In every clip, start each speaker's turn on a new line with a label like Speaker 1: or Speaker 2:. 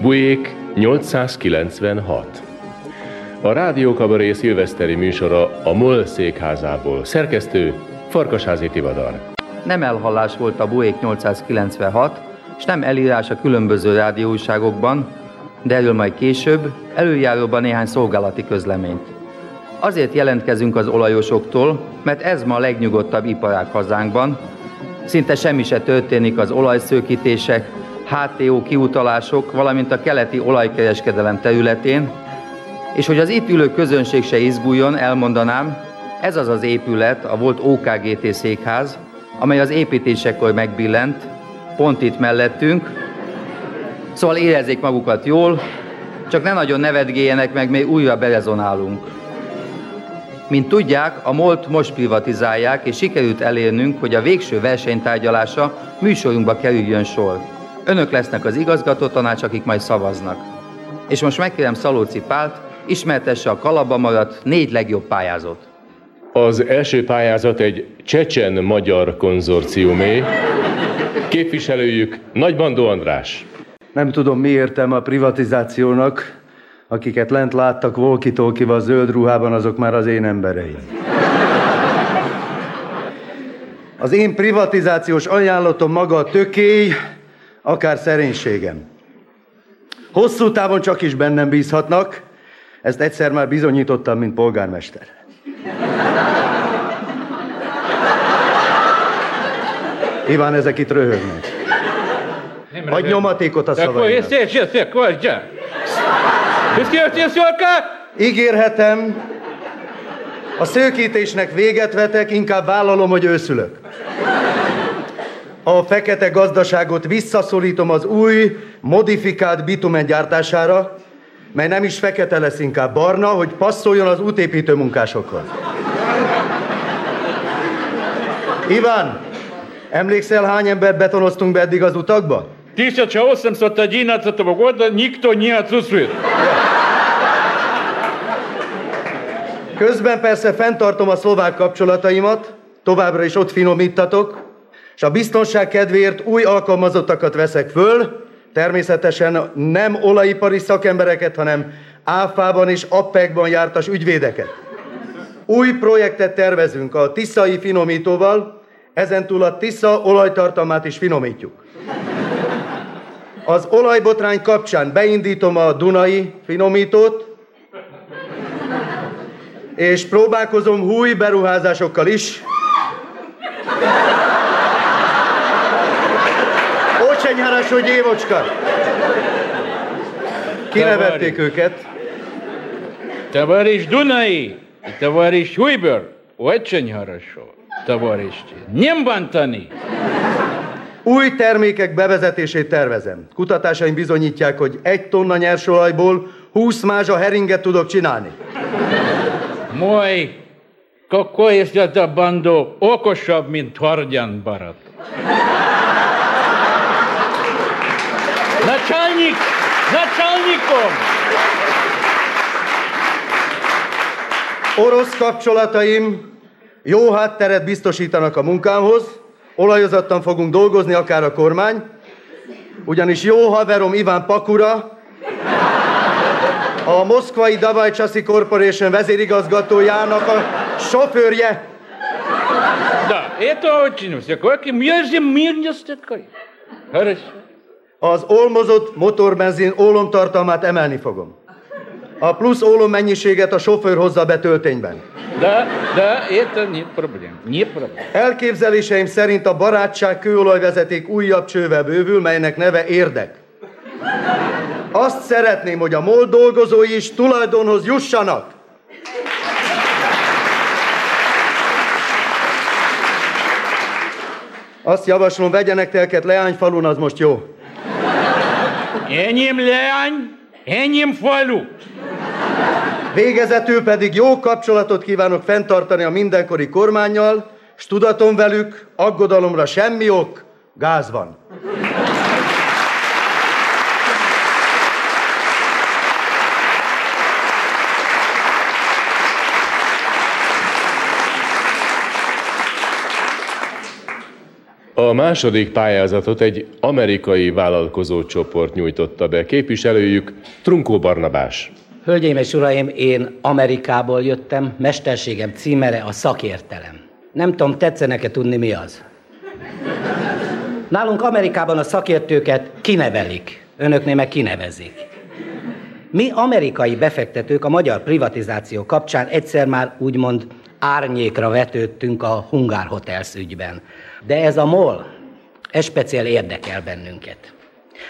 Speaker 1: Bujék 896 A Rádió Kabaré szilveszteri műsora a MOL székházából. Szerkesztő Farkasházi Tivadar.
Speaker 2: Nem elhallás volt a Bujék 896, és nem elírás a különböző rádióújságokban, de erről majd később, előjáróban néhány szolgálati közleményt. Azért jelentkezünk az olajosoktól, mert ez ma a legnyugodtabb iparág hazánkban. Szinte semmi se történik az olajszőkítések, HTO kiutalások, valamint a keleti olajkereskedelem területén, és hogy az itt ülő közönség se izguljon, elmondanám, ez az az épület, a volt OKGT székház, amely az építésekor megbillent, pont itt mellettünk, szóval érezzék magukat jól, csak ne nagyon nevetgéljenek meg, még újra berezonálunk. Mint tudják, a MOLT most privatizálják, és sikerült elérnünk, hogy a végső versenytárgyalása műsorunkba kerüljön sor. Önök lesznek az igazgató tanács, akik majd szavaznak. És most megkérem Szalóci Pált, ismertesse a kalapba maradt négy legjobb pályázót.
Speaker 1: Az első pályázat egy csecsen-magyar konzorciumé. Képviselőjük Nagybandó András.
Speaker 3: Nem tudom, mi értem a privatizációnak. Akiket lent láttak volkitókival zöld ruhában, azok már az én embereim. Az én privatizációs ajánlatom maga a tökély, akár szerénységem. Hosszú távon csak is bennem bízhatnak, ezt egyszer már bizonyítottam, mint polgármester. Iván, ezek itt röhögnek. Hagy nyomatékot a szavaimra. Ígérhetem, a szőkítésnek véget vetek, inkább vállalom, hogy őszülök. A fekete gazdaságot visszaszorítom az új, modifikált bitumen gyártására, mely nem is fekete lesz, inkább barna, hogy passzoljon az útépítő munkásokhoz. Iván, emlékszel, hány embert betonoztunk be eddig az utakba?
Speaker 4: 1811 года никто не отсутствует.
Speaker 3: Közben persze fenntartom a szlovák kapcsolataimat, továbbra is ott finomítatok, és a biztonság kedvéért új alkalmazottakat veszek föl, természetesen nem olajipari szakembereket, hanem áfában és appekban jártas ügyvédeket. Új projektet tervezünk a Tiszai finomítóval, ezentúl a Tisza olajtartalmát is finomítjuk. Az olajbotrány kapcsán beindítom a Dunai finomítót, és próbálkozom új beruházásokkal is. Ocsenyháras, hogy évocska! Kinevették őket.
Speaker 4: Товарищ Дунаи и товарищ Уйбер, очень хорошо, товарищи. Nem bántani.
Speaker 3: Új termékek bevezetését tervezem. Kutatásaim bizonyítják, hogy egy tonna nyersolajból 20 mázsa heringet tudok csinálni.
Speaker 4: Moj, kako je za da bandó okosabb, mint Hardjan Barat. Načálnik, načálnikom!
Speaker 3: Orosz kapcsolataim jó hátteret biztosítanak a munkámhoz, olajozottan fogunk dolgozni, akár a kormány, ugyanis jó haverom Iván Pakura a moszkvai Davaj Chassis Corporation vezérigazgatójának a sofőrje.
Speaker 4: Да, это очень все. Какой мирность такой. Хорошо.
Speaker 3: Az olmozott motorbenzin ólomtartalmát emelni fogom. A plusz ólom mennyiséget a sofőr hozza be töltényben.
Speaker 4: Да, да, это не проблема. Не проблема.
Speaker 3: Elképzeléseim szerint a barátság kőolajvezeték újabb csővel bővül, melynek neve érdek. Azt szeretném, hogy a MOL dolgozói is tulajdonhoz jussanak. Azt javaslom, vegyenek telket Leányfalun, az most jó.
Speaker 4: Enyém leány, enyém falu.
Speaker 3: Végezetül pedig jó kapcsolatot kívánok fenntartani a mindenkori kormányjal, s tudatom velük, aggodalomra semmi ok, gáz van.
Speaker 1: A második pályázatot egy amerikai vállalkozócsoport nyújtotta be. Képviselőjük Trunkó Barnabás.
Speaker 5: Hölgyeim és uraim, én Amerikából jöttem, mesterségem címere a szakértelem. Nem tudom, tetszenek-e tudni, mi az? Nálunk Amerikában a szakértőket kinevelik, önöknél meg kinevezik. Mi amerikai befektetők a magyar privatizáció kapcsán egyszer már úgymond árnyékra vetődtünk a Hungár Hotels ügyben. De ez a MOL, ez speciál érdekel bennünket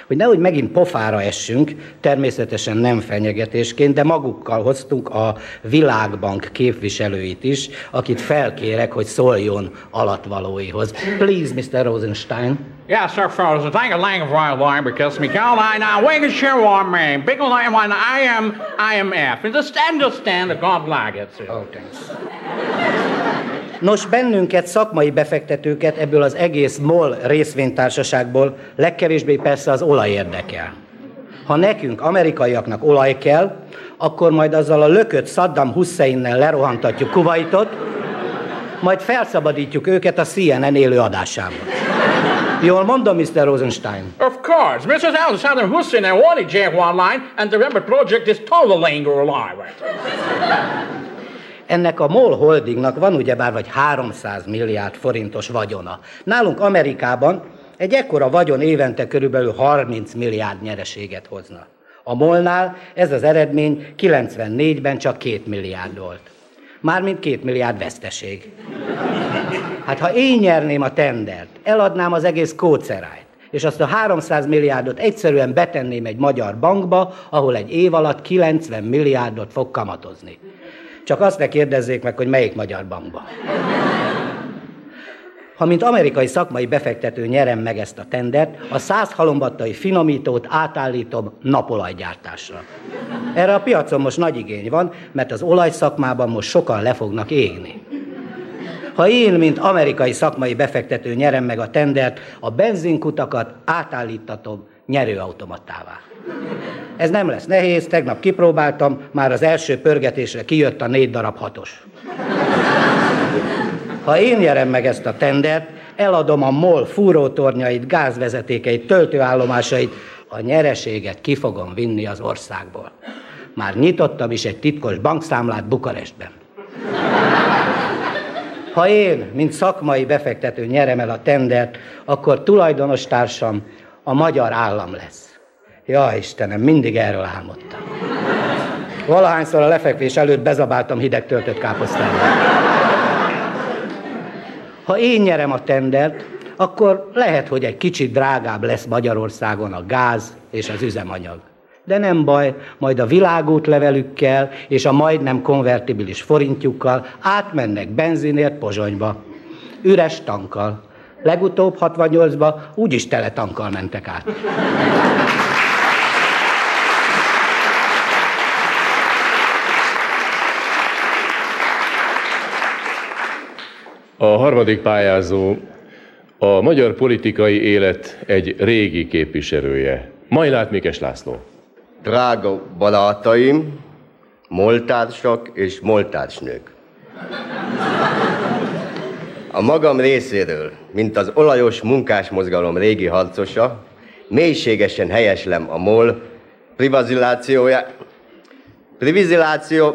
Speaker 5: hogy nehogy megint pofára essünk, természetesen nem fenyegetésként, de magukkal hoztunk a Világbank képviselőit is, akit felkérek, hogy szóljon alatvalóihoz. Please, Mr. Rosenstein.
Speaker 4: Ja, sir, fellas, I think a lang wild line because me call I now wake a sure one man. Big line one I am I am F. Understand understand the God like it. Sir.
Speaker 5: Oh, thanks. Nos, bennünket, szakmai befektetőket ebből az egész MOL részvénytársaságból legkevésbé persze az olaj érdekel. Ha nekünk, amerikaiaknak olaj kell, akkor majd azzal a lökött Saddam Husseinnel lerohantatjuk Kuwaitot, majd felszabadítjuk őket a CNN élő adásában. Jól mondom, Mr. Rosenstein?
Speaker 4: Of course. Mrs. Al Saddam Hussein and wanted Jack One Line, and the Remember Project is totally alive.
Speaker 5: Ennek a MOL Holdingnak van ugyebár vagy 300 milliárd forintos vagyona. Nálunk Amerikában egy ekkora vagyon évente körülbelül 30 milliárd nyereséget hozna. A molnál ez az eredmény 94-ben csak 2 milliárd volt. Mármint 2 milliárd veszteség. Hát ha én nyerném a tendert, eladnám az egész kócerájt, és azt a 300 milliárdot egyszerűen betenném egy magyar bankba, ahol egy év alatt 90 milliárdot fog kamatozni. Csak azt ne kérdezzék meg, hogy melyik magyar bankba. Ha mint amerikai szakmai befektető nyerem meg ezt a tendert, a száz halombattai finomítót átállítom napolajgyártásra. Erre a piacon most nagy igény van, mert az olajszakmában most sokan le fognak égni. Ha én, mint amerikai szakmai befektető nyerem meg a tendert, a benzinkutakat átállítatom nyerőautomatává. Ez nem lesz nehéz, tegnap kipróbáltam, már az első pörgetésre kijött a négy darab hatos. Ha én nyerem meg ezt a tendert, eladom a MOL fúrótornyait, gázvezetékeit, töltőállomásait, a nyereséget ki fogom vinni az országból. Már nyitottam is egy titkos bankszámlát Bukarestben. Ha én, mint szakmai befektető nyerem el a tendert, akkor tulajdonos társam a magyar állam lesz. Ja, Istenem, mindig erről álmodtam. Valahányszor a lefekvés előtt bezabáltam hideg töltött káposztával. Ha én nyerem a tendert, akkor lehet, hogy egy kicsit drágább lesz Magyarországon a gáz és az üzemanyag. De nem baj, majd a világútlevelükkel és a majdnem konvertibilis forintjukkal átmennek benzinért Pozsonyba. Üres tankkal. Legutóbb 68-ba úgyis tele tankkal mentek át.
Speaker 1: A harmadik pályázó a magyar politikai élet egy régi képviselője. Majlát Mikes László.
Speaker 6: Drága barátaim, moltársak és moltársnők. A magam részéről, mint az olajos munkásmozgalom régi harcosa, mélységesen helyeslem a MOL privazilációja, priviziláció,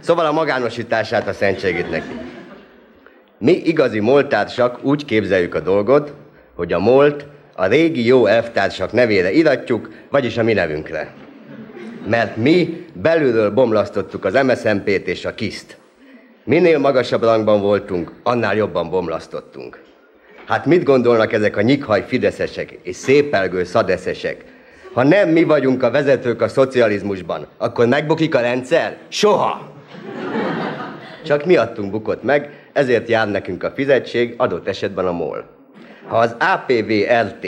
Speaker 6: szóval a magánosítását a szentségét neki. Mi igazi moltársak úgy képzeljük a dolgot, hogy a molt a régi jó elvtársak nevére iratjuk, vagyis a mi nevünkre. Mert mi belülről bomlasztottuk az MSZMP-t és a KISzt. Minél magasabb rangban voltunk, annál jobban bomlasztottunk. Hát mit gondolnak ezek a nyikhaj fideszesek és szépelgő szadeszesek? Ha nem mi vagyunk a vezetők a szocializmusban, akkor megbukik a rendszer? Soha! Csak miattunk bukott meg, ezért jár nekünk a fizetség, adott esetben a MOL. Ha az APVRT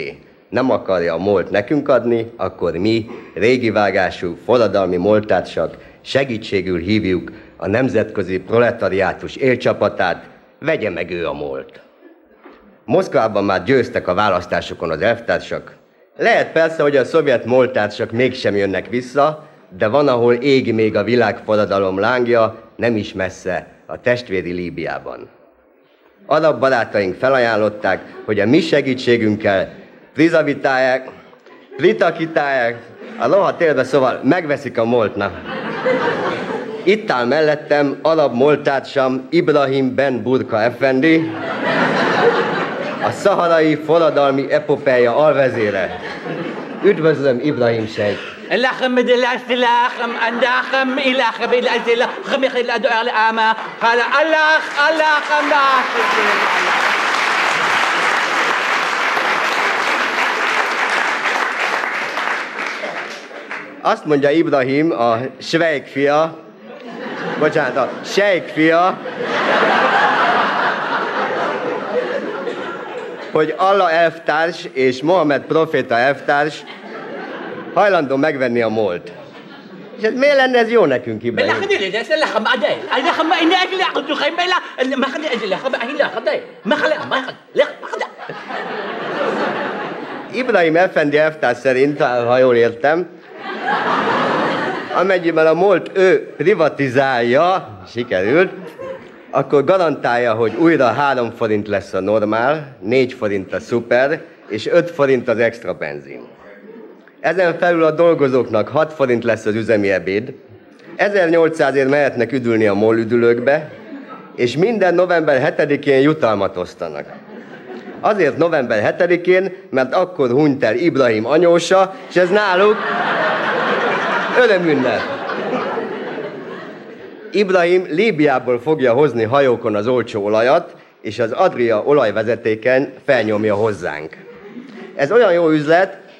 Speaker 6: nem akarja a MOL-t nekünk adni, akkor mi, régi vágású, forradalmi moltársak segítségül hívjuk a nemzetközi proletariátus élcsapatát, vegye meg ő a MOL-t. Moszkvában már győztek a választásokon az elvtársak. Lehet persze, hogy a szovjet moltársak mégsem jönnek vissza, de van, ahol ég még a világforradalom lángja, nem is messze, a testvéri Líbiában. Arab barátaink felajánlották, hogy a mi segítségünkkel prizavitálják, pritakitálják, a lohat élve, szóval megveszik a moltnak. Itt áll mellettem arab moltársam Ibrahim Ben Burka Effendi, a szaharai forradalmi epopeja alvezére. Üdvözlöm, Ibrahim Sejt!
Speaker 4: الأخم الأسئلة أخم أنت أخم الأخم الأسئلة خم يخل الأدعاء الأما قال الأخ الأخ الأخ
Speaker 6: Azt mondja Ibrahim a svejk fia, bocsánat, a sejk fia, hogy Allah elvtárs és Mohamed proféta elvtárs hajlandó megvenni a molt. És ez miért lenne ez jó nekünk, Ibrahim?
Speaker 4: ما خلي لي اللخم اداي اللخم ما اني اكل اخذ خيم لا ما خلي اجي اللخم اهي لا خداي ما خلي ما خلي لا خداي
Speaker 6: Ibrahim Effendi elvtárs szerint, ha jól értem, amennyiben a MOLT ő privatizálja, sikerült, akkor garantálja, hogy újra 3 forint lesz a normál, 4 forint a szuper, és 5 forint az extra benzin. Ezen felül a dolgozóknak 6 forint lesz az üzemi ebéd, 1800-ért mehetnek üdülni a MOL üdülőkbe, és minden november 7-én jutalmat osztanak. Azért november 7-én, mert akkor hunyt el Ibrahim anyósa, és ez náluk örömünnep. Ibrahim Líbiából fogja hozni hajókon az olcsó olajat, és az Adria olajvezetéken felnyomja hozzánk. Ez olyan jó üzlet,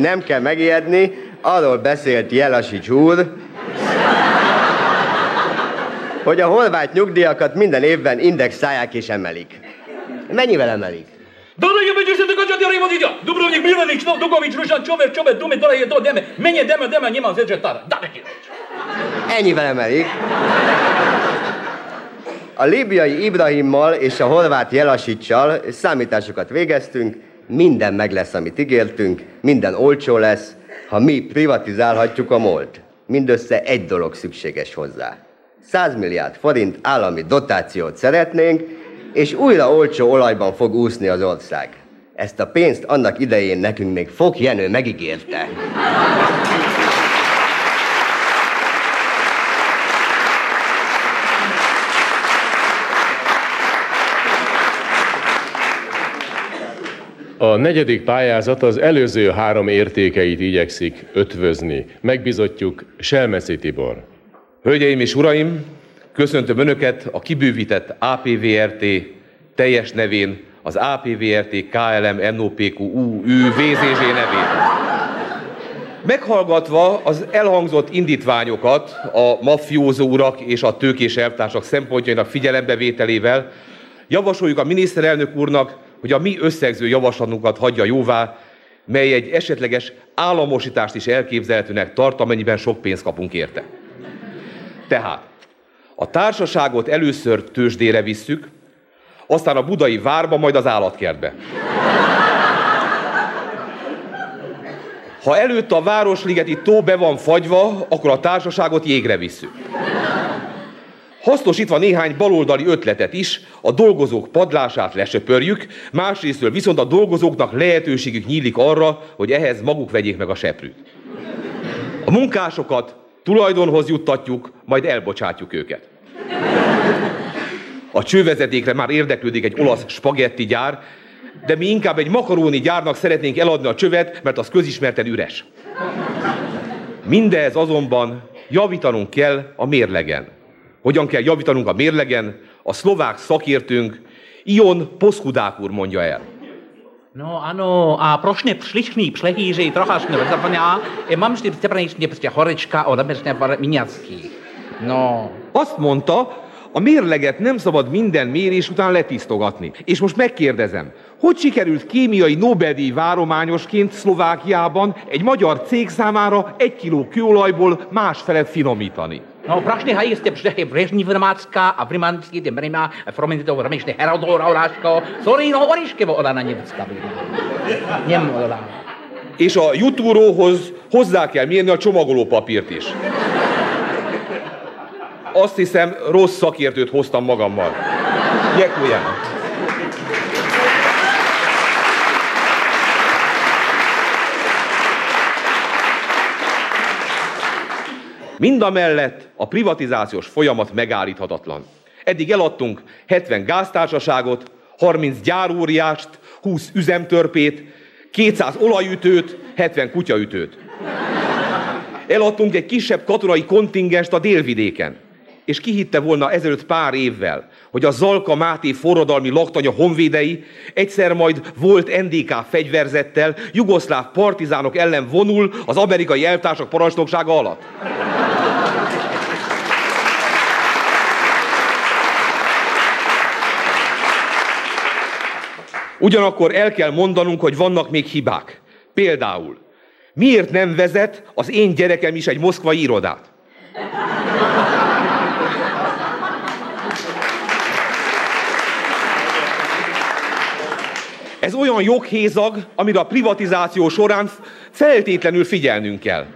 Speaker 6: nem kell megijedni, arról beszélt Jelasics úr, hogy a horvát nyugdíjakat minden évben indexálják és emelik. Mennyivel emelik?
Speaker 4: Dodajmo, međutim, događati Rivodića, Dubrovnik, Milanić, Dugović, Ružan, Čover, Čover, Dume, Dolaje, Do, Deme. Menje Deme, Deme, njima zeđe tada. Da neki
Speaker 6: Ennyivel emelik. A libiai Ibrahimmal és a horvát Jelasicsal számításokat végeztünk, minden meg lesz, amit ígértünk, minden olcsó lesz, ha mi privatizálhatjuk a molt. Mindössze egy dolog szükséges hozzá. 100 milliárd forint állami dotációt szeretnénk, és újra olcsó olajban fog úszni az ország. Ezt a pénzt annak idején nekünk még Fok Jenő megígérte.
Speaker 1: A negyedik pályázat az előző három értékeit igyekszik ötvözni. Megbizotjuk Selmeci Tibor.
Speaker 7: Hölgyeim és uraim, köszöntöm Önöket a kibővített APVRT teljes nevén, az APVRT KLM NOPQ UÜ VZG nevén. Meghallgatva az elhangzott indítványokat a mafiózó urak és a tőkés elvtársak szempontjainak figyelembevételével, javasoljuk a miniszterelnök úrnak, hogy a mi összegző javaslatunkat hagyja jóvá, mely egy esetleges államosítást is elképzelhetőnek tart, amennyiben sok pénzt kapunk érte. Tehát a társaságot először tőzsdére visszük, aztán a budai várba, majd az állatkertbe. Ha előtt a Városligeti tó be van fagyva, akkor a társaságot jégre visszük. Hasznosítva néhány baloldali ötletet is, a dolgozók padlását lesöpörjük, másrésztől viszont a dolgozóknak lehetőségük nyílik arra, hogy ehhez maguk vegyék meg a seprűt. A munkásokat tulajdonhoz juttatjuk, majd elbocsátjuk őket. A csővezetékre már érdeklődik egy olasz spagetti gyár, de mi inkább egy makaróni gyárnak szeretnénk eladni a csövet, mert az közismerten üres. Mindez azonban javítanunk kell a mérlegen. Hogyan kell javítanunk a mérlegen? A szlovák szakértőnk Ion Poszkudák úr mondja el.
Speaker 4: No ano, a proč nepřišli přehlížej trocha zapomněla, mám si teprve prostě horečka o nebezně Miňacký.
Speaker 5: No.
Speaker 7: Azt mondta, a mérleget nem szabad minden mérés után letisztogatni. És most megkérdezem, hogy sikerült kémiai Nobel-díj várományosként Szlovákiában egy magyar cég számára egy kiló kőolajból másfelet finomítani?
Speaker 8: No, prašný hajiste přehy Brežní Vrmácká a Vrimanský, ty mrima, promiňte to, Vrmišny Herodora Oláško, sorry, no, Oriškevo, oda na Německa Nem oda.
Speaker 7: És a jutúróhoz hozzá kell mérni a csomagoló papírt is. Azt hiszem, rossz szakértőt hoztam magammal. Gyekujján. Mindamellett a privatizációs folyamat megállíthatatlan. Eddig eladtunk 70 gáztársaságot, 30 gyáróriást, 20 üzemtörpét, 200 olajütőt, 70 kutyaütőt. Eladtunk egy kisebb katonai kontingenst a délvidéken. És ki hitte volna ezelőtt pár évvel, hogy a Zalka Máté forradalmi laktanya honvédei egyszer majd volt NDK fegyverzettel jugoszláv partizánok ellen vonul az amerikai eltársak parancsnoksága alatt? Ugyanakkor el kell mondanunk, hogy vannak még hibák. Például, miért nem vezet az én gyerekem is egy moszkvai irodát? Ez olyan joghézag, amire a privatizáció során feltétlenül figyelnünk kell.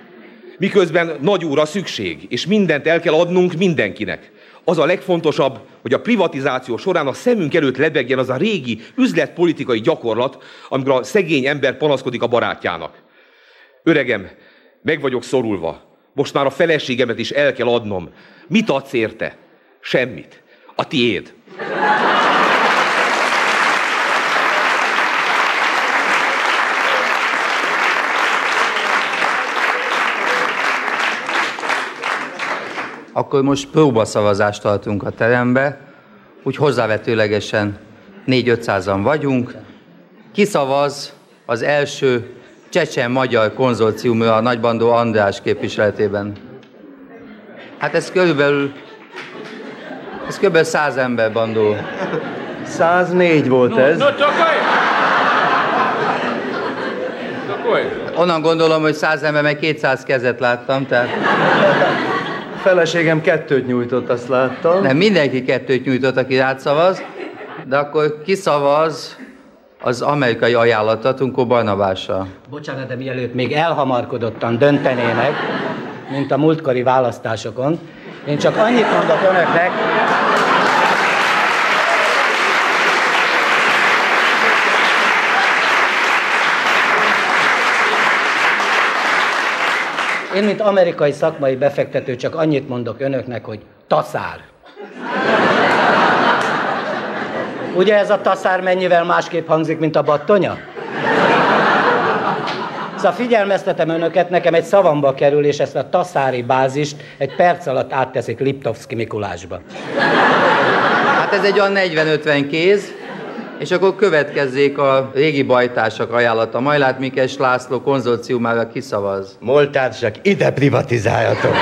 Speaker 7: Miközben nagy úra szükség, és mindent el kell adnunk mindenkinek. Az a legfontosabb, hogy a privatizáció során a szemünk előtt lebegjen az a régi üzletpolitikai gyakorlat, amikor a szegény ember panaszkodik a barátjának. Öregem, meg vagyok szorulva. Most már a feleségemet is el kell adnom. Mit adsz érte? Semmit. A tiéd.
Speaker 2: Akkor most próbaszavazást tartunk a terembe, úgy hozzávetőlegesen 4-500-an vagyunk. Kiszavaz az első csecsen-magyar konzorciumra a Nagybandó András képviseletében. Hát ez körülbelül, ez kb. 100 ember bandó.
Speaker 3: 104 volt ez.
Speaker 4: No, czekaj! Czekaj!
Speaker 2: Onnan gondolom, hogy 100 ember, meg 200 kezet láttam, tehát
Speaker 3: Feleségem kettőt nyújtott, azt láttam.
Speaker 2: nem mindenki kettőt nyújtott, aki rátszavaz, de akkor kiszavaz az amerikai ajánlatot Tunkó Barnabással.
Speaker 5: Bocsánat, de mielőtt még elhamarkodottan döntenének, mint a múltkori választásokon, én csak annyit mondok önöknek, Én, mint amerikai szakmai befektető, csak annyit mondok önöknek, hogy taszár. Ugye ez a taszár mennyivel másképp hangzik, mint a battonya? Szóval figyelmeztetem önöket, nekem egy szavamba kerül, és ezt a taszári bázist egy perc alatt átteszik Liptovski Mikulásba.
Speaker 2: Hát ez egy olyan 40-50 kéz, és akkor következzék a régi bajtársak ajánlata. Majlát Mikes László konzorciumára kiszavaz.
Speaker 6: Moltársak, ide privatizáljatok!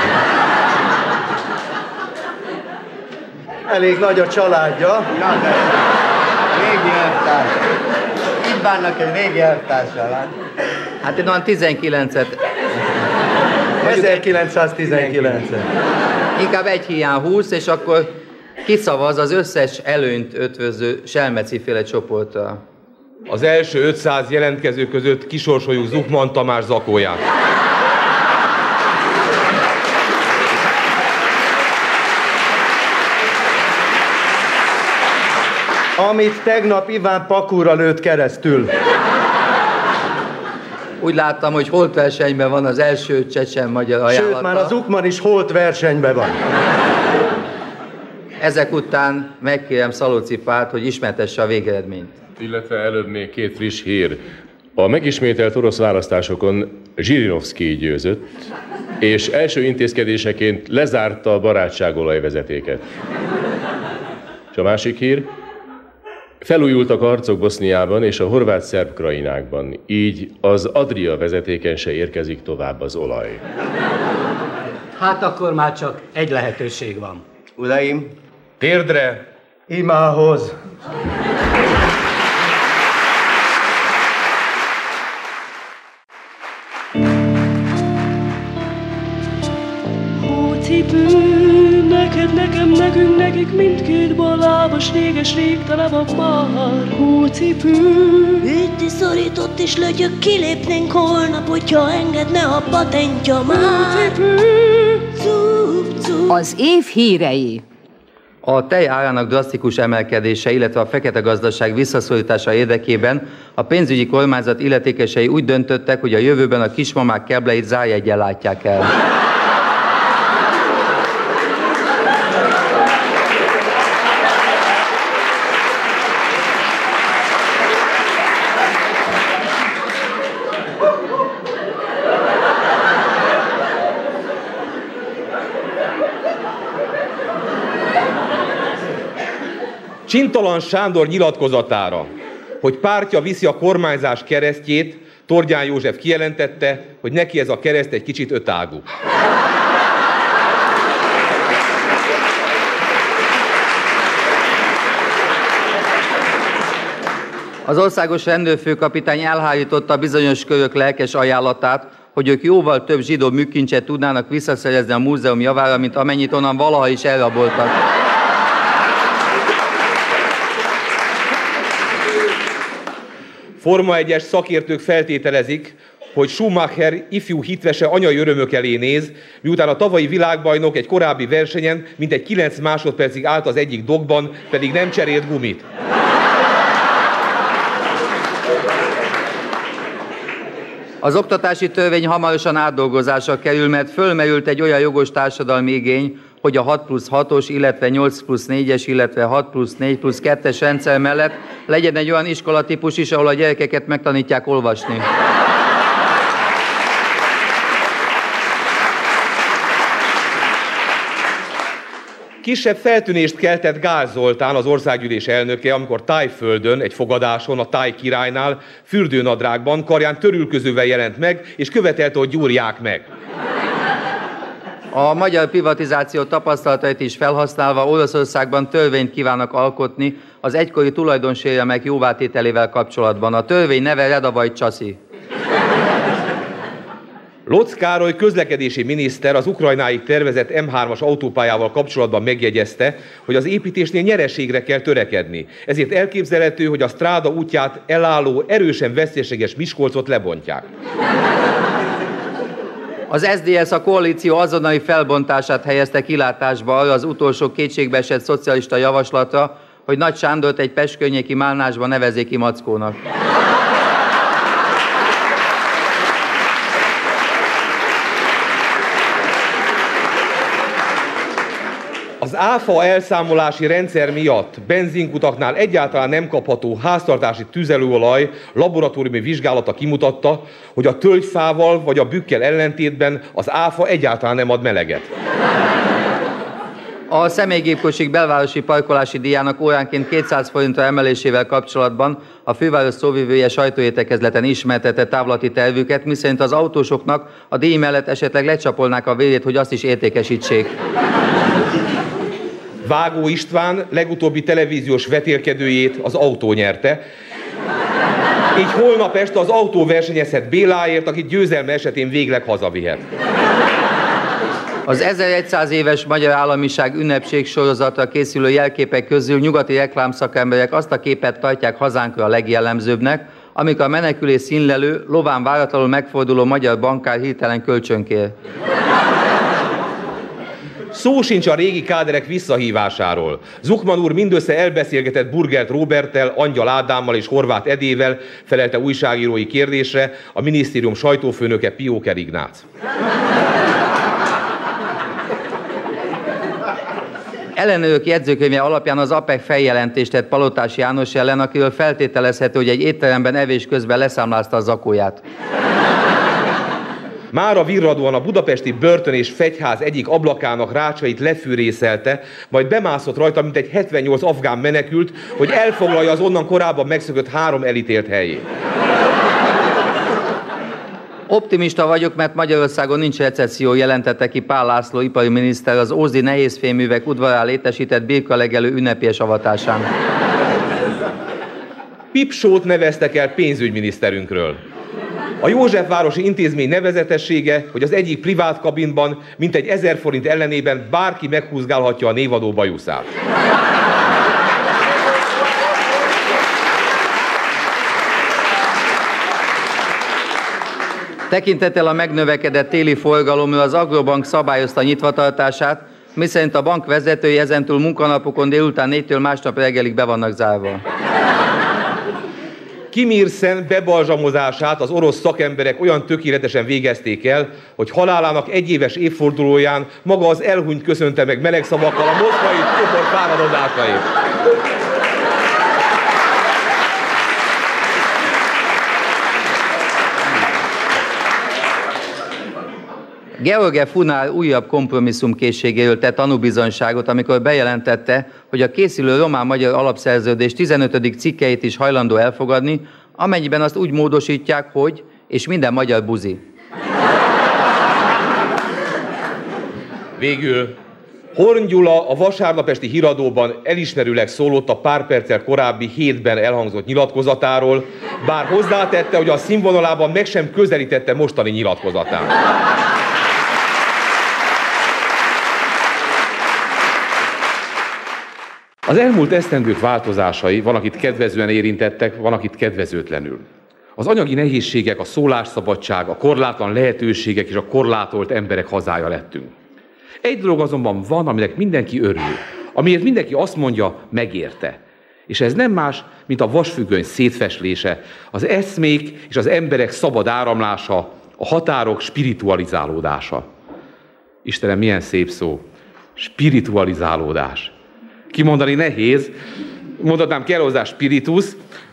Speaker 3: Elég nagy a családja.
Speaker 6: Régi elvtárs. Itt bánnak egy régi elvtársal,
Speaker 2: Hát én olyan 19-et,
Speaker 3: 1919-et.
Speaker 2: inkább egy hiány 20, és akkor kiszavaz az összes előnyt ötvöző Selmeci féle csoporttal.
Speaker 7: Az első 500 jelentkező között kisorsoljuk Zuchman Tamás zakóját.
Speaker 3: Amit tegnap Iván Pakúra lőtt keresztül.
Speaker 2: Úgy láttam, hogy holt versenyben van az első csecsen magyar ajánlata.
Speaker 3: Sőt, már az Ukman is holt versenyben van.
Speaker 2: Ezek után megkérem Szalóci Párt, hogy ismertesse a végeredményt.
Speaker 1: Illetve előbb még két friss hír. A megismételt orosz választásokon Zsirinovszki győzött, és első intézkedéseként lezárta a barátságolajvezetéket. És a másik hír, felújultak harcok Boszniában és a horvát-szerb krainákban, így az Adria vezetéken se érkezik tovább az olaj.
Speaker 5: Hát akkor már csak egy lehetőség van.
Speaker 6: Uraim,
Speaker 7: Térdre,
Speaker 3: Imához.
Speaker 9: Hócipő, neked, nekem, nekünk, nekik mindkét balábas, réges, rég tele már. Hócipő,
Speaker 10: Üti szorított is lögyök, kilépnénk holnap, hogyha engedne a patentja már.
Speaker 9: hócipő,
Speaker 10: Cup, cup.
Speaker 11: Az év hírei.
Speaker 2: A tej árának drasztikus emelkedése, illetve a fekete gazdaság visszaszorítása érdekében a pénzügyi kormányzat illetékesei úgy döntöttek, hogy a jövőben a kismamák kebleit zárjegyen látják el.
Speaker 7: Csintalan Sándor nyilatkozatára, hogy pártja viszi a kormányzás keresztjét, Tordján József kijelentette, hogy neki ez a kereszt egy kicsit ötágú.
Speaker 2: Az országos rendőrfőkapitány elhárította bizonyos körök lelkes ajánlatát, hogy ők jóval több zsidó műkincset tudnának visszaszerezni a múzeum javára, mint amennyit onnan valaha is elraboltak.
Speaker 7: Forma 1-es szakértők feltételezik, hogy Schumacher ifjú hitvese anyai örömök elé néz, miután a tavalyi világbajnok egy korábbi versenyen mintegy 9 másodpercig állt az egyik dogban, pedig nem cserélt gumit.
Speaker 2: Az oktatási törvény hamarosan átdolgozásra kerül, mert fölmerült egy olyan jogos társadalmi igény, hogy a 6 plusz 6-os, illetve 8 plusz 4-es, illetve 6 plusz 4 plusz 2-es rendszer mellett legyen egy olyan iskolatípus is, ahol a gyerekeket megtanítják olvasni.
Speaker 7: Kisebb feltűnést keltett Gál Zoltán, az országgyűlés elnöke, amikor Tájföldön, egy fogadáson, a Táj királynál, fürdőnadrágban, karján törülközővel jelent meg, és követelte, hogy gyúrják meg.
Speaker 2: A magyar privatizáció tapasztalatait is felhasználva Oroszországban törvényt kívánnak alkotni az egykori tulajdonsérelmek jóvátételével kapcsolatban. A törvény neve Redavai Csaszi.
Speaker 7: Locz Károly közlekedési miniszter az Ukrajnáig tervezett M3-as autópályával kapcsolatban megjegyezte, hogy az építésnél nyereségre kell törekedni. Ezért elképzelhető, hogy a stráda útját elálló, erősen veszélységes Miskolcot lebontják.
Speaker 2: Az SDS a koalíció azonnali felbontását helyezte kilátásba az utolsó kétségbeesett szocialista javaslatra, hogy Nagy Sándort egy Pest környéki málnásba nevezzék ki Mackónak.
Speaker 7: Áfa elszámolási rendszer miatt benzinkutaknál egyáltalán nem kapható háztartási tüzelőolaj laboratóriumi vizsgálata kimutatta, hogy a tölgyfával vagy a bükkel ellentétben az áfa egyáltalán nem ad meleget.
Speaker 2: A személygépkocsik belvárosi parkolási díjának óránként 200 forintra emelésével kapcsolatban a főváros szóvivője sajtóértekezleten ismertette távlati tervüket, miszerint az autósoknak a díj mellett esetleg lecsapolnák a vérét, hogy azt is értékesítsék.
Speaker 7: Vágó István legutóbbi televíziós vetélkedőjét az autó nyerte. Így holnap este az autó versenyezhet Béláért, akit győzelme esetén végleg hazavihet.
Speaker 2: Az 1100 éves magyar államiság ünnepség sorozatra készülő jelképek közül nyugati reklámszakemberek azt a képet tartják hazánkra a legjellemzőbbnek, amikor a menekülés színlelő, lován váratlanul megforduló magyar bankár hirtelen kölcsönkér.
Speaker 7: Szó sincs a régi káderek visszahívásáról. Zukman úr mindössze elbeszélgetett Burgert Roberttel, Angyal Ádámmal és Horváth Edével, felelte újságírói kérdésre a minisztérium sajtófőnöke Pióker Ignác.
Speaker 2: Ellenőrök jegyzőkönyve alapján az APEC feljelentést tett Palotás János ellen, akiről feltételezhető, hogy egy étteremben evés közben leszámlázta a zakóját.
Speaker 7: Mára virradóan a budapesti börtön és fegyház egyik ablakának rácsait lefűrészelte, majd bemászott rajta, mint egy 78 afgán menekült, hogy elfoglalja az onnan korábban megszökött három elítélt helyét.
Speaker 2: Optimista vagyok, mert Magyarországon nincs recesszió, jelentette ki Pál László ipari miniszter az Ózdi nehézféművek udvarán létesített birkalegelő ünnepélyes avatásán.
Speaker 7: Pipsót neveztek el pénzügyminiszterünkről. A Józsefvárosi intézmény nevezetessége, hogy az egyik privát kabinban mintegy 1000 forint ellenében bárki meghúzgálhatja a névadó bajuszát.
Speaker 2: Tekintettel a megnövekedett téli forgalomra az Agrobank szabályozta nyitvatartását, miszerint a bank vezetői ezentúl munkanapokon délután 4-től másnap reggelig be vannak zárva.
Speaker 7: Kim Il-sen bebalzsamozását az orosz szakemberek olyan tökéletesen végezték el, hogy halálának egyéves évfordulóján maga az elhunyt köszönte meg meleg szavakkal a moszkvai csoport fáradozásait.
Speaker 2: George Funár újabb kompromisszumkészségéről tett tanúbizonyságot, amikor bejelentette, hogy a készülő román-magyar alapszerződés 15. cikkeit is hajlandó elfogadni, amennyiben azt úgy módosítják, hogy és minden magyar buzi.
Speaker 7: Végül Horn Gyula a vasárnapesti híradóban elismerőleg szólott a pár perccel korábbi hétben elhangzott nyilatkozatáról, bár hozzátette, hogy a színvonalában meg sem közelítette mostani nyilatkozatát. Az elmúlt esztendők változásai van, akit kedvezően érintettek, van, akit kedvezőtlenül. Az anyagi nehézségek, a szólásszabadság, a korlátlan lehetőségek és a korlátolt emberek hazája lettünk. Egy dolog azonban van, aminek mindenki örül, amiért mindenki azt mondja, megérte. És ez nem más, mint a vasfüggöny szétfeslése, az eszmék és az emberek szabad áramlása, a határok spiritualizálódása. Istenem, milyen szép szó. Spiritualizálódás. Kimondani nehéz, mondhatnám kell hozzá spiritus,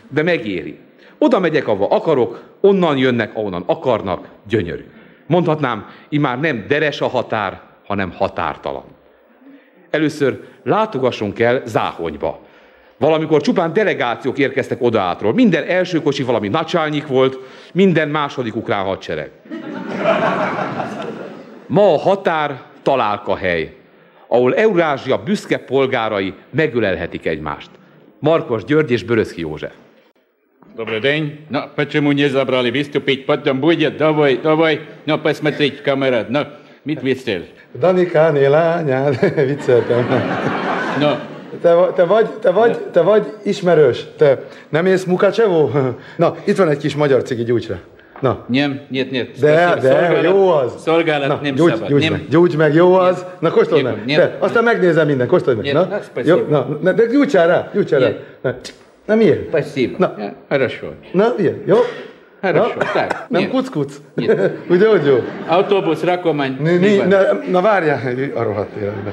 Speaker 7: de megéri. Oda megyek, ahova akarok, onnan jönnek, ahonnan akarnak, gyönyörű. Mondhatnám, imár nem deres a határ, hanem határtalan. Először látogassunk el Záhonyba. Valamikor csupán delegációk érkeztek oda átról. Minden első kocsi valami nacsálnyik volt, minden második ukrán hadsereg. Ma a határ találkahely ahol Eurázsia büszke polgárai megölelhetik egymást. Markos György és Böröszki József.
Speaker 11: Добрый день. Ну, почему не забрали выступить? Потом будет. Давай, давай. Ну, посмотрите, камера. Ну, mit viccelsz?
Speaker 12: Danikáné lányán, vicceltem.
Speaker 11: No.
Speaker 12: Te, te, vagy, te, vagy, te vagy ismerős. Te nem ész Mukacsevó? Na, itt van egy kis magyar cigi gyújtsra. Na.
Speaker 11: Nem, нет, нет.
Speaker 12: De, de, szolgálat, jó az.
Speaker 11: Szolgálat Na, nem
Speaker 12: gyújts,
Speaker 11: szabad.
Speaker 12: Gyújts
Speaker 11: nem.
Speaker 12: meg, gyújts meg, jó az. Na, kóstold meg. De, aztán megnézem minden, kóstold meg.
Speaker 11: Нет,
Speaker 12: Na,
Speaker 11: спасибо.
Speaker 12: jó, na, na, de gyújtsál rá, gyújtsál rá. Na, na miért?
Speaker 11: Спасибо.
Speaker 12: Na.
Speaker 11: Ja, Хорошо.
Speaker 12: Na, miért? Jó?
Speaker 11: Хорошо.
Speaker 12: Na,
Speaker 11: Так,
Speaker 12: nem
Speaker 11: нет.
Speaker 12: kuc-kuc? Ugye, hogy jó?
Speaker 11: Autóbusz, rakomány.
Speaker 12: Ni,
Speaker 11: mi
Speaker 12: ni,
Speaker 11: van?
Speaker 12: na, na várjál, a rohadt életben.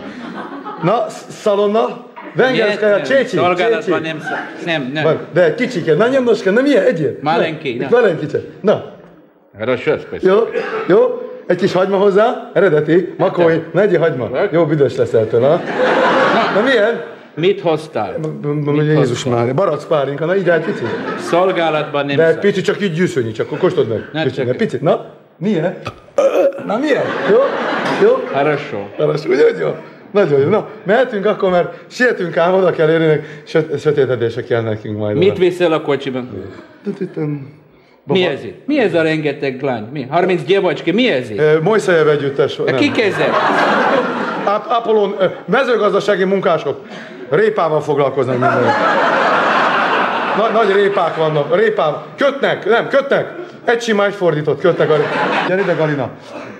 Speaker 12: Na, sz- szalonna, Vengerszkaja,
Speaker 11: Нет,
Speaker 12: csécsi,
Speaker 11: Szolgálatban
Speaker 12: csécsi.
Speaker 11: nem, sz- nem, nem.
Speaker 12: Van, De kicsike, na nyomnoska, nem ilyen, egyél.
Speaker 11: Malenki,
Speaker 12: Na,
Speaker 11: na.
Speaker 12: Malenkicse. Na,
Speaker 11: Хорошо, спасибо.
Speaker 12: jó, jó, egy kis hagyma hozzá, eredeti, makói, ne egyél hagyma. Jó, büdös leszel tőle, ha? Na milyen?
Speaker 11: Mit hoztál?
Speaker 12: Jézus már, barack pálinka, na így egy picit.
Speaker 11: Szolgálatban nem
Speaker 12: De egy
Speaker 11: szabad.
Speaker 12: picit csak így gyűszölni, csak akkor kóstold meg.
Speaker 11: Ne,
Speaker 12: Kicsit,
Speaker 11: csak-
Speaker 12: egy picit, na, milyen? Na milyen? Jó? Jó?
Speaker 11: Хорошо.
Speaker 12: Хорошо, ugye, hogy jó? Nagyon jó. Na, mehetünk akkor, mert sietünk ám, oda kell érni, söt- sötétedések kell nekünk majd.
Speaker 11: Mit viszel a kocsiban?
Speaker 12: Baba.
Speaker 11: Mi ez itt? Mi ez a rengeteg lány? Mi? 30 gyevacske, mi ez itt?
Speaker 12: Ö, Mojszajev együttes.
Speaker 11: De Kik ezek?
Speaker 12: Ö, mezőgazdasági munkások. Répával foglalkoznak minden. Nagy, nagy répák vannak. Répával. Kötnek, nem, kötnek. Egy sima, egy fordított kötnek. Gyere ide, Galina.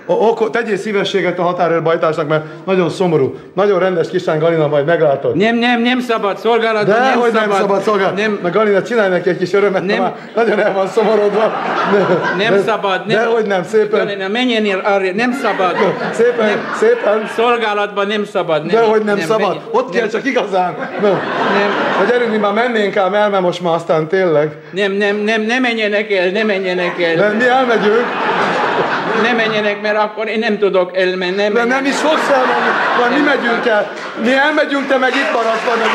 Speaker 12: Oko, tegyél szívességet a határőrbajtásnak, mert nagyon szomorú. Nagyon rendes kislány Galina, majd meglátod.
Speaker 11: Nem, nem, nem szabad szolgálatban,
Speaker 12: De
Speaker 11: nem
Speaker 12: hogy
Speaker 11: szabad.
Speaker 12: nem szabad szolgálni.
Speaker 11: Nem,
Speaker 12: Meg Galina, csinálj neki egy kis örömet,
Speaker 11: Nem.
Speaker 12: nem. már nagyon el van szomorodva.
Speaker 11: nem
Speaker 12: De-
Speaker 11: szabad. Nem.
Speaker 12: De hogy nem, szépen.
Speaker 11: Galina, menjen arra, nem szabad.
Speaker 12: Szépen,
Speaker 11: Nem.
Speaker 12: szépen.
Speaker 11: Szolgálatban nem szabad. Nem,
Speaker 12: De hogy nem, szabad.
Speaker 11: menj-
Speaker 12: Ott kell
Speaker 11: nem,
Speaker 12: csak igazán. Na.
Speaker 11: Nem,
Speaker 12: Hogy gyerünk, mi már mennénk ám el, mert most már aztán tényleg.
Speaker 11: nem, nem, nem, nem menjenek el, nem menjenek el.
Speaker 12: De mi elmegyünk,
Speaker 11: Nem menjenek, mert akkor én nem tudok elmenni. Nem,
Speaker 12: de nem is fogsz elmenni, majd mi megyünk el. Mi elmegyünk, te meg itt maradsz. Meg...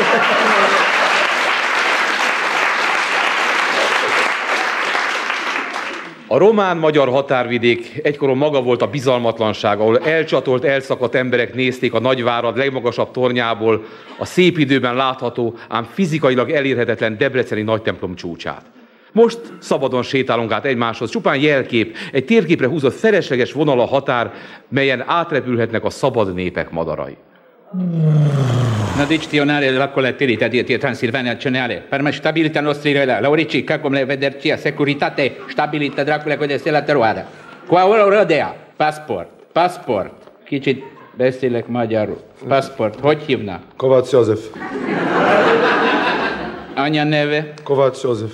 Speaker 7: A román-magyar határvidék egykoron maga volt a bizalmatlanság, ahol elcsatolt, elszakadt emberek nézték a nagyvárad legmagasabb tornyából a szép időben látható, ám fizikailag elérhetetlen Debreceni nagytemplom csúcsát. Most szabadon sétálunk át egymáshoz, csupán jelkép, egy térképre húzott felesleges vonal a határ, melyen átrepülhetnek a szabad népek madarai.
Speaker 11: No dictionare della collettività di Transilvania nazionale. Per me stabilità nostra la lauricica come le vederci securitate stabilità Dracula con la teruada. Qua ora rodea. Passport. Passport. Kicsit beszélek magyarul. Passport. Hogy hívnak?
Speaker 12: Kovács József.
Speaker 11: Anya neve?
Speaker 12: Kovács József.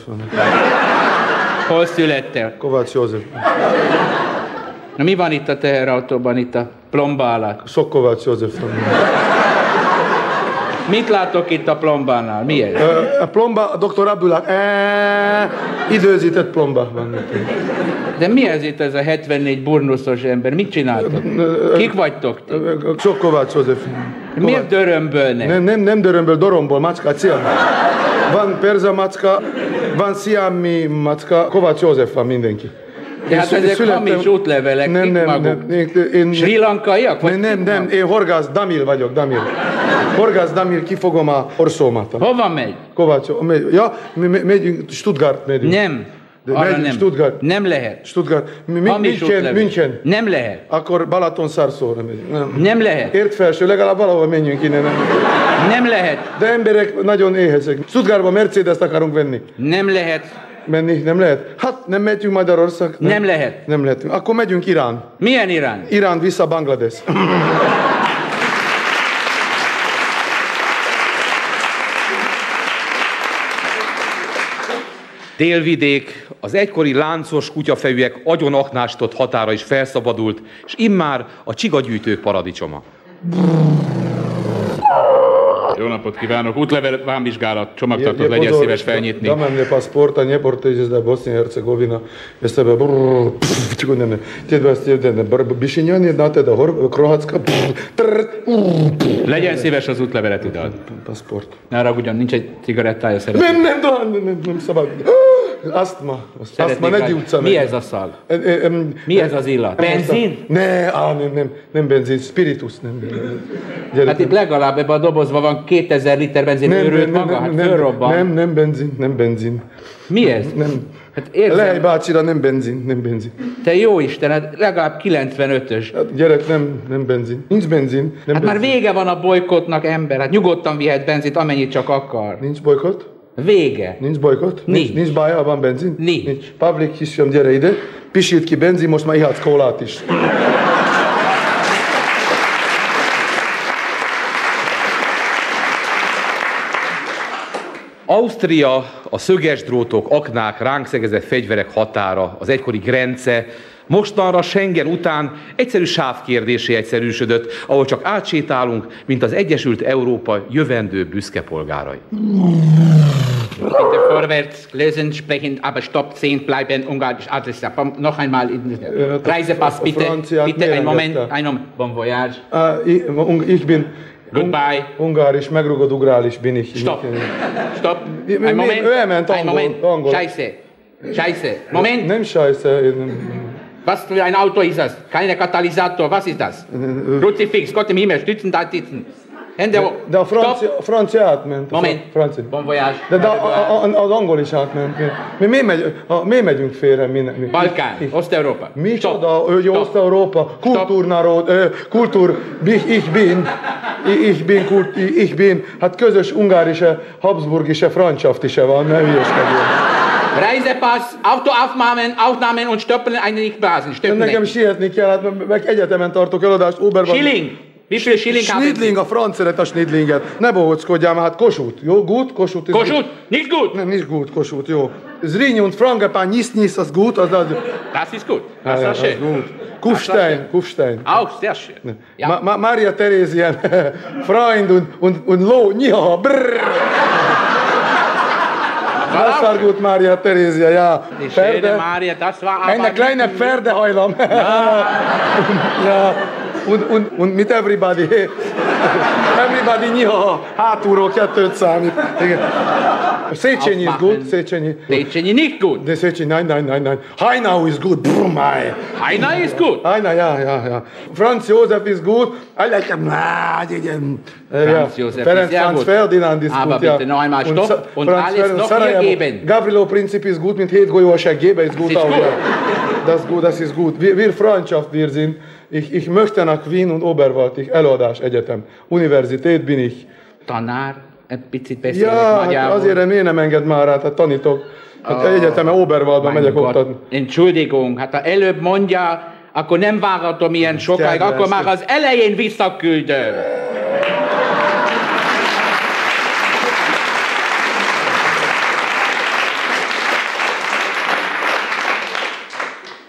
Speaker 11: Hol születtél?
Speaker 12: Kovács József.
Speaker 11: Na mi van itt a teherautóban, itt a plomba alatt?
Speaker 12: Sok Kovács József.
Speaker 11: Mit látok itt a plombánál? Mi ez?
Speaker 12: A plomba, dr. Abdullah, e, időzített plomba van.
Speaker 11: De mi ez itt ez a 74 burnuszos ember? Mit csináltok? Kik vagytok ti?
Speaker 12: Sok Kovács József.
Speaker 11: Miért dörömbölnek?
Speaker 12: Nem, nem, nem dörömből, doromból, macska, ciam. Van perza macska, van sziámi macska, Kovács József van mindenki.
Speaker 11: De hát ezek
Speaker 12: születtem-
Speaker 11: hamis útlevelek,
Speaker 12: nem, nem,
Speaker 11: maguk?
Speaker 12: nem, én, én,
Speaker 11: Sri Lankaiak?
Speaker 12: Nem, nem, nem, én Horgász Damil vagyok, Damil. Horgász Damil, kifogom a orszómat.
Speaker 11: Hova megy?
Speaker 12: Kovács, megy, ja, mi, megyünk, Stuttgart megyünk.
Speaker 11: Nem.
Speaker 12: De
Speaker 11: Arra nem.
Speaker 12: Stuttgart.
Speaker 11: Nem lehet.
Speaker 12: Stuttgart. Mi, mi,
Speaker 11: Hamis
Speaker 12: München. München.
Speaker 11: Nem lehet.
Speaker 12: Akkor Balaton szárszóra megyünk. Nem.
Speaker 11: Nem lehet.
Speaker 12: Ért felső, legalább valahol menjünk innen. Nem.
Speaker 11: Nem lehet.
Speaker 12: De emberek nagyon éhezek. Stuttgartba Mercedes-t akarunk venni.
Speaker 11: Nem lehet.
Speaker 12: Menni, nem lehet? Hát nem megyünk Magyarország.
Speaker 11: Nem lehet.
Speaker 12: Nem lehetünk. Akkor megyünk Irán.
Speaker 11: Milyen Irán?
Speaker 12: Irán vissza Banglades.
Speaker 7: Délvidék, az egykori láncos kutyafejűek agyon aknástott határa is felszabadult, és immár a csigagyűjtők paradicsoma.
Speaker 11: Jó napot kívánok! Útlevel vámvizsgálat, csomagtartót legyen szíves felnyitni.
Speaker 12: Da mam ne pasporta, ne porteđe da Bosnia i Hercegovina jeste be brrr, pff, čekaj, ne, ne, tje dva stjede, ne, brr, bišinjani, znate da Hor, Kroatska, pff, trr, urr, pff.
Speaker 11: Legyen szíves az útlevelet ide.
Speaker 12: Pasport.
Speaker 11: Ne haragudjon, nincs egy cigarettája szeretném.
Speaker 12: Nem, nem, nem, nem, nem szabad. Asztma,
Speaker 11: Szeretnék
Speaker 12: ne
Speaker 11: rá-
Speaker 12: gyújtsa
Speaker 11: Mi ez a szag?
Speaker 12: E, e,
Speaker 11: Mi ez az illat? Benzin?
Speaker 12: Ne, á, nem, nem, nem benzin, spiritus, nem. Gyere,
Speaker 11: Hát itt legalább ebben a dobozban van 2000 liter benzin, őrült maga, hát fölrobban.
Speaker 12: nem, nem benzin, nem benzin.
Speaker 11: Mi ez?
Speaker 12: Nem.
Speaker 11: Hát érzem,
Speaker 12: Lehely bácsira nem benzin, nem benzin.
Speaker 11: te jó Isten, hát legalább 95-ös.
Speaker 12: Hát gyerek, nem, nem benzin. Nincs benzin. Nem
Speaker 11: Hát már vége van a bolykotnak, ember. Hát nyugodtan vihet benzint, amennyit csak akar.
Speaker 12: Nincs bolykot?
Speaker 11: Vége.
Speaker 12: Nincs bolykot?
Speaker 11: Nincs.
Speaker 12: Nincs bája, van benzin?
Speaker 11: Nincs.
Speaker 12: Nincs. Pavlik, kisfiam, gyere ide. Pisít ki benzin, most már ihatsz kólát is.
Speaker 7: Ausztria a szöges drótok, aknák, ránk szegezett fegyverek határa, az egykori Grence, mostanra Schengen után egyszerű sávkérdésé egyszerűsödött, ahol csak átsétálunk, mint az Egyesült Európa jövendő büszke polgárai.
Speaker 11: Bitte vorwärts, lesen, sprechen, aber stopp, stehen bleiben, ungarisch Adresse. Noch einmal, in Reisepass, bitte, bitte, ein Moment, ein Moment, bon voyage.
Speaker 12: Ah, ich, bin...
Speaker 11: Goodbye.
Speaker 12: Ungáris, megrugod ugrális bin ich.
Speaker 11: Stopp. Stopp,
Speaker 12: Mi- mi-
Speaker 11: ein
Speaker 12: mi-
Speaker 11: Moment,
Speaker 12: ő elment
Speaker 11: ein
Speaker 12: angol-
Speaker 11: Moment,
Speaker 12: angol.
Speaker 11: scheiße, scheiße, Moment,
Speaker 12: Nem sajsze. én nem-
Speaker 11: was für ein Auto ist das? Keine Katalysator, was ist das? Kruzifix, Gott im Himmel, stützen da sitzen. Hände hoch,
Speaker 12: De a
Speaker 11: stopp,
Speaker 12: francia, a francia átment. A
Speaker 11: Moment.
Speaker 12: fra- Francia.
Speaker 11: bon voyage,
Speaker 12: De, de a, az angol is átment. Mi, mi, megy, a, mi megyünk félre? Mi, mi,
Speaker 11: Balkán, Ost-Európa.
Speaker 12: Micsoda, hogy
Speaker 11: Stop.
Speaker 12: Oszteurópa, kultúrnarod, ö, kultúr, ich, bin, ich- bin, kult, ich bin, hát közös ungárise, habsburgische Freundschaftische van, ne hülyeskedjél.
Speaker 11: Reisepass, Auto aufnehmen, aufnehmen und stoppen einen Blasen. Stöppen
Speaker 12: Nekem sietni kell, hát meg- egyetemen tartok előadást, Uberban.
Speaker 11: Schilling, wie viel Schilling?
Speaker 12: Schnidling, a franc szeret a schnidlinget. Ne bohockodjál már, hát Kossuth, jó? Gut? Kossuth.
Speaker 11: Kossuth, nicht gut.
Speaker 12: Nem, nicht gut, Kossuth, jó. Zriny und Frangepán, nyisz, nyisz, az gut, az az...
Speaker 11: Das ist gut.
Speaker 12: Ja,
Speaker 11: Das
Speaker 12: ja, az
Speaker 11: schön.
Speaker 12: gut. Kufstein, Kufstein.
Speaker 11: Auch sehr schön. Ja.
Speaker 12: Ma, ma, Maria Theresien, Freund und, und, und Lo, Nja, brrr. Das war gut, Maria Theresia, ja.
Speaker 11: Die schöne Maria, das war aber
Speaker 12: Eine kleine Pferdeheulam. Ja. ja. Und, und, und mit everybody. Everybody nyiha, hátulról kettőt számít. Igen. Széchenyi is good, Széchenyi.
Speaker 11: Széchenyi nicht gut.
Speaker 12: De Széchenyi, nein, nein, nein, nein. Hainau is good, brumai.
Speaker 11: Heiner ist gut.
Speaker 12: Heiner, ja, ja, ja. Franz Josef is good. I like him.
Speaker 11: Franz. Josef
Speaker 12: Ferenc
Speaker 11: ist sehr
Speaker 12: Franz
Speaker 11: gut.
Speaker 12: Ferdinand is
Speaker 11: Aber
Speaker 12: gut, ja.
Speaker 11: bitte noch einmal
Speaker 12: Und
Speaker 11: Stopp und
Speaker 12: Franz
Speaker 11: alles
Speaker 12: Ferdinand
Speaker 11: noch
Speaker 12: Sarajevo.
Speaker 11: hier geben.
Speaker 12: Gavrilo Princip is gut, mint hét golyó a seggébe, is gut
Speaker 11: ist
Speaker 12: auch.
Speaker 11: gut.
Speaker 12: Ja. Das ist gut, das ist gut. Wir, wir Freundschaft, wir sind. Ich, ich möchte nach Wien und Oberwald, ich előadás egyetem. Universität bin ich.
Speaker 11: Tanár, egy picit beszélek
Speaker 12: Ja, hát azért miért nem enged már át, hát tanítok. Hát egyeteme Oberwaldban megyek oktatni.
Speaker 11: Entschuldigung, hát ha előbb mondja, akkor nem várhatom ilyen sokáig, akkor már az elején visszaküldöm.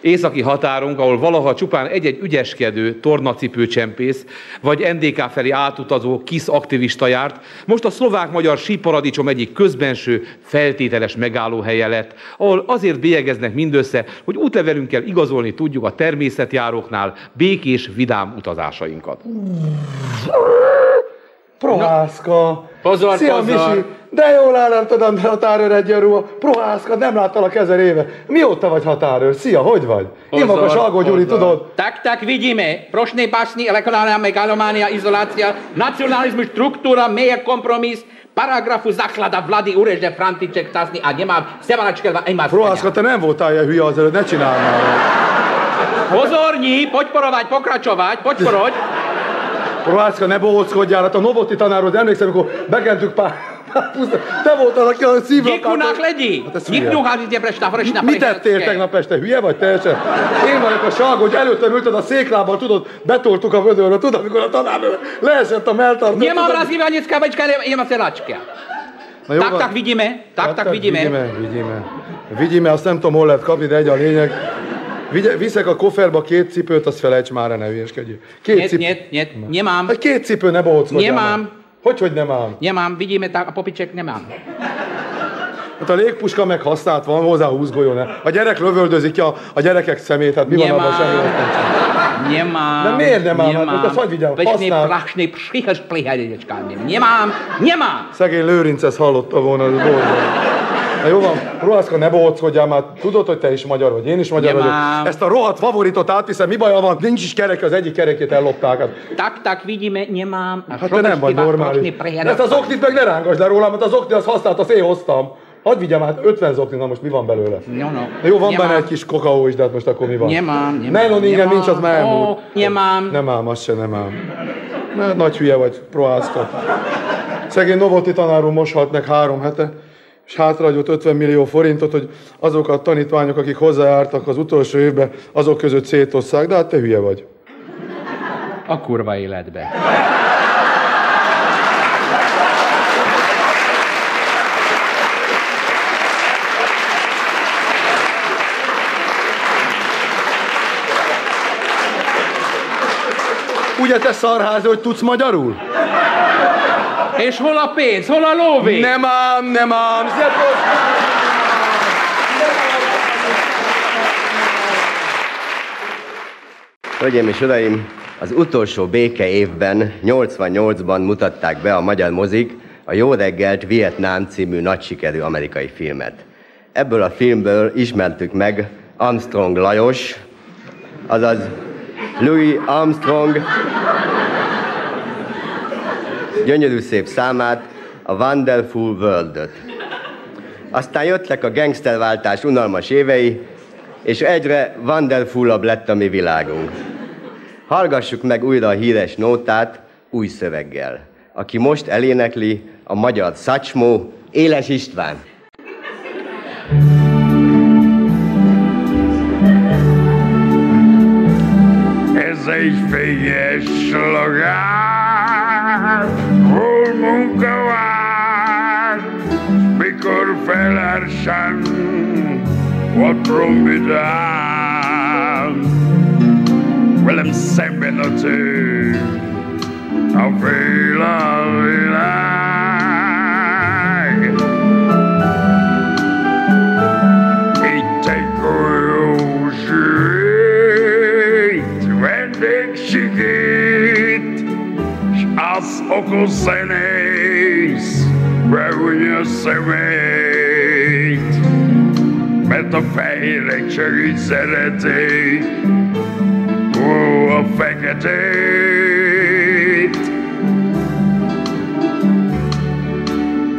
Speaker 7: Északi határunk, ahol valaha csupán egy-egy ügyeskedő tornacipőcsempész, vagy NDK felé átutazó KISZ aktivista járt, most a szlovák-magyar síparadicsom egyik közbenső, feltételes megállóhelye lett, ahol azért bélyegeznek mindössze, hogy útlevelünkkel igazolni tudjuk a természetjáróknál békés, vidám utazásainkat.
Speaker 12: Prohászka!
Speaker 11: Pozor,
Speaker 12: Szia,
Speaker 11: pozor.
Speaker 12: Misi! De jól áll, nem tudom, de határőr egy ruha. Prohászka, nem láttalak ezer éve. Mióta vagy határőr? Szia, hogy vagy? Én
Speaker 11: Pozor,
Speaker 12: magas Algó Gyuri, tudod?
Speaker 11: Tak, tak, vidíme. Prošné basni, regionálna megalománia, izolácia, nacionalizmus, struktúra, méje kompromis, paragrafu zaklada vlády urežde Frantiček tasni a nemám Sevanačkelva egymás
Speaker 12: Prohászka, te nem voltál ilyen hülye azelőtt, ne csinálnál.
Speaker 11: Pozorní, poď porovať, pokračovať, poď poroď.
Speaker 12: Prohászka, ne bohóckodjál, hát a Novoti tanárod, emlékszem, amikor begentük pár. Te voltál, aki a szívlapát...
Speaker 11: Dikunak ledi.
Speaker 12: Hát.
Speaker 11: Niknú házítje presta, fresna,
Speaker 12: Mit tettél tegnap este? Hülye vagy teljesen? Én vagyok a salgó, hogy előttem ülted a széklábbal, tudod, betoltuk a vödörre, tudod, amikor a tanárnő leesett a melltartó.
Speaker 11: Nemám
Speaker 12: tudod?
Speaker 11: razgývanická večka, jem se lačka.
Speaker 12: Na jó
Speaker 11: Tak, tak vidíme, tak, tak vidíme.
Speaker 12: Vigyime, vigyime. Vigyime, azt nem tudom, hol lehet kapni, de egy a lényeg. Vigye, viszek a kofferba két cipőt, azt felejts már, ne hülyeskedjél. Két
Speaker 11: Niet,
Speaker 12: cipő.
Speaker 11: niet, niet, nemám.
Speaker 12: Hát két cipő, ne bohóckodjál
Speaker 11: Nemám.
Speaker 12: Hogy, hogy nem ám?
Speaker 11: Nemám, vidíme, tak, a popiček nemám.
Speaker 12: Hát a légpuska meg használt van, hozzá 20 golyó, ne? A gyerek lövöldözik a, a gyerekek szemét, hát mi van abban semmi értelme.
Speaker 11: Nemám.
Speaker 12: De miért nem ám? Hát ezt hagyj vigyázz, használ.
Speaker 11: prašný přichaž plihadečka. Nemám, nemám.
Speaker 12: Szegény Lőrinc ezt hallotta volna, ez borzalmas. Na jó van, Rohászka, ne bohóckodjál már, tudod, hogy te is magyar vagy, én is magyar
Speaker 11: Nem
Speaker 12: vagyok.
Speaker 11: ám.
Speaker 12: Ezt a rohadt favoritot átviszem, mi baj van, nincs is kerek, az egyik kerekét ellopták. Hát,
Speaker 11: Tak, tak vidíme, nemám. A
Speaker 12: hát te nem vagy normális. Ezt az oknit meg ne rángasd le rólam, mert az okni az használt, azt én hoztam. Hadd vigyem át, 50 zokni, na most mi van belőle?
Speaker 11: No, no.
Speaker 12: Na jó, van benne egy kis kokaó is, de hát most akkor mi van?
Speaker 11: Nemám, nemám.
Speaker 12: Nylon ingen nincs, az már elmúlt.
Speaker 11: Ó, nemám.
Speaker 12: Nem ám, az se nem ám. Na, nagy hülye vagy, prohászka. Szegény Novoti tanárul most halt meg három hete, és hátrahagyott 50 millió forintot, hogy azok a tanítványok, akik hozzájártak az utolsó évben, azok között szétosszák, de hát te hülye vagy.
Speaker 11: A kurva életbe.
Speaker 12: Ugye te szarházi, hogy tudsz magyarul?
Speaker 11: És hol a pénz? Hol a lóvé?
Speaker 12: Nem ám, nem ám, Zepos!
Speaker 6: Hölgyeim és uraim, az utolsó béke évben, 88-ban mutatták be a magyar mozik a Jó reggelt Vietnám című nagy sikerű amerikai filmet. Ebből a filmből ismertük meg Armstrong Lajos, azaz Louis Armstrong gyönyörű szép számát, a Wonderful World-öt. Aztán jöttek a gangsterváltás unalmas évei, és egyre wonderfulabb lett a mi világunk. Hallgassuk meg újra a híres nótát új szöveggel, aki most elénekli a magyar Szacsmó, Éles István.
Speaker 13: Ez egy fényes slogán, hol munka vár, mikor felersen a trombitán. Velem szemben a tő, a sűrít, vendégségét, s a az okos zenész beújja a szemét, mert a fehérek csak így szeretik, ó, a feketét.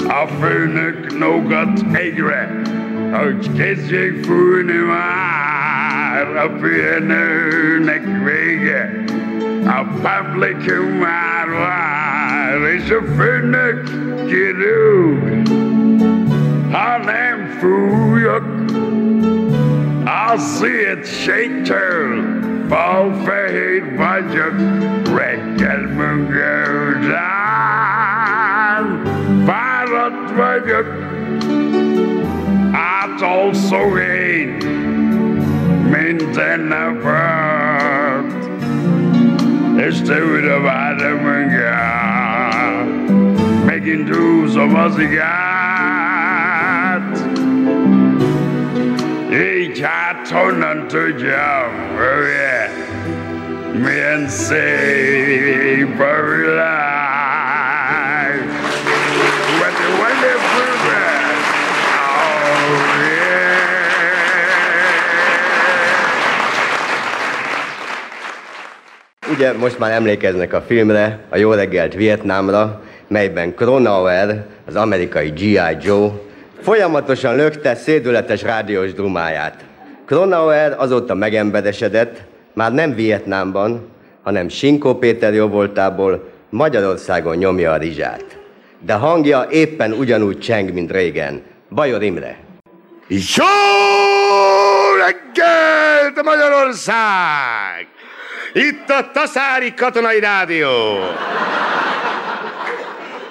Speaker 13: A főnök nógat egyre, hogy kezdjék fújni már, a pihenőnek vége, a publikum már vár, és a főnök kirúg, ha nem fújok, a szétségtől, falfehér vagyok, reggel munka után, fáradt vagyok, átolszó én minden napot, és te újra várom munkát, megint húzom az igát, így hát honnan tudjam, oh yeah, milyen szép a világ. What a wonderful world. Oh
Speaker 6: Ugye most már emlékeznek a filmre, a Jó reggelt Vietnámra, melyben Cronauer, az amerikai G.I. Joe, folyamatosan lökte szédületes rádiós drumáját. Cronauer azóta megemberesedett, már nem Vietnámban, hanem Sinkó Péter jóvoltából Magyarországon nyomja a rizsát. De hangja éppen ugyanúgy cseng, mint régen. Bajor Imre.
Speaker 13: Jó reggelt, Magyarország! Itt a Taszári Katonai Rádió.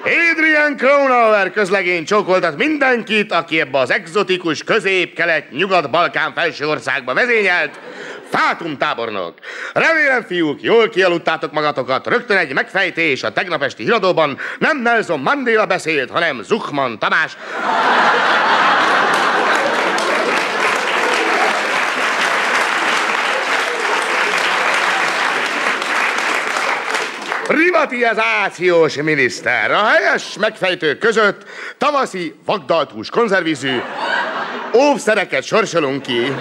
Speaker 13: Adrian Cronauer közlegény csókoltat mindenkit, aki ebbe az exotikus közép-kelet-nyugat-balkán felső országba vezényelt, Fátum tábornok. Remélem, fiúk, jól kialudtátok magatokat. Rögtön egy megfejtés a tegnap esti híradóban. Nem Nelson Mandela beszélt, hanem Zuchman Tamás. Privatizációs miniszter. A helyes megfejtők között tavaszi vagdaltús konzervizű, óvszereket sorsolunk ki.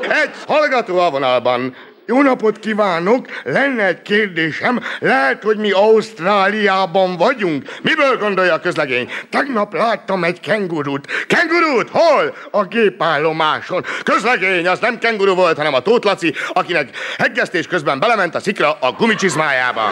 Speaker 13: Egy hallgató a vonalban. Jó napot kívánok! Lenne egy kérdésem, lehet, hogy mi Ausztráliában vagyunk. Miből gondolja a közlegény? Tegnap láttam egy kengurút. Kengurút? Hol? A gépállomáson. Közlegény, az nem kenguru volt, hanem a Tóth Laci, akinek heggesztés közben belement a szikra a gumicsizmájába.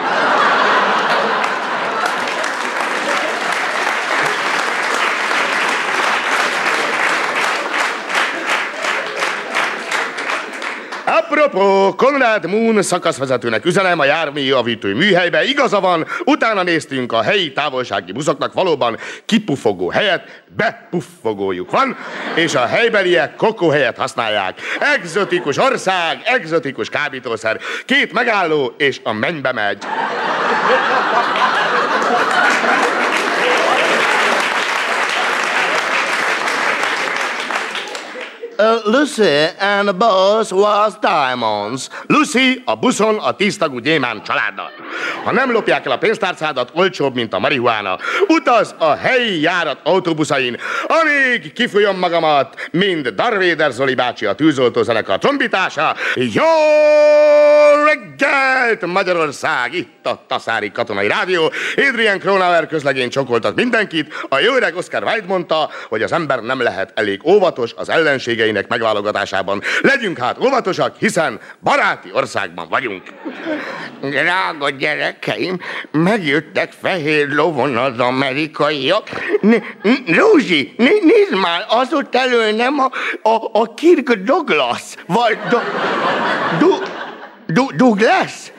Speaker 13: Apropó, Konrad Moon szakaszvezetőnek üzenem a járműjavító műhelybe. Igaza van, utána néztünk a helyi távolsági buszoknak valóban kipuffogó helyet, bepuffogójuk van, és a helybeliek kokó helyet használják. Exotikus ország, exotikus kábítószer. Két megálló, és a mennybe megy. Uh, Lucy and the boss was diamonds. Lucy a buszon a tíztagú gyémán családdal. Ha nem lopják el a pénztárcádat, olcsóbb, mint a marihuána. Utaz a helyi járat autóbuszain, amíg kifújom magamat, mint Darvéder Zoli bácsi a tűzoltó zenekar trombitása. Jó reggelt, Magyarország! Itt a Taszári Katonai Rádió. Adrian Cronauer közlegény csokoltat mindenkit. A jó öreg Oscar Wilde mondta, hogy az ember nem lehet elég óvatos az ellenségeinek megválogatásában. Legyünk hát óvatosak, hiszen baráti országban vagyunk. Drága gyerekeim, megjöttek fehér lovon az amerikaiak. N- Rózsi, né, nézd már, az ott elő nem a, a, a Kirk Douglas, vagy do, du, du, Douglas?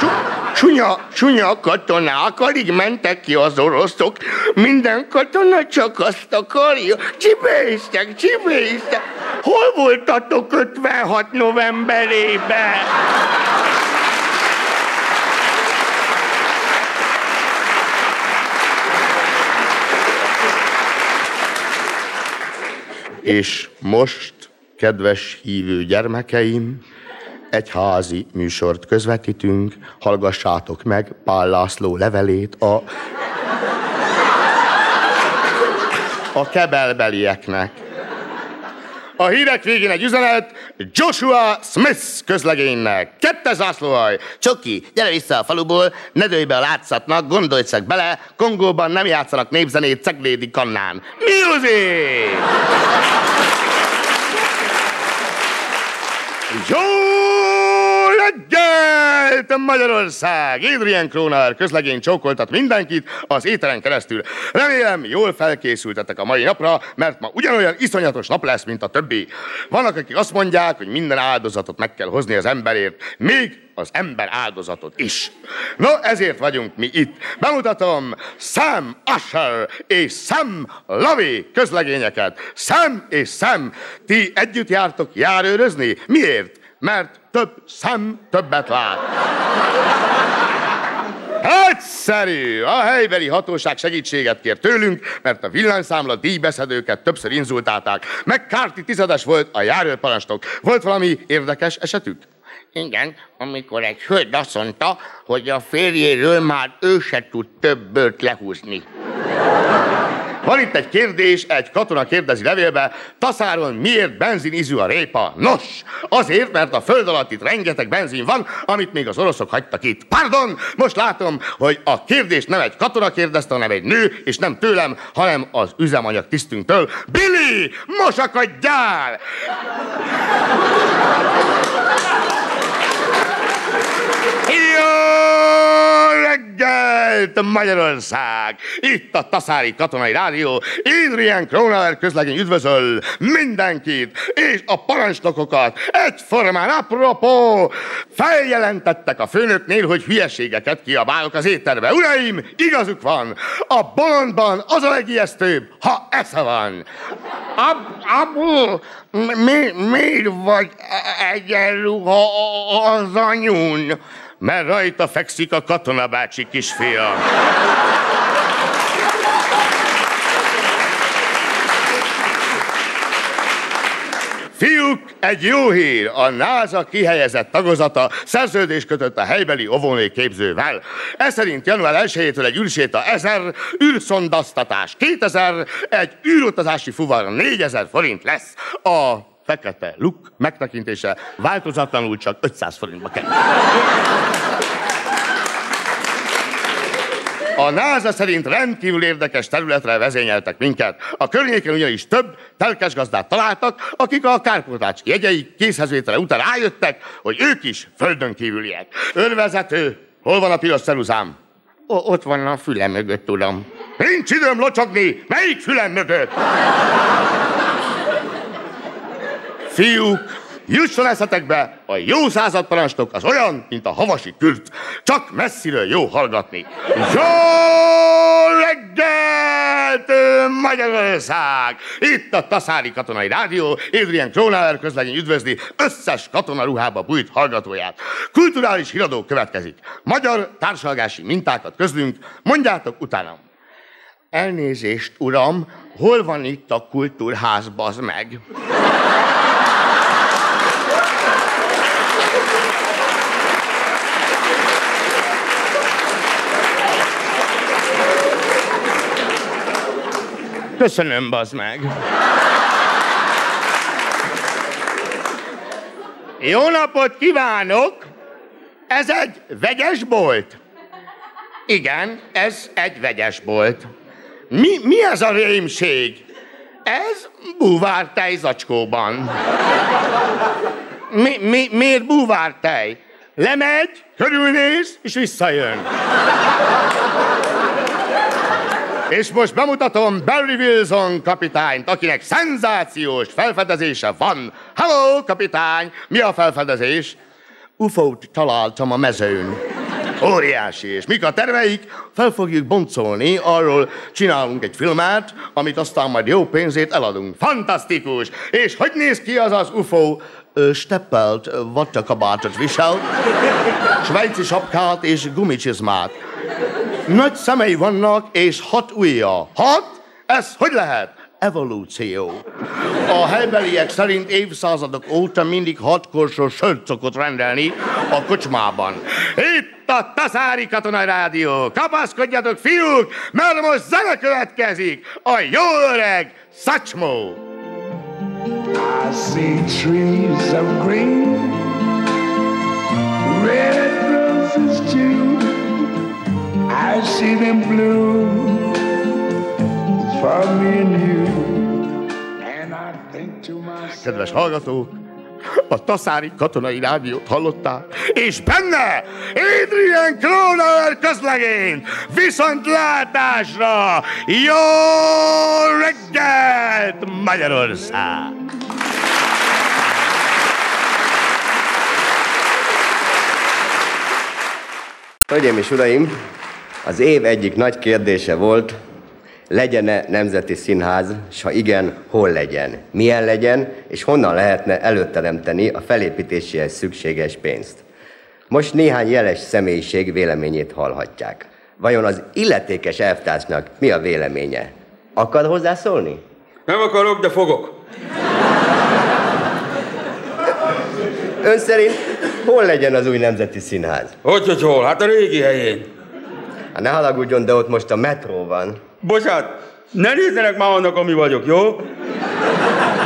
Speaker 13: Csu- Csúnya, csúnya katonák, alig mentek ki az oroszok. Minden katona csak azt akarja. Csibésztek, csibésztek. Hol voltatok 56 novemberében? És most, kedves hívő gyermekeim, egy házi műsort közvetítünk, hallgassátok meg Pál László levelét a... a kebelbelieknek. A hírek végén egy üzenet Joshua Smith közlegénynek. Kettes zászlóhaj.
Speaker 6: Csoki, gyere vissza a faluból, ne dőj be a látszatnak, gondolj csak bele, Kongóban nem játszanak népzenét Ceglédi kannán.
Speaker 13: Music! Jó reggelt, Magyarország! Adrian Krónár közlegény csókoltat mindenkit az éteren keresztül. Remélem, jól felkészültetek a mai napra, mert ma ugyanolyan iszonyatos nap lesz, mint a többi. Vannak, akik azt mondják, hogy minden áldozatot meg kell hozni az emberért, még az ember áldozatot is. No, ezért vagyunk mi itt. Bemutatom Sam Usher és Sam Lavi közlegényeket. Sam és Sam, ti együtt jártok járőrözni? Miért? Mert több szem többet lát. Egyszerű! A helybeli hatóság segítséget kér tőlünk, mert a villanyszámla díjbeszedőket többször inzultálták. McCarthy tizedes volt a járőrparancsnok. Volt valami érdekes esetük?
Speaker 14: Igen, amikor egy hölgy azt mondta, hogy a férjéről már ő se tud több bőrt lehúzni.
Speaker 13: Van itt egy kérdés, egy katona kérdezi levélbe, taszáron miért benzinizű a répa? Nos, azért, mert a föld alatt itt rengeteg benzin van, amit még az oroszok hagytak itt. Pardon, most látom, hogy a kérdés nem egy katona kérdezte, hanem egy nő, és nem tőlem, hanem az üzemanyag tisztünktől. Billy, mosakadjál! Jó reggelt, Magyarország! Itt a Taszári Katonai Rádió. Adrian Kronauer közlegény üdvözöl mindenkit, és a parancsnokokat egyformán apropó feljelentettek a főnöknél, hogy hülyeségeket kiabálok az étterbe. Uraim, igazuk van, a bolondban az a legijesztőbb, ha esze van.
Speaker 14: Ab, abu, mi, miért vagy egyenruha az anyun?
Speaker 13: Mert rajta fekszik a katonabácsi kisfia. Fiúk, egy jó hír! A NASA kihelyezett tagozata szerződést kötött a helybeli ovóné képzővel. Ez szerint január 1-től egy űrséta 1000, űrszondaztatás 2000, egy űrutazási fuvar 4000 forint lesz. A fekete luk megtekintése változatlanul csak 500 forintba kerül. A NASA szerint rendkívül érdekes területre vezényeltek minket. A környéken ugyanis több telkes gazdát találtak, akik a kárpótlács jegyei készhezvétele után rájöttek, hogy ők is földön kívüliek. Örvezető, hol van a piros ceruzám?
Speaker 14: O, ott van a fülem mögött, tudom.
Speaker 13: Nincs időm locsogni! Melyik fülem mögött? Fiúk, jusson eszetekbe, a jó századparancsnok az olyan, mint a havasi kürt. Csak messziről jó hallgatni. Jó reggelt, Magyarország! Itt a Taszári Katonai Rádió, Adrian Krónauer közlegény üdvözli összes katonaruhába bújt hallgatóját. Kulturális híradó következik. Magyar társalgási mintákat közlünk, mondjátok utána.
Speaker 14: Elnézést, uram, hol van itt a kultúrház, bazd meg? Köszönöm, bazd meg. Jó napot kívánok! Ez egy vegyes bolt? Igen, ez egy vegyes bolt. Mi, mi ez a rémség? Ez búvártej zacskóban. Mi, mi, miért búvártej? Lemegy, körülnéz, és visszajön.
Speaker 13: És most bemutatom Barry Wilson kapitányt, akinek szenzációs felfedezése van. Hello, kapitány! Mi a felfedezés? UFO-t találtam a mezőn. Óriási, és mik a terveik? Fel fogjuk boncolni, arról csinálunk egy filmet, amit aztán majd jó pénzét eladunk. Fantasztikus! És hogy néz ki az az UFO? Steppelt vattakabátot visel, svájci sapkát és gumicsizmát. Nagy szemei vannak, és hat ujja. Hat? Ez hogy lehet? evolúció. A helybeliek szerint évszázadok óta mindig hat korsó sört szokott rendelni a kocsmában. Itt a Taszári Katonai Rádió! Kapaszkodjatok, fiúk, mert most zene következik! A jó öreg Szacsmó!
Speaker 15: I see trees of green, red. I see them bloom for me and you. And I think to myself.
Speaker 13: Kedves hallgatók, a Taszári Katonai Rádiót hallották, és benne Adrian Kroner közlegény viszontlátásra! Jó reggelt, Magyarország!
Speaker 6: Hölgyeim és uraim, az év egyik nagy kérdése volt, legyen-e nemzeti színház, és ha igen, hol legyen, milyen legyen, és honnan lehetne előteremteni a felépítéséhez szükséges pénzt. Most néhány jeles személyiség véleményét hallhatják. Vajon az illetékes elvtársnak mi a véleménye? Akar hozzászólni?
Speaker 16: Nem akarok, de fogok.
Speaker 6: Ön szerint hol legyen az új nemzeti színház?
Speaker 16: Hogy, hogy hol? Hát a régi helyén.
Speaker 6: Hát ne halagudjon, de ott most a metró van.
Speaker 16: Bocsát, ne nézzenek már annak, ami vagyok, jó?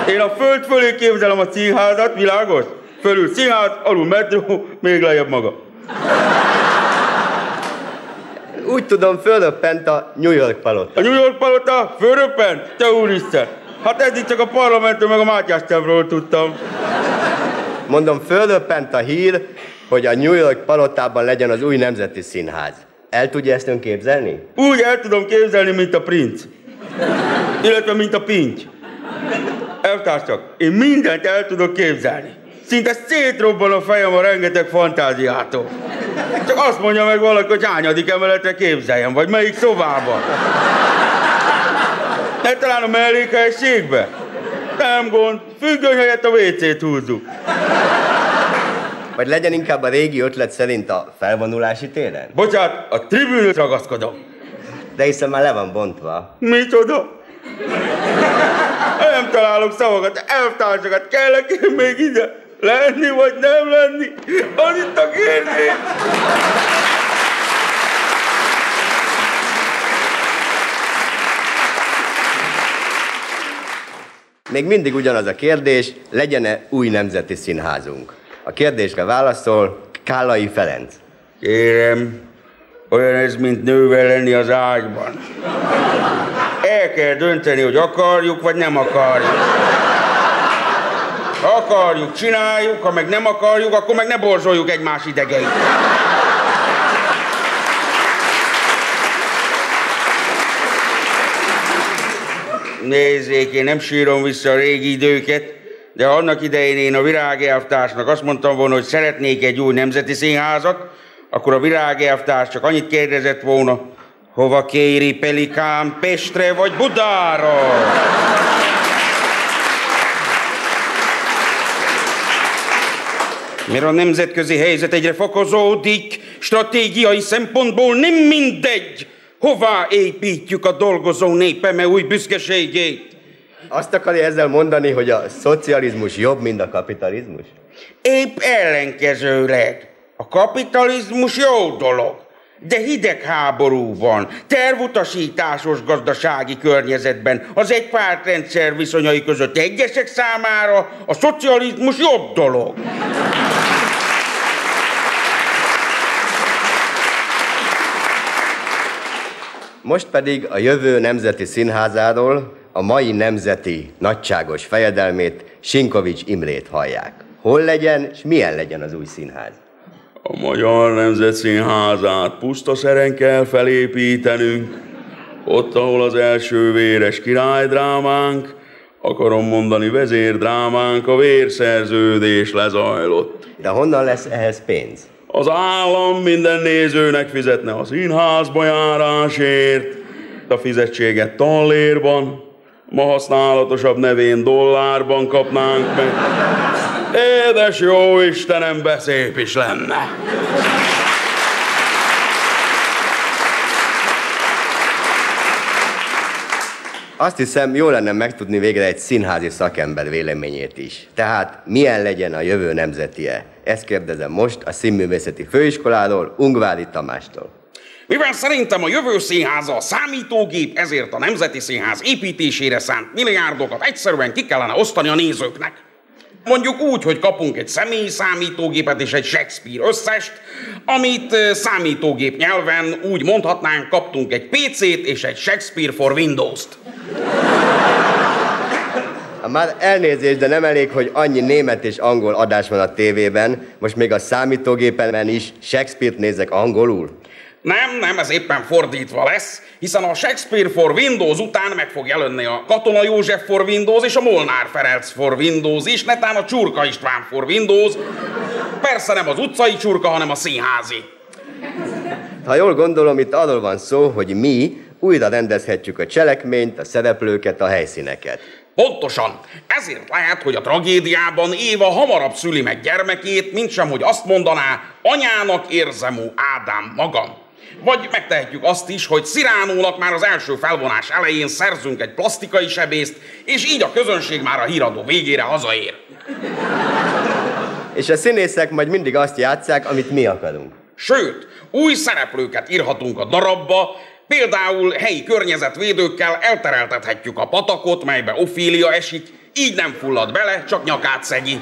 Speaker 16: Én a föld fölé képzelem a színházat, világos? Fölül színház, alul metró, még lejjebb maga.
Speaker 6: Úgy tudom, fölöppent a New York palota.
Speaker 16: A New York palota? Fölröppent? Te úristen! Hát eddig csak a parlamentről meg a Mátyás Tevről tudtam.
Speaker 6: Mondom, fölöppent a hír, hogy a New York palotában legyen az új nemzeti színház. El tudja ezt ön képzelni?
Speaker 16: Úgy el tudom képzelni, mint a princ. Illetve, mint a pinty. Eltársak, én mindent el tudok képzelni. Szinte szétrobban a fejem a rengeteg fantáziától. Csak azt mondja meg valaki, hogy hányadik emeletre képzeljem, vagy melyik szobában. Ne talán a mellékhelyiségbe? Nem gond, függöny helyett a WC-t húzzuk.
Speaker 6: Vagy legyen inkább a régi ötlet szerint a felvonulási téren?
Speaker 16: Bocsát, a tribűnöt ragaszkodom.
Speaker 6: De hiszen már le van bontva.
Speaker 16: Micsoda? Nem találok szavakat, elvtársakat, kellek én még ide? Lenni vagy nem lenni? Az itt a kérdés.
Speaker 6: Még mindig ugyanaz a kérdés, legyen-e új nemzeti színházunk? A kérdésre válaszol Kállai Ferenc.
Speaker 16: Kérem, olyan ez, mint nővel lenni az ágyban. El kell dönteni, hogy akarjuk, vagy nem akarjuk. Ha akarjuk, csináljuk, ha meg nem akarjuk, akkor meg ne borzoljuk egymás idegeit. Nézzék, én nem sírom vissza a régi időket, de annak idején én a virágelvtársnak azt mondtam volna, hogy szeretnék egy új nemzeti színházat, akkor a virágelvtárs csak annyit kérdezett volna, hova kéri Pelikán, Pestre vagy Budára? Mert a nemzetközi helyzet egyre fokozódik, stratégiai szempontból nem mindegy, hová építjük a dolgozó népeme új büszkeségét.
Speaker 6: Azt akarja ezzel mondani, hogy a szocializmus jobb, mint a kapitalizmus?
Speaker 16: Épp ellenkezőleg. A kapitalizmus jó dolog. De hidegháborúban, tervutasításos gazdasági környezetben, az egy pártrendszer viszonyai között egyesek számára a szocializmus jobb dolog.
Speaker 6: Most pedig a jövő nemzeti színházáról a mai nemzeti nagyságos fejedelmét Sinkovics Imrét hallják. Hol legyen, és milyen legyen az új színház?
Speaker 16: A Magyar Nemzet Színházát pusztaszeren kell felépítenünk. Ott, ahol az első véres királydrámánk, akarom mondani vezérdrámánk, a vérszerződés lezajlott.
Speaker 6: De honnan lesz ehhez pénz?
Speaker 16: Az állam minden nézőnek fizetne a színházba járásért, a fizetséget tallérban, ma használatosabb nevén dollárban kapnánk meg. Édes jó Istenem, beszép is lenne.
Speaker 6: Azt hiszem, jó lenne megtudni végre egy színházi szakember véleményét is. Tehát milyen legyen a jövő nemzetie? Ezt kérdezem most a Színművészeti Főiskoláról, Ungvári Tamástól.
Speaker 17: Mivel szerintem a jövő színháza a számítógép, ezért a Nemzeti Színház építésére szánt milliárdokat egyszerűen ki kellene osztani a nézőknek. Mondjuk úgy, hogy kapunk egy személyi számítógépet és egy Shakespeare összest, amit számítógép nyelven úgy mondhatnánk, kaptunk egy PC-t és egy Shakespeare for Windows-t.
Speaker 6: Ha már elnézést, de nem elég, hogy annyi német és angol adás van a tévében, most még a számítógépen is Shakespeare-t nézek angolul.
Speaker 17: Nem, nem, ez éppen fordítva lesz, hiszen a Shakespeare for Windows után meg fog jelenni a Katona József for Windows és a Molnár Ferenc for Windows is, netán a Csurka István for Windows. Persze nem az utcai csurka, hanem a színházi.
Speaker 6: Ha jól gondolom, itt arról van szó, hogy mi újra rendezhetjük a cselekményt, a szereplőket, a helyszíneket.
Speaker 17: Pontosan. Ezért lehet, hogy a tragédiában Éva hamarabb szüli meg gyermekét, mint sem, hogy azt mondaná, anyának érzem ó Ádám magam. Vagy megtehetjük azt is, hogy Sziránónak már az első felvonás elején szerzünk egy plastikai sebészt, és így a közönség már a híradó végére hazaér.
Speaker 6: És a színészek majd mindig azt játszák, amit mi akarunk.
Speaker 17: Sőt, új szereplőket írhatunk a darabba, például helyi környezetvédőkkel eltereltethetjük a patakot, melybe Ofília esik, így nem fullad bele, csak nyakát szegi.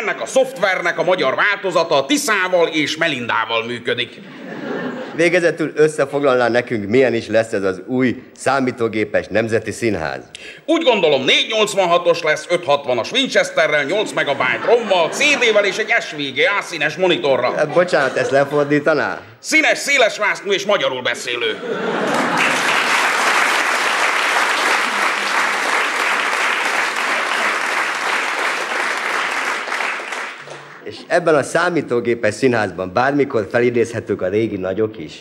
Speaker 17: Ennek a szoftvernek a magyar változata Tiszával és Melindával működik.
Speaker 6: Végezetül összefoglalná nekünk, milyen is lesz ez az új számítógépes nemzeti színház.
Speaker 17: Úgy gondolom 486-os lesz, 560-as Winchesterrel, 8 megabyte rommal, CD-vel és egy SVGA színes monitorral.
Speaker 6: Hát, bocsánat, ezt lefordítaná?
Speaker 17: Színes, széles vásznú és magyarul beszélő.
Speaker 6: És ebben a számítógépes színházban bármikor felidézhetők a régi nagyok is?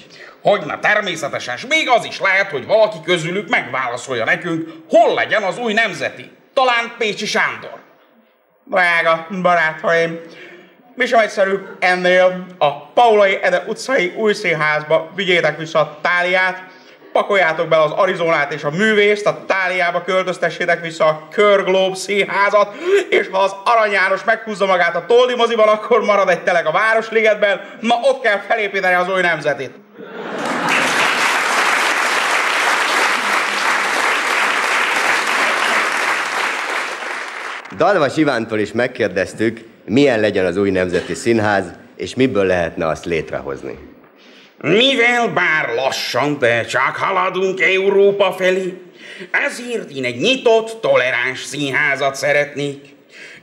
Speaker 17: Hogyne, természetesen, és még az is lehet, hogy valaki közülük megválaszolja nekünk, hol legyen az új nemzeti. Talán Pécsi Sándor.
Speaker 18: Drága barátaim, mi sem egyszerű ennél a Paulai Ede utcai új színházba vigyétek vissza a táliát, pakoljátok be az Arizonát és a művészt, a táliába költöztessétek vissza a Kör Globe színházat, és ha az Arany János meghúzza magát a Toldi moziban, akkor marad egy telek a Városligetben, na ott kell felépíteni az új nemzetit.
Speaker 6: Dalvas Ivántól is megkérdeztük, milyen legyen az új nemzeti színház, és miből lehetne azt létrehozni.
Speaker 17: Mivel bár lassan, de csak haladunk Európa felé, ezért én egy nyitott, toleráns színházat szeretnék.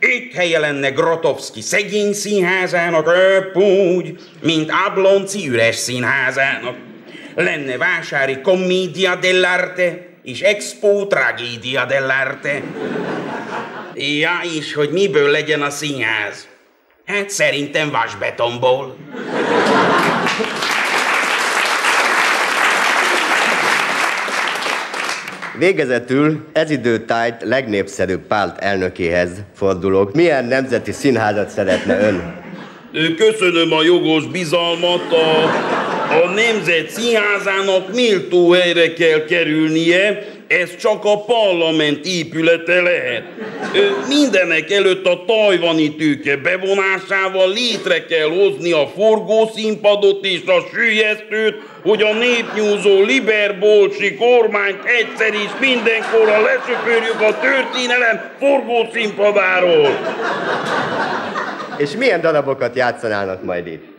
Speaker 17: Itt helye lenne Grotowski szegény színházának, épp úgy, mint Ablonci üres színházának. Lenne vásári Commedia dell'arte és Expo Tragedia dell'arte. Ja, és hogy miből legyen a színház? Hát szerintem vasbetonból.
Speaker 6: Végezetül ez időtájt legnépszerűbb párt elnökéhez fordulok. Milyen nemzeti színházat szeretne ön?
Speaker 16: Köszönöm a jogos bizalmat. A, a Nemzet Színházának méltó helyre kell kerülnie, ez csak a parlament épülete lehet. Ö, Mindenek előtt a tajvani tőke bevonásával létre kell hozni a forgószínpadot és a sülyeztőt, hogy a népnyúzó liberbolsi kormányt egyszer is mindenkorra lesöpörjük a történelem forgószínpadáról.
Speaker 6: És milyen darabokat játszanának majd itt?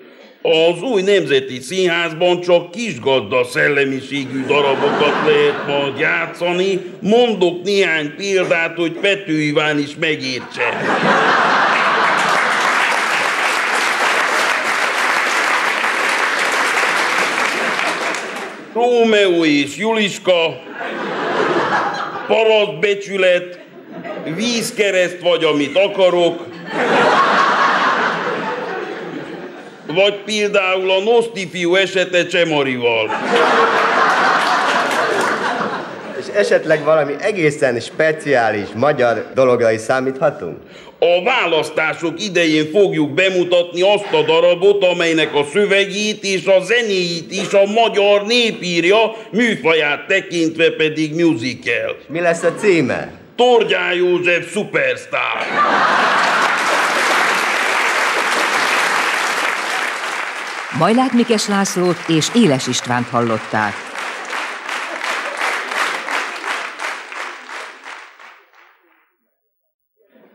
Speaker 16: Az új Nemzeti Színházban csak kisgazda szellemiségű darabokat lehet majd játszani. Mondok néhány példát, hogy Pető Iván is megértse. Rómeó és Juliska, parasztbecsület, vízkereszt vagy, amit akarok, vagy például a Noszti fiú esete Csemarival.
Speaker 6: És esetleg valami egészen speciális magyar dologra is számíthatunk?
Speaker 19: A választások idején fogjuk bemutatni azt a darabot, amelynek a szövegét és a zenéit is a magyar nép írja, műfaját tekintve pedig musical.
Speaker 6: Mi lesz a címe?
Speaker 19: Torgyán József Superstar.
Speaker 20: Majlát Mikes Lászlót és Éles Istvánt hallották.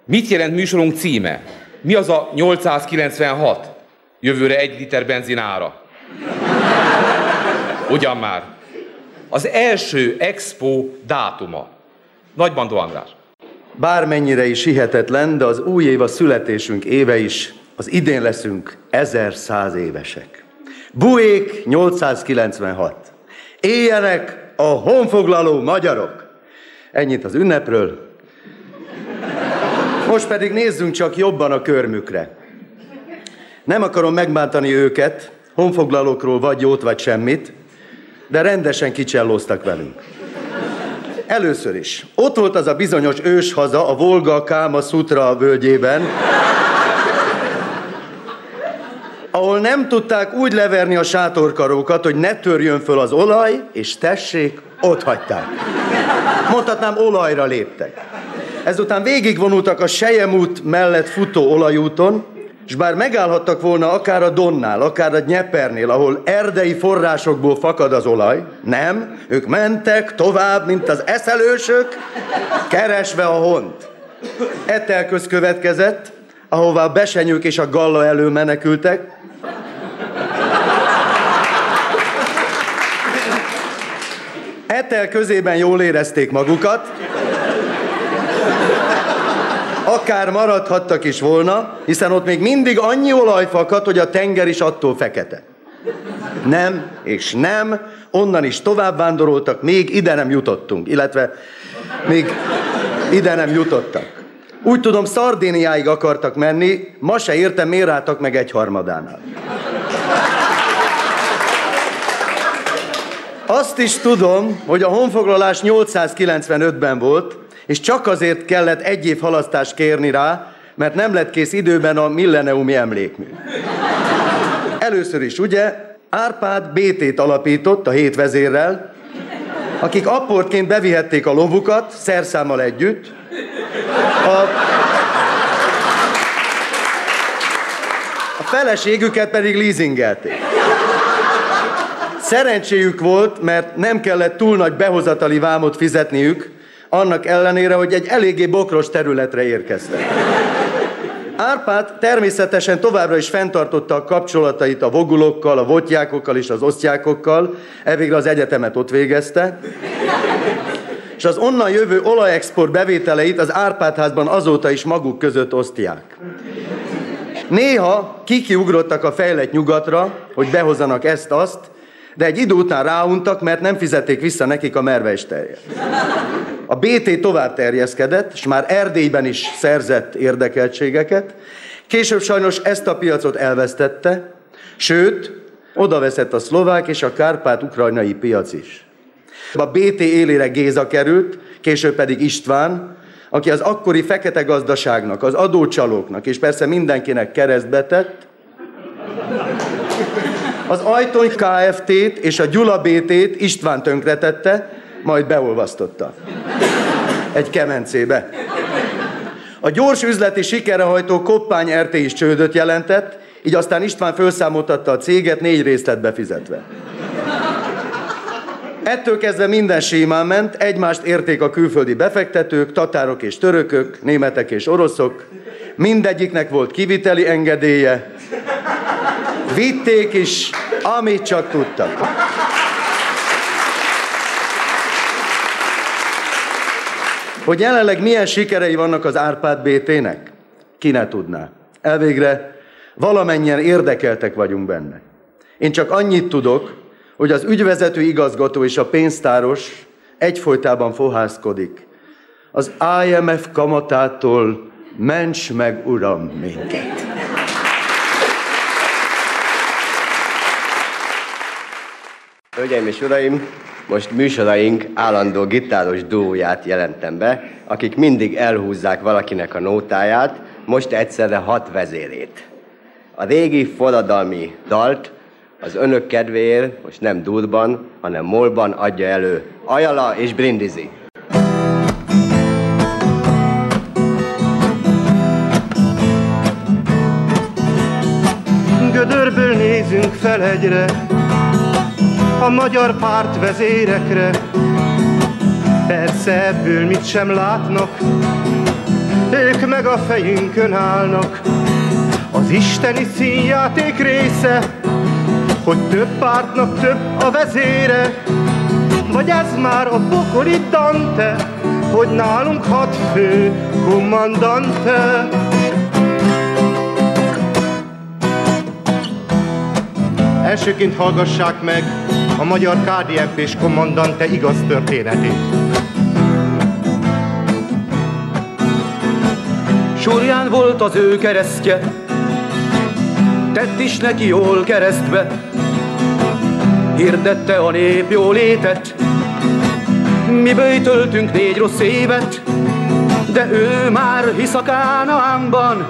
Speaker 7: Mit jelent műsorunk címe? Mi az a 896? Jövőre egy liter benzinára. Ugyan már. Az első expo dátuma. Nagybandó András.
Speaker 3: Bármennyire is hihetetlen, de az új év a születésünk éve is, az idén leszünk 1100 évesek. Buék 896. Éljenek a honfoglaló magyarok! Ennyit az ünnepről. Most pedig nézzünk csak jobban a körmükre. Nem akarom megbántani őket, honfoglalókról vagy jót, vagy semmit, de rendesen kicsellóztak velünk. Először is. Ott volt az a bizonyos őshaza a Volga Káma Sutra völgyében, ahol nem tudták úgy leverni a sátorkarókat, hogy ne törjön föl az olaj, és tessék, ott hagyták. Mondhatnám, olajra léptek. Ezután végigvonultak a Sejemút mellett futó olajúton, és bár megállhattak volna akár a Donnál, akár a Nyepernél, ahol erdei forrásokból fakad az olaj, nem, ők mentek tovább, mint az eszelősök, keresve a hont. Etelköz következett, ahová a besenyők és a galla elő menekültek. Etel közében jól érezték magukat, akár maradhattak is volna, hiszen ott még mindig annyi olaj fakad, hogy a tenger is attól fekete. Nem, és nem, onnan is tovább vándoroltak, még ide nem jutottunk, illetve még ide nem jutottak. Úgy tudom, Szardéniáig akartak menni, ma se értem, miért álltak meg egy harmadánál. Azt is tudom, hogy a honfoglalás 895-ben volt, és csak azért kellett egy év halasztást kérni rá, mert nem lett kész időben a milleniumi emlékmű. Először is, ugye, Árpád BT-t alapított a hét vezérrel, akik apportként bevihették a lovukat, szerszámmal együtt. A, a feleségüket pedig leasingelték. Szerencséjük volt, mert nem kellett túl nagy behozatali vámot fizetniük, annak ellenére, hogy egy eléggé bokros területre érkeztek. Árpád természetesen továbbra is fenntartotta a kapcsolatait a vogulokkal, a votjákokkal és az osztjákokkal, elvégre az egyetemet ott végezte, és az onnan jövő olajexport bevételeit az Árpádházban azóta is maguk között osztják. Néha kikiugrottak a fejlett nyugatra, hogy behozzanak ezt-azt, de egy idő után ráuntak, mert nem fizették vissza nekik a merveisterjet. A BT tovább terjeszkedett, és már Erdélyben is szerzett érdekeltségeket. Később sajnos ezt a piacot elvesztette, sőt, oda veszett a szlovák és a kárpát-ukrajnai piac is. A BT élére Géza került, később pedig István, aki az akkori fekete gazdaságnak, az adócsalóknak és persze mindenkinek keresztbe tett, az Ajtony Kft-t és a Gyula BT-t István tönkretette, majd beolvasztotta. Egy kemencébe. A gyors üzleti sikerehajtó Koppány RT is csődöt jelentett, így aztán István felszámoltatta a céget négy részletbe fizetve. Ettől kezdve minden sémán ment, egymást érték a külföldi befektetők, tatárok és törökök, németek és oroszok, mindegyiknek volt kiviteli engedélye, vitték is, amit csak tudtak. Hogy jelenleg milyen sikerei vannak az Árpád BT-nek? Ki ne tudná. Elvégre valamennyien érdekeltek vagyunk benne. Én csak annyit tudok, hogy az ügyvezető igazgató és a pénztáros egyfolytában fohászkodik. Az IMF kamatától ments meg, uram, minket.
Speaker 6: Hölgyeim és uraim, Most műsoraink állandó gitáros duóját jelentem be, akik mindig elhúzzák valakinek a nótáját, most egyszerre hat vezérét. A régi forradalmi dalt az önök kedvéért most nem durban, hanem molban adja elő Ajala és Brindisi.
Speaker 21: Gödörből nézünk fel egyre, a magyar párt vezérekre. Persze ebből mit sem látnak, ők meg a fejünkön állnak. Az isteni színjáték része, hogy több pártnak több a vezére, vagy ez már a pokoli Dante, hogy nálunk hat fő kommandante. Elsőként hallgassák meg a magyar KDNP és kommandante igaz történetét.
Speaker 22: Súrján volt az ő keresztje, tett is neki jól keresztbe, hirdette a nép jólétet, mi böjtöltünk négy rossz évet, de ő már hisz a Kánaánban,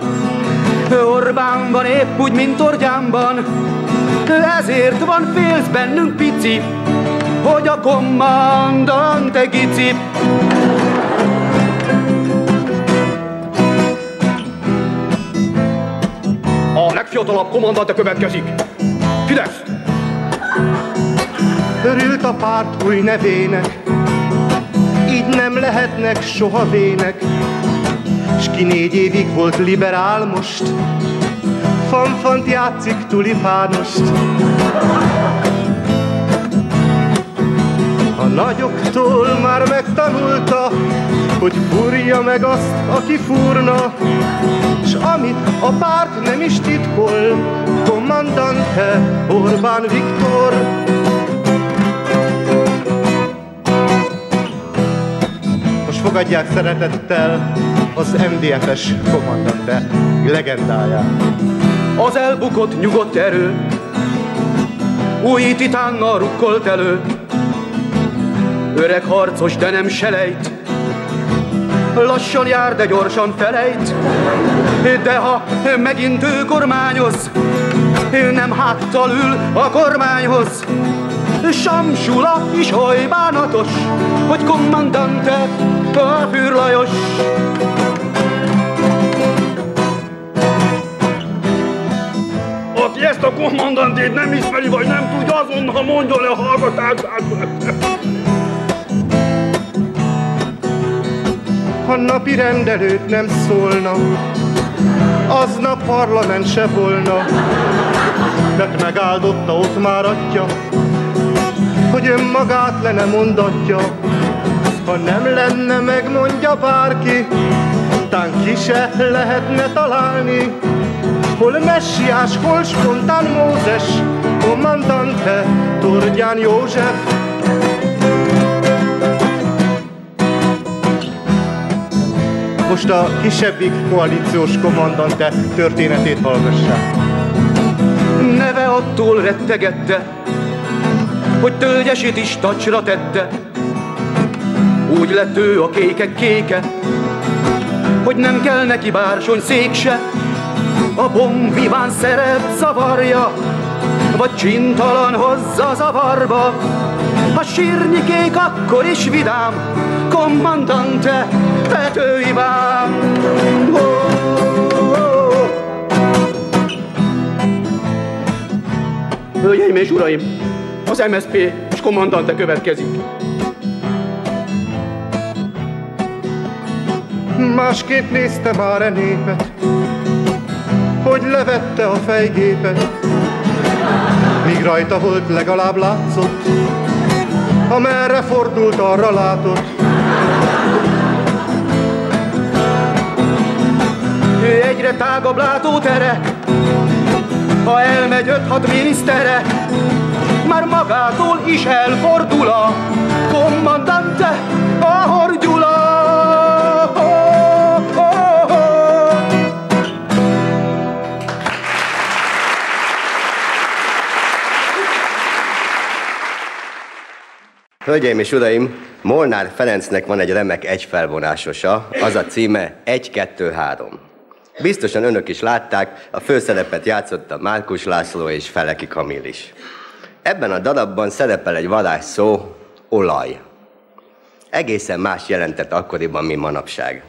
Speaker 22: Orbánban épp úgy, mint Orgyánban, ezért van félsz bennünk pici, hogy a kommandante gici.
Speaker 23: A legfiatalabb kommandante következik. Fidesz!
Speaker 21: Örült a párt új nevének, így nem lehetnek soha vének, s ki négy évig volt liberál most, fanfant játszik tulipánost. A nagyoktól már megtanulta, hogy fúrja meg azt, aki fúrna, s amit a párt nem is titkol, kommandante Orbán Viktor. Most fogadják szeretettel az MDF-es kommandante legendáját.
Speaker 22: Az elbukott nyugodt erő, új titánnal rukkolt elő, öreg harcos, de nem selejt, lassan jár, de gyorsan felejt, de ha megint ő kormányoz, nem háttal ül a kormányhoz, Samsula is oly bánatos, hogy kommandante a fűrlajos.
Speaker 24: Ezt a kommandantét nem ismeri, vagy nem tudja, azonnal mondja le a hallgatását.
Speaker 21: Ha napi rendelőt nem szólna, aznap parlament se volna, mert megáldotta ott már atya, hogy önmagát le nem mondatja. Ha nem lenne, megmondja bárki, tán ki se lehetne találni, hol messiás, hol spontán Mózes, kommandante Tordján József. Most a kisebbik koalíciós kommandante történetét hallgassák.
Speaker 22: Neve attól rettegette, hogy tölgyesét is tacsra tette. Úgy lett ő a kékek kéke, hogy nem kell neki bársony szék se, a bombiván szeret zavarja, vagy csintalan hozza zavarba. Ha sírni akkor is vidám, kommandante, Petőivám.
Speaker 23: Hölgyeim és uraim, az MSP és kommandante következik.
Speaker 21: Másképp nézte már a népet, hogy levette a fejgépet, míg rajta volt legalább látszott, amerre fordult, arra látott.
Speaker 22: Ő egyre tágabb látótere, ha elmegy öt-hat minisztere, már magától is elfordul a kommandante, ahol Gyula.
Speaker 6: Hölgyeim és uraim, Molnár Ferencnek van egy remek egyfelvonásosa, az a címe 1-2-3. Biztosan önök is látták, a főszerepet játszotta Márkus László és Feleki Kamil is. Ebben a darabban szerepel egy varázsszó, olaj. Egészen más jelentett akkoriban, mint manapság.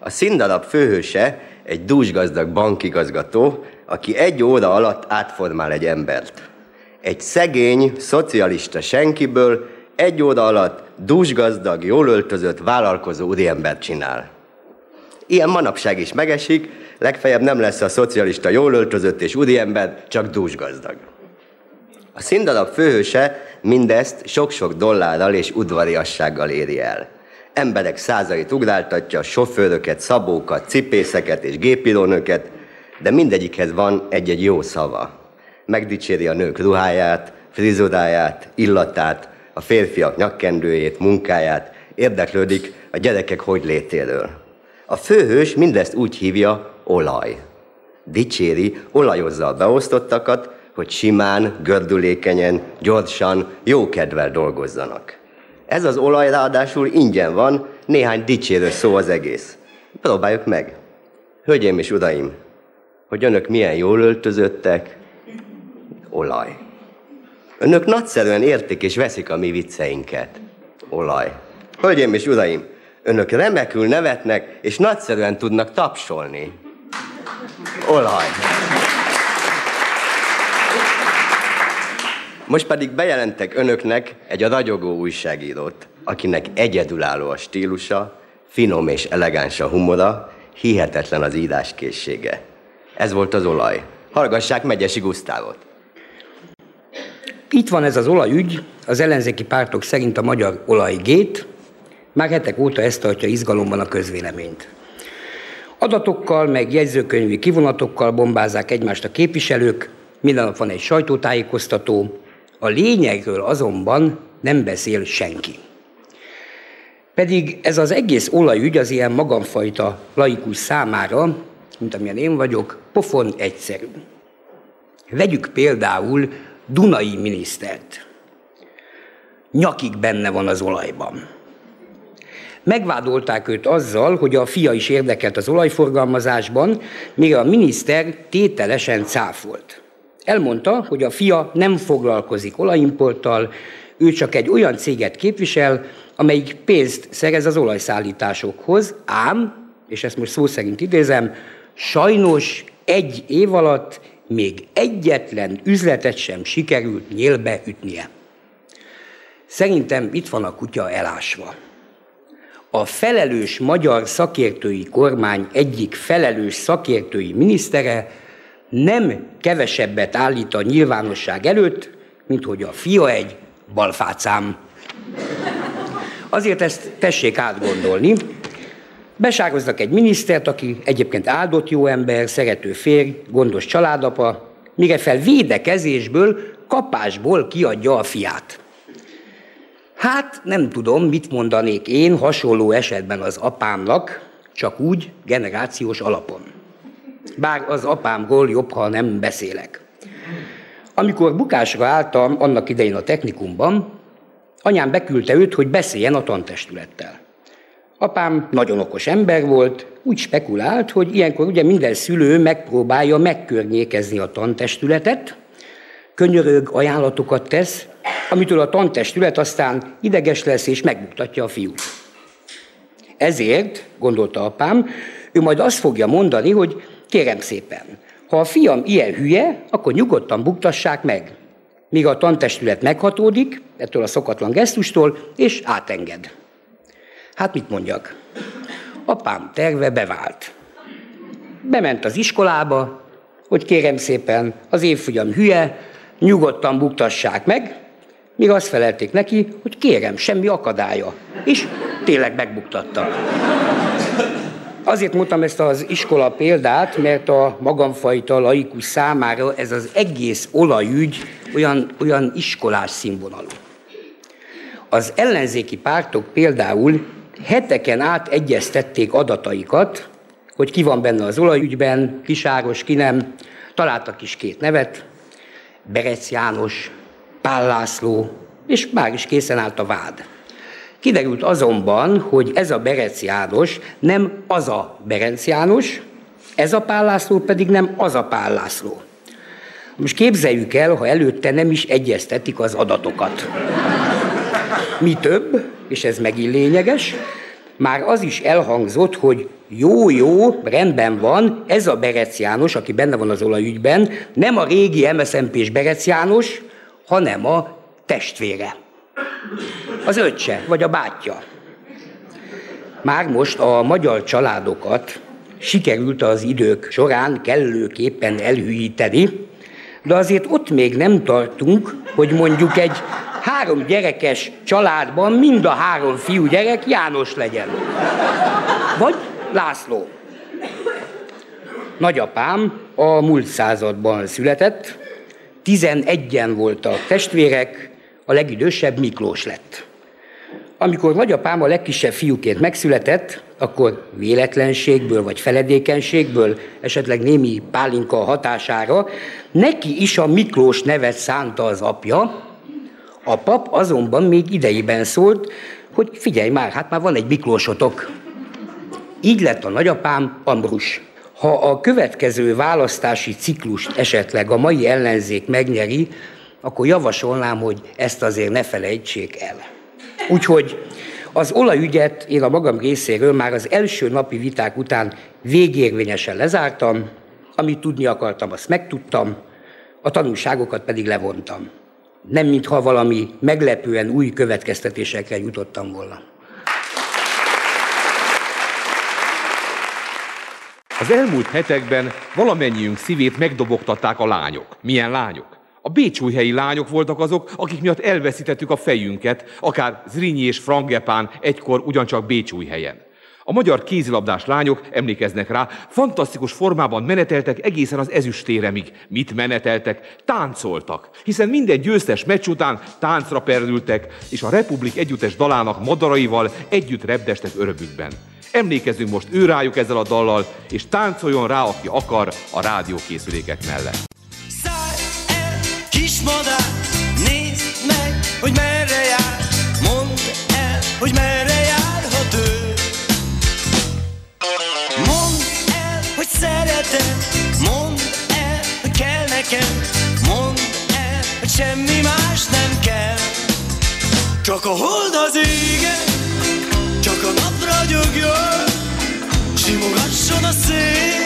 Speaker 6: A színdarab főhőse egy dúsgazdag bankigazgató, aki egy óra alatt átformál egy embert. Egy szegény, szocialista senkiből egy óra alatt dúsgazdag, jól öltözött, vállalkozó úriembert csinál. Ilyen manapság is megesik, legfeljebb nem lesz a szocialista jól öltözött és úriember, csak dúsgazdag. A színdarab főhőse mindezt sok-sok dollárral és udvariassággal éri el. Emberek százait ugráltatja, sofőröket, szabókat, cipészeket és gépírónőket, de mindegyikhez van egy-egy jó szava. Megdicséri a nők ruháját, frizuráját, illatát, a férfiak nyakkendőjét, munkáját, érdeklődik a gyerekek hogy létéről. A főhős mindezt úgy hívja olaj. Dicséri, olajozza a beosztottakat, hogy simán, gördülékenyen, gyorsan, jó kedvel dolgozzanak. Ez az olaj ráadásul ingyen van, néhány dicsérő szó az egész. Próbáljuk meg. Hölgyeim és uraim, hogy önök milyen jól öltözöttek, olaj. Önök nagyszerűen értik és veszik a mi vicceinket. Olaj. Hölgyeim és uraim, önök remekül nevetnek, és nagyszerűen tudnak tapsolni. Olaj. Most pedig bejelentek önöknek egy a ragyogó újságírót, akinek egyedülálló a stílusa, finom és elegáns a humora, hihetetlen az íráskészsége. Ez volt az olaj. Hallgassák Megyesi Gusztávot.
Speaker 22: Itt van ez az olajügy, az ellenzéki pártok szerint a magyar olajgét, már hetek óta ezt tartja izgalomban a közvéleményt. Adatokkal, meg jegyzőkönyvi kivonatokkal bombázák egymást a képviselők, minden nap van egy sajtótájékoztató, a lényegről azonban nem beszél senki. Pedig ez az egész olajügy az ilyen magamfajta laikus számára, mint amilyen én vagyok, pofon egyszerű. Vegyük például Dunai minisztert. Nyakig benne van az olajban. Megvádolták őt azzal, hogy a fia is érdekelt az olajforgalmazásban, míg a miniszter tételesen cáfolt. Elmondta, hogy a fia nem foglalkozik olajimporttal, ő csak egy olyan céget képvisel, amelyik pénzt szerez az olajszállításokhoz, ám, és ezt most szó szerint idézem, sajnos egy év alatt még egyetlen üzletet sem sikerült nyélbe ütnie. Szerintem itt van a kutya elásva. A felelős magyar szakértői kormány egyik felelős szakértői minisztere nem kevesebbet állít a nyilvánosság előtt, mint hogy a fia egy balfácám. Azért ezt tessék átgondolni. Beságoznak egy minisztert, aki egyébként áldott jó ember, szerető férj, gondos családapa, mire fel védekezésből, kapásból kiadja a fiát. Hát nem tudom, mit mondanék én hasonló esetben az apámnak, csak úgy generációs alapon. Bár az apámról jobb, ha nem beszélek. Amikor bukásra álltam annak idején a technikumban, anyám beküldte őt, hogy beszéljen a tantestülettel. Apám nagyon okos ember volt, úgy spekulált, hogy ilyenkor ugye minden szülő megpróbálja megkörnyékezni a tantestületet, könyörög, ajánlatokat tesz, amitől a tantestület aztán ideges lesz és megbuktatja a fiút. Ezért, gondolta apám, ő majd azt fogja mondani, hogy kérem szépen, ha a fiam ilyen hülye, akkor nyugodtan buktassák meg, míg a tantestület meghatódik ettől a szokatlan gesztustól, és átenged. Hát mit mondjak? Apám terve bevált. Bement az iskolába, hogy kérem szépen, az évfogyam hülye, nyugodtan buktassák meg, míg azt felelték neki, hogy kérem, semmi akadálya. És tényleg megbuktatta. Azért mondtam ezt az iskola példát, mert a magamfajta laikus számára ez az egész olajügy olyan, olyan iskolás színvonalú. Az ellenzéki pártok például heteken át egyeztették adataikat, hogy ki van benne az olajügyben, Kisáros, ki nem. Találtak is két nevet, Berec János, Pál László, és már is készen állt a vád. Kiderült azonban, hogy ez a Berec János nem az a Berenc János, ez a Pál László pedig nem az a Pál László. Most képzeljük el, ha előtte nem is egyeztetik az adatokat. Mi több, és ez megint lényeges, már az is elhangzott, hogy jó, jó, rendben van, ez a Berec János, aki benne van az olajügyben, nem a régi MSZMP-s Berec János, hanem a testvére. Az öccse, vagy a bátyja. Már most a magyar családokat sikerült az idők során kellőképpen elhűíteni, de azért ott még nem tartunk, hogy mondjuk egy három gyerekes családban mind a három fiú gyerek János legyen. Vagy László. Nagyapám a múlt században született, tizenegyen voltak testvérek, a legidősebb Miklós lett. Amikor nagyapám a legkisebb fiúként megszületett, akkor véletlenségből vagy feledékenységből, esetleg némi pálinka hatására, neki is a Miklós nevet szánta az apja, a pap azonban még idejében szólt, hogy figyelj már, hát már van egy Miklósotok. Így lett a nagyapám Ambrus. Ha a következő választási ciklust esetleg a mai ellenzék megnyeri, akkor javasolnám, hogy ezt azért ne felejtsék el. Úgyhogy az olajügyet én a magam részéről már az első napi viták után végérvényesen lezártam, amit tudni akartam, azt megtudtam, a tanulságokat pedig levontam. Nem mintha valami meglepően új következtetésekre jutottam volna.
Speaker 7: Az elmúlt hetekben valamennyiünk szívét megdobogtatták a lányok. Milyen lányok? A bécsújhelyi lányok voltak azok, akik miatt elveszítettük a fejünket, akár Zrínyi és Frangepán egykor ugyancsak Bécsújhelyen. A magyar kézilabdás lányok, emlékeznek rá, fantasztikus formában meneteltek egészen az ezüstéremig. Mit meneteltek? Táncoltak. Hiszen minden győztes meccs után táncra perültek, és a Republik együttes dalának madaraival együtt repdestek örömükben. Emlékezzünk most ő rájuk ezzel a dallal, és táncoljon rá, aki akar a rádiókészülékek mellett.
Speaker 24: Kismadár, nézd meg, hogy merre jár, mondd el, hogy merre járhat semmi más nem kell. Csak a hold az égen, csak a nap ragyogjon, simogasson a szél,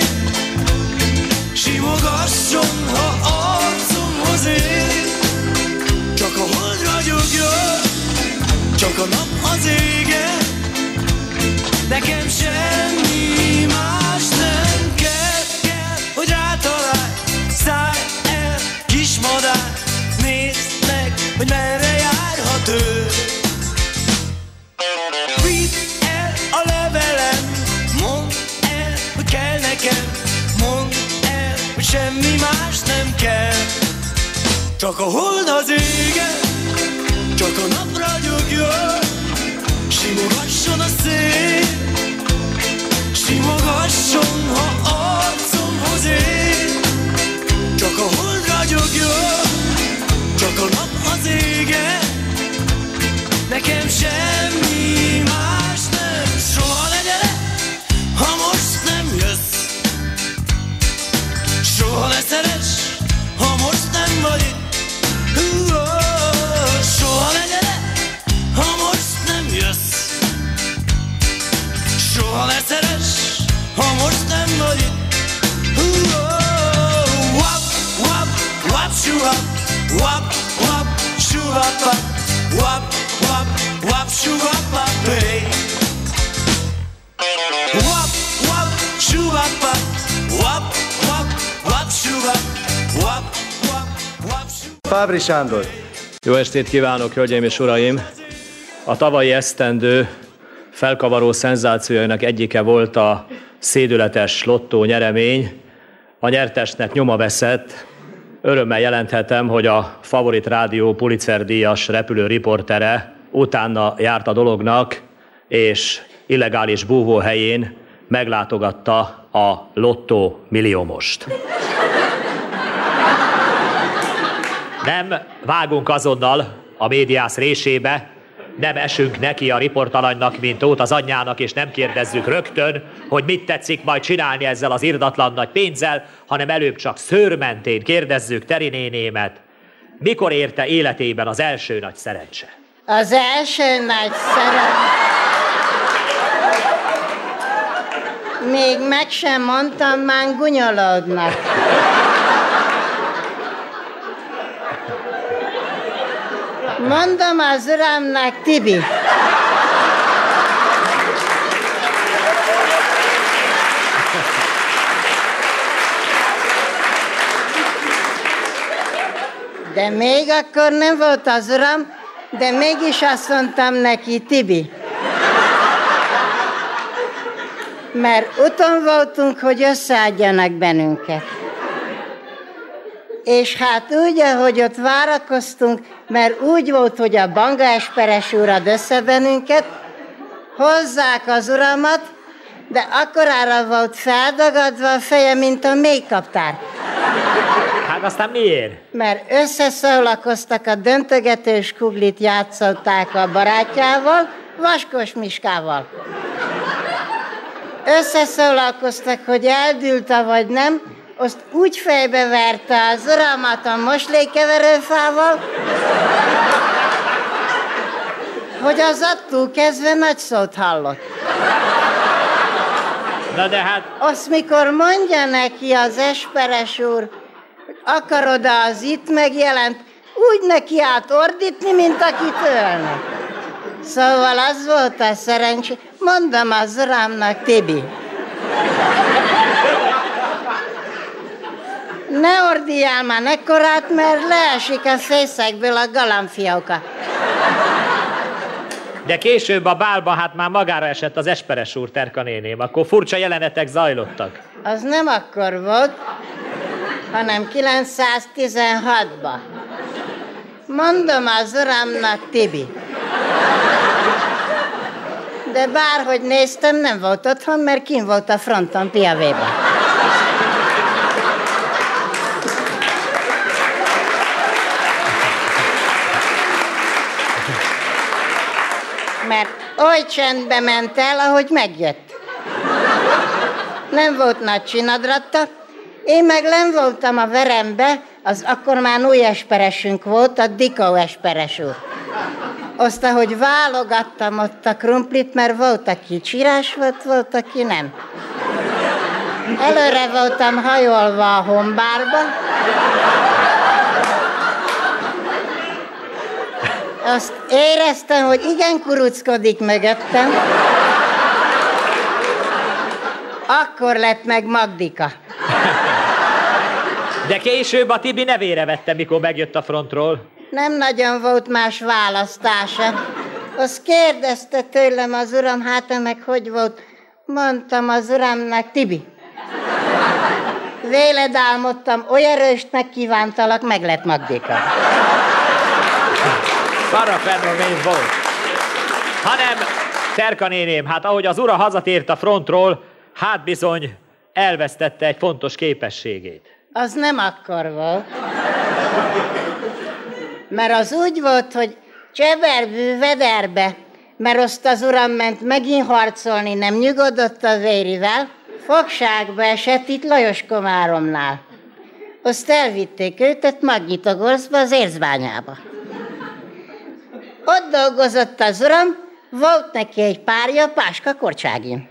Speaker 24: simogasson, ha arcomhoz ér. Csak a hold ragyogjon, csak a nap az égen, nekem semmi más nem kell, kell, hogy rátalálj, hogy merre járhat ő. Vidd el a levelem, mondd el, hogy kell nekem, mondd el, hogy semmi más nem kell. Csak a hold az égen, csak a nap ragyogjon, simogasson a szél, simogasson, ha arcomhoz ér. Csak a hold ragyogjon, csak nap az égen, nekem semmi más nem. Soha ne gyere, ha most nem jössz. Soha ne szeress, ha most nem vagy itt. Hú, ó, Soha ne nem jössz. Soha ne szeress, ha most nem vagy itt. Wap, wap, wap, shoo-wap, wap, wap, shoo-wap-wap, wap, wap, wap, shoo-wap-wap, hey. Wap, wap, shoo-wap-wap, wap, wap, wap, shoo-wap, wap, wap, wap, shoo-
Speaker 3: Fábri Sándor.
Speaker 25: Jó estét kívánok, hölgyeim és uraim! A tavalyi esztendő felkavaró szenzációjának egyike volt a szédületes lottó nyeremény. A nyertesnek nyoma veszett. Örömmel jelenthetem, hogy a Favorit Rádió Pulitzer díjas repülő riportere utána járt a dolognak, és illegális búvóhelyén meglátogatta a lottó milliómost. Nem vágunk azonnal a médiász résébe, nem esünk neki a riportalanynak, mint ót az anyjának, és nem kérdezzük rögtön, hogy mit tetszik majd csinálni ezzel az irdatlan nagy pénzzel, hanem előbb csak szőrmentén kérdezzük Teri nénémet, mikor érte életében az első nagy szerencse.
Speaker 26: Az első nagy szerencse... Még meg sem mondtam, már gunyolódnak. Mondom az uramnak, Tibi. De még akkor nem volt az uram, de mégis azt mondtam neki, Tibi. Mert uton voltunk, hogy összeadjanak bennünket. És hát úgy, ahogy ott várakoztunk, mert úgy volt, hogy a Banga Esperes úr ad össze bennünket, hozzák az uramat, de akkorára volt feldagadva a feje, mint a mélykaptár.
Speaker 25: Hát aztán miért?
Speaker 26: Mert összeszólakoztak a döntögetős kuglit játszották a barátjával, Vaskos Miskával. Összeszólalkoztak, hogy eldült vagy nem, azt úgy fejbe verte az uramat a moslékeverőfával, hogy az attól kezdve nagy szót hallott.
Speaker 25: Na de hát...
Speaker 26: Azt mikor mondja neki az esperes úr, hogy akarod az itt megjelent, úgy neki át ordítni, mint akit ölne. Szóval az volt a szerencsé. Mondom az urámnak, Tibi. Ne ordiál már nekkorát, mert leesik a fészekből a galambfióka.
Speaker 25: De később a bálba hát már magára esett az Esperes úr Terka néném, akkor furcsa jelenetek zajlottak.
Speaker 26: Az nem akkor volt, hanem 916-ban. Mondom az uramnak, Tibi. De bárhogy néztem, nem volt otthon, mert kim volt a fronton Piavéban. Mert oly csendbe ment el, ahogy megjött. Nem volt nagy csinadratta, én meg nem voltam a verembe, az akkor már új esperesünk volt, a Dikó esperes úr. Azt, ahogy válogattam ott a krumplit, mert volt, aki csirás volt, volt, aki nem. Előre voltam hajolva a hombárba, azt éreztem, hogy igen kuruckodik mögöttem. Akkor lett meg Magdika.
Speaker 25: De később a Tibi nevére vette, mikor megjött a frontról.
Speaker 26: Nem nagyon volt más választása. Azt kérdezte tőlem az uram, hát meg hogy volt? Mondtam az uramnak, Tibi. Véled álmodtam, olyan erőst megkívántalak, meg lett Magdika.
Speaker 25: Parafenomény volt. Hanem, Terka néném, hát ahogy az ura hazatért a frontról, hát bizony elvesztette egy fontos képességét.
Speaker 26: Az nem akkor volt. Mert az úgy volt, hogy cseverbű vederbe, mert azt az uram ment megint harcolni, nem nyugodott a vérivel, fogságba esett itt Lajos Komáromnál. Azt elvitték őt Magnyitogorszba, az érzbányába. Ott dolgozott az uram, volt neki egy párja, Páska Korcságin.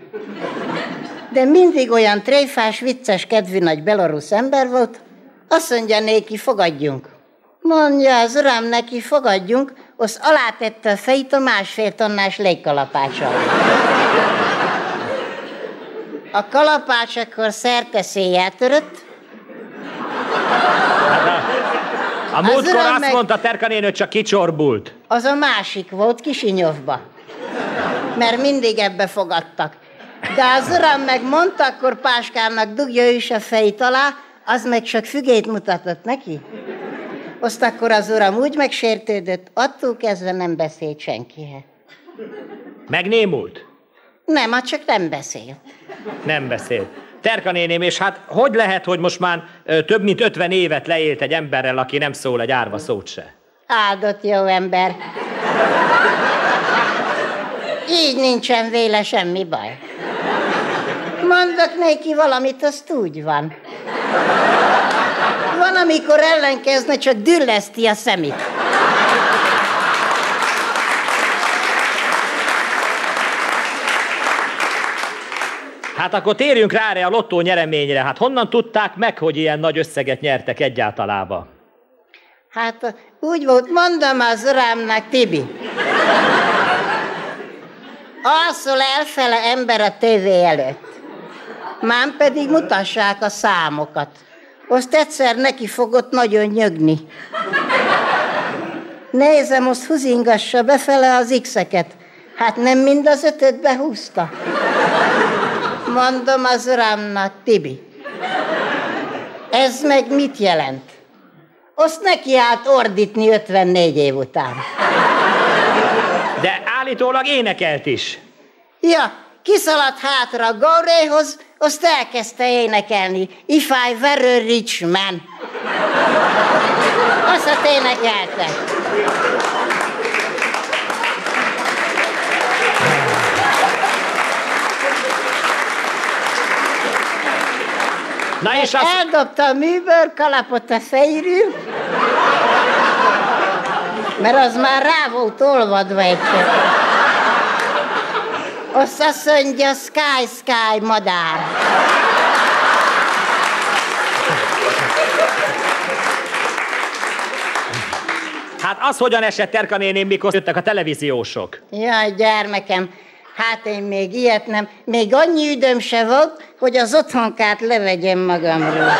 Speaker 26: De mindig olyan tréfás, vicces, kedvű nagy belorusz ember volt, azt mondja néki, fogadjunk. Mondja az uram neki, fogadjunk, az alátette a fejét a másfél tonnás légkalapással. A kalapács akkor szerte széjjel törött.
Speaker 25: A múltkor azt meg... mondta Terka nénő, csak kicsorbult.
Speaker 26: Az a másik volt Kisinyovba. Mert mindig ebbe fogadtak. De az uram meg mondta, akkor Páskának dugja is a fejét alá, az meg csak fügét mutatott neki. Azt akkor az uram úgy megsértődött, attól kezdve nem beszélt senkihez.
Speaker 25: Megnémult?
Speaker 26: Nem, csak nem beszél.
Speaker 25: Nem beszél. Terka néném, és hát hogy lehet, hogy most már ö, több mint 50 évet leélt egy emberrel, aki nem szól egy árva szót se?
Speaker 26: Áldott jó ember. Így nincsen véle semmi baj. Mondok neki valamit, azt úgy van. Van, amikor ellenkezne, csak dülleszti a szemét.
Speaker 25: Hát akkor térjünk rá erre a lottó nyereményre. Hát honnan tudták meg, hogy ilyen nagy összeget nyertek egyáltalában?
Speaker 26: Hát úgy volt, mondom az urámnak, Tibi. Alszol elfele ember a tévé előtt. Mám pedig mutassák a számokat. Azt egyszer neki fogott nagyon nyögni. Nézem, azt húzingassa befele az x-eket. Hát nem mind az ötöt behúzta. Mondom az urámnak, Tibi. Ez meg mit jelent? Azt neki állt ordítni 54 év után.
Speaker 25: De állítólag énekelt is.
Speaker 26: Ja, kiszaladt hátra a Gauréhoz, azt elkezdte énekelni. If I were a rich man. Azt énekelte.
Speaker 25: Na és
Speaker 26: az... Eldobta a műbőr kalapot a fejről, mert az már rá volt olvadva egy Azt azt mondja, Sky, Sky, madár.
Speaker 25: Hát az hogyan esett Terka néném, mikor jöttek a televíziósok?
Speaker 26: Jaj, gyermekem, hát én még ilyet nem. Még annyi időm se volt, hogy az otthonkát levegyem magamról.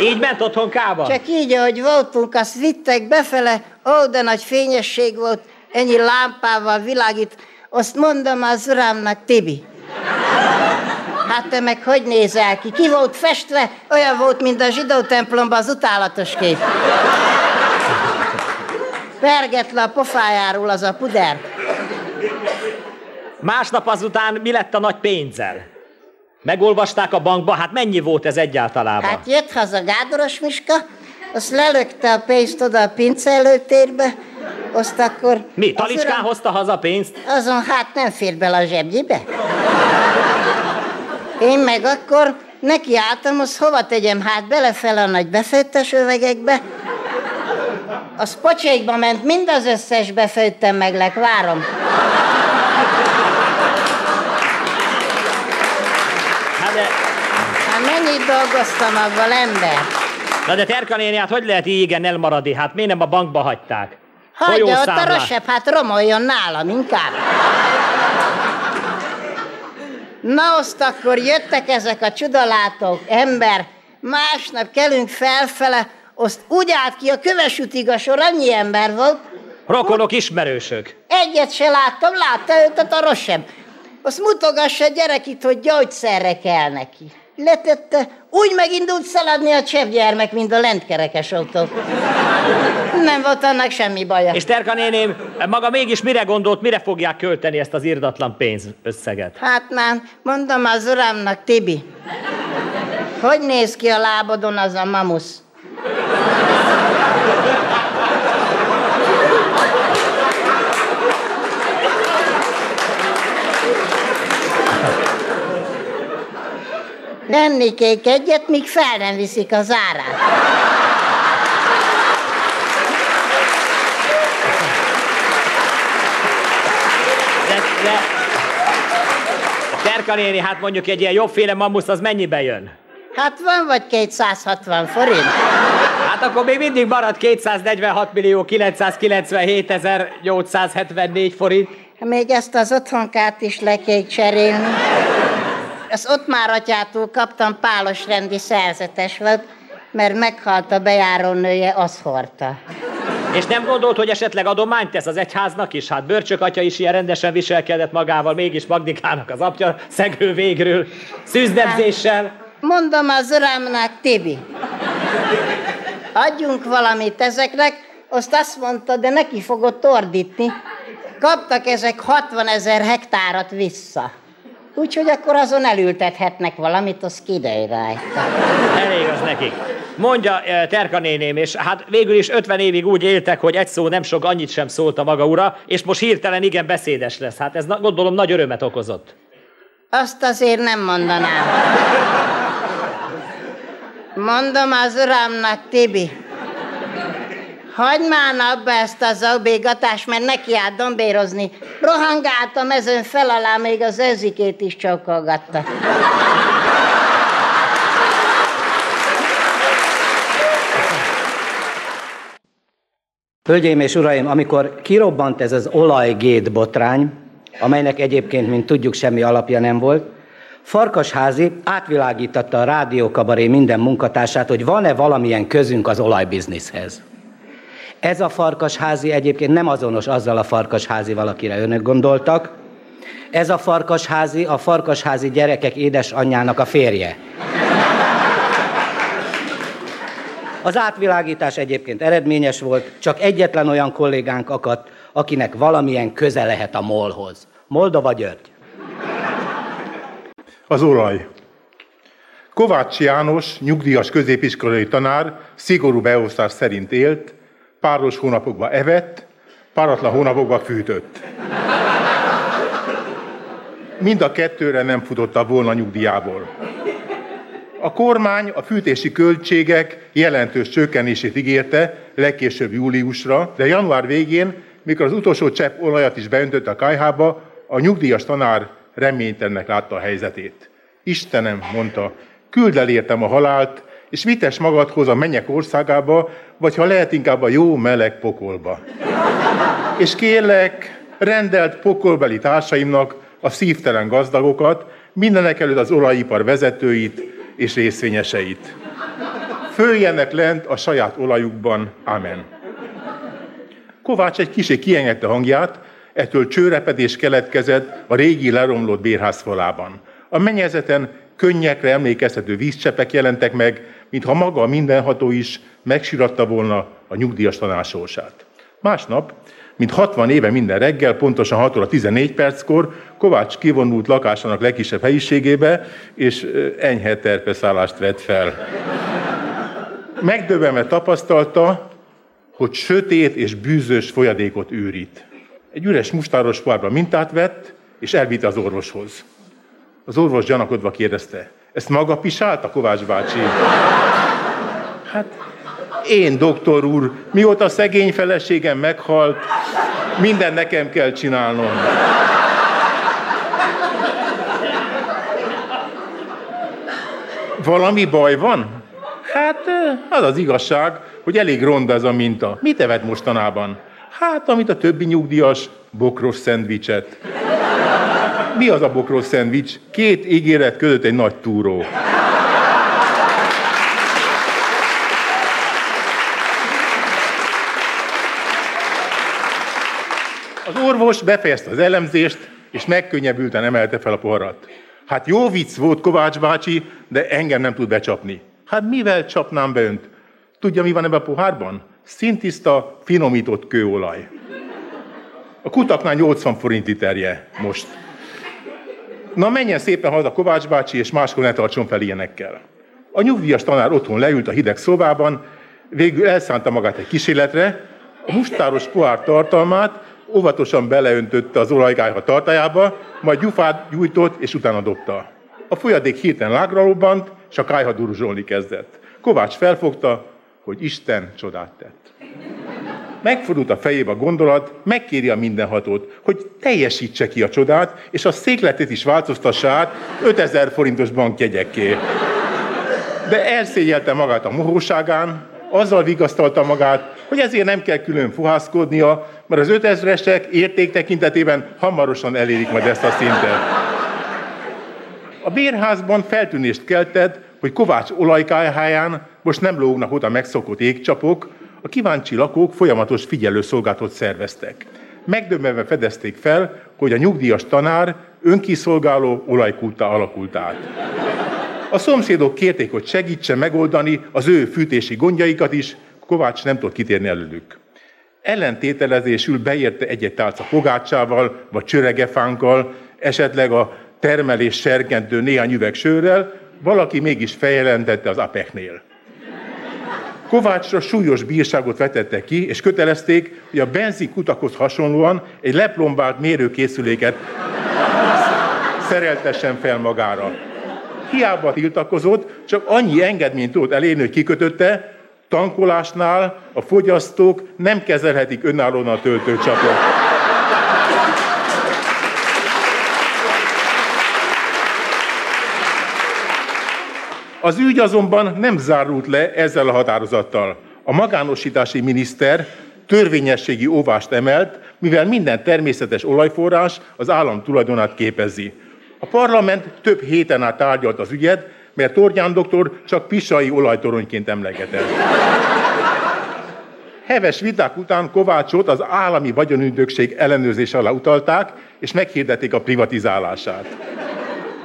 Speaker 25: Így ment otthonkába?
Speaker 26: Csak így, ahogy voltunk, azt vittek befele, ó, de nagy fényesség volt, ennyi lámpával világít. Azt mondom az urámnak, Tibi, Hát te meg hogy nézel ki? Ki volt festve? Olyan volt, mint a zsidó templomban az utálatos kép. Perget le a pofájáról az a puder.
Speaker 25: Másnap azután mi lett a nagy pénzzel? Megolvasták a bankba, hát mennyi volt ez egyáltalában?
Speaker 26: Hát jött haza Gádoros Miska, azt lelökte a pénzt oda a pince előtérbe, azt akkor...
Speaker 25: Mi, talicskán uram, hozta haza pénzt?
Speaker 26: Azon hát nem fér bele a zsebjébe. Én meg akkor neki álltam, azt hova tegyem hát belefele a nagy befőttes övegekbe, az pocsékba ment, mind az összes befőttem meg, várom. Mennyit dolgoztam avval, ember?
Speaker 25: Na de Terka néni, hát hogy lehet így igen elmaradni? Hát miért nem a bankba hagyták?
Speaker 26: Hagyja ott a rosebb, hát romoljon nálam inkább. Na, azt akkor jöttek ezek a csudalátók, ember, másnap kelünk felfele, azt úgy állt ki a kövesütig a sor, annyi ember volt.
Speaker 25: Rokonok, ismerősök.
Speaker 26: Egyet se láttam, látta őt a rosem. Azt mutogassa a gyerek itt, hogy gyógyszerre kell neki. Letette, úgy megindult szaladni a gyermek, mint a lentkerekes autó. Nem volt annak semmi baja.
Speaker 25: És Terka néném, maga mégis mire gondolt, mire fogják költeni ezt az irdatlan pénz összeget?
Speaker 26: Hát már mondom az urámnak, Tibi, hogy néz ki a lábadon az a mamusz? Lennékék egyet, míg fel nem viszik az árát.
Speaker 25: De, de, Terka néni, hát mondjuk egy ilyen jobbféle mamusz, az mennyibe jön?
Speaker 26: Hát van vagy 260 forint.
Speaker 25: Hát akkor még mindig marad 246 millió 997 ezer 874 forint.
Speaker 26: Még ezt az otthonkát is le kell cserélni. Ezt ott már atyától kaptam, pálos rendi szerzetes volt, mert meghalt a bejárónője, az hordta.
Speaker 25: És nem gondolt, hogy esetleg adományt tesz az egyháznak is? Hát Börcsök atya is ilyen rendesen viselkedett magával, mégis Magdikának az apja szegő végről, szűzdebzéssel. Hát,
Speaker 26: mondom az urámnak, Tibi, adjunk valamit ezeknek, azt azt mondta, de neki fogott ordítni. Kaptak ezek 60 ezer hektárat vissza. Úgyhogy akkor azon elültethetnek valamit, az kiderül rajta.
Speaker 25: Elég az nekik. Mondja eh, Terka néném, és hát végül is 50 évig úgy éltek, hogy egy szó nem sok, annyit sem szólt a maga ura, és most hirtelen igen beszédes lesz. Hát ez gondolom nagy örömet okozott.
Speaker 26: Azt azért nem mondanám. Mondom az uramnak, Tibi, hagyd már abba ezt az obégatást, mert neki állt dombérozni. Rohangált a mezőn fel alá, még az ezikét is csókolgatta.
Speaker 27: Hölgyeim és uraim, amikor kirobbant ez az olajgét botrány, amelynek egyébként, mint tudjuk, semmi alapja nem volt, Farkasházi átvilágította a rádiókabaré minden munkatársát, hogy van-e valamilyen közünk az olajbizniszhez. Ez a farkasházi egyébként nem azonos azzal a farkasházi valakire önök gondoltak. Ez a farkasházi a farkasházi gyerekek édesanyjának a férje. Az átvilágítás egyébként eredményes volt, csak egyetlen olyan kollégánk akadt, akinek valamilyen köze lehet a molhoz. Moldova György.
Speaker 28: Az olaj. Kovács János, nyugdíjas középiskolai tanár, szigorú beosztás szerint élt, páros hónapokban evett, páratlan hónapokban fűtött. Mind a kettőre nem futotta volna nyugdíjából. A kormány a fűtési költségek jelentős csökkenését ígérte legkésőbb júliusra, de január végén, mikor az utolsó csepp olajat is beöntött a kájhába, a nyugdíjas tanár reménytelennek látta a helyzetét. Istenem, mondta, küld el értem a halált, és vites magadhoz a mennyek országába, vagy ha lehet inkább a jó meleg pokolba. És kérlek, rendelt pokolbeli társaimnak a szívtelen gazdagokat, mindenek előtt az olajipar vezetőit és részvényeseit. Följenek lent a saját olajukban. Amen. Kovács egy kicsit kiengedte hangját, ettől csőrepedés keletkezett a régi leromlott bérház falában. A mennyezeten könnyekre emlékeztető vízcsepek jelentek meg, mintha maga a mindenható is megsiratta volna a nyugdíjas tanásorsát. Másnap, mint 60 éve minden reggel, pontosan 6 óra 14 perckor Kovács kivonult lakásának legkisebb helyiségébe, és enyhe terpeszállást vett fel. Megdöbbenve tapasztalta, hogy sötét és bűzös folyadékot őrít. Egy üres mustáros pohárba mintát vett, és elvitte az orvoshoz. Az orvos gyanakodva kérdezte, ezt maga pisálta, Kovács bácsi? Hát, én, doktor úr, mióta szegény feleségem meghalt, minden nekem kell csinálnom. Valami baj van? Hát az az igazság, hogy elég ronda ez a minta. Mit evett mostanában? Hát, amit a többi nyugdíjas, bokros szendvicset. Mi az a bokros szendvics? Két ígéret között egy nagy túró. Az orvos befejezte az elemzést, és megkönnyebbülten emelte fel a poharat. Hát jó vicc volt Kovács bácsi, de engem nem tud becsapni. Hát mivel csapnám be önt? Tudja, mi van ebben a pohárban? Szintiszta, finomított kőolaj. A kutaknál 80 forint literje most. Na menjen szépen haza Kovács bácsi, és máskor ne tartson fel ilyenekkel. A nyugdíjas tanár otthon leült a hideg szobában, végül elszánta magát egy kísérletre, a mustáros pohár tartalmát óvatosan beleöntötte az olajgályha tartájába, majd gyufát gyújtott, és utána dobta. A folyadék hirtelen lágra robbant, és a kályha duruzsolni kezdett. Kovács felfogta, hogy Isten csodát tett. Megfordult a fejébe a gondolat, megkéri a mindenhatót, hogy teljesítse ki a csodát, és a székletét is változtassa át 5000 forintos bankjegyekké. De elszégyelte magát a mohóságán, azzal vigasztalta magát, hogy ezért nem kell külön fuhászkodnia, mert az 5000-esek érték tekintetében hamarosan elérik majd ezt a szintet. A bérházban feltűnést keltett, hogy Kovács olajkájháján most nem lógnak oda megszokott égcsapok, a kíváncsi lakók folyamatos figyelőszolgálatot szerveztek. Megdöbbenve fedezték fel, hogy a nyugdíjas tanár önkiszolgáló olajkultá alakult át. A szomszédok kérték, hogy segítse megoldani az ő fűtési gondjaikat is, Kovács nem tudott kitérni előlük. Ellentételezésül beérte egy-egy tálca pogácsával, vagy csöregefánkkal, esetleg a termelés serkentő néhány üveg sörrel, valaki mégis feljelentette az APEC-nél. Kovácsra súlyos bírságot vetette ki, és kötelezték, hogy a benzinkutakhoz hasonlóan egy leplombált mérőkészüléket szereltessen fel magára. Hiába tiltakozott, csak annyi engedményt tudott elérni, hogy kikötötte, tankolásnál a fogyasztók nem kezelhetik önállóan a töltőcsapot. Az ügy azonban nem zárult le ezzel a határozattal. A magánosítási miniszter törvényességi óvást emelt, mivel minden természetes olajforrás az állam tulajdonát képezi. A parlament több héten át tárgyalt az ügyet, mert Torgyán doktor csak pisai olajtoronyként emlegetett. Heves viták után Kovácsot az állami vagyonügynökség ellenőrzés alá utalták, és meghirdették a privatizálását.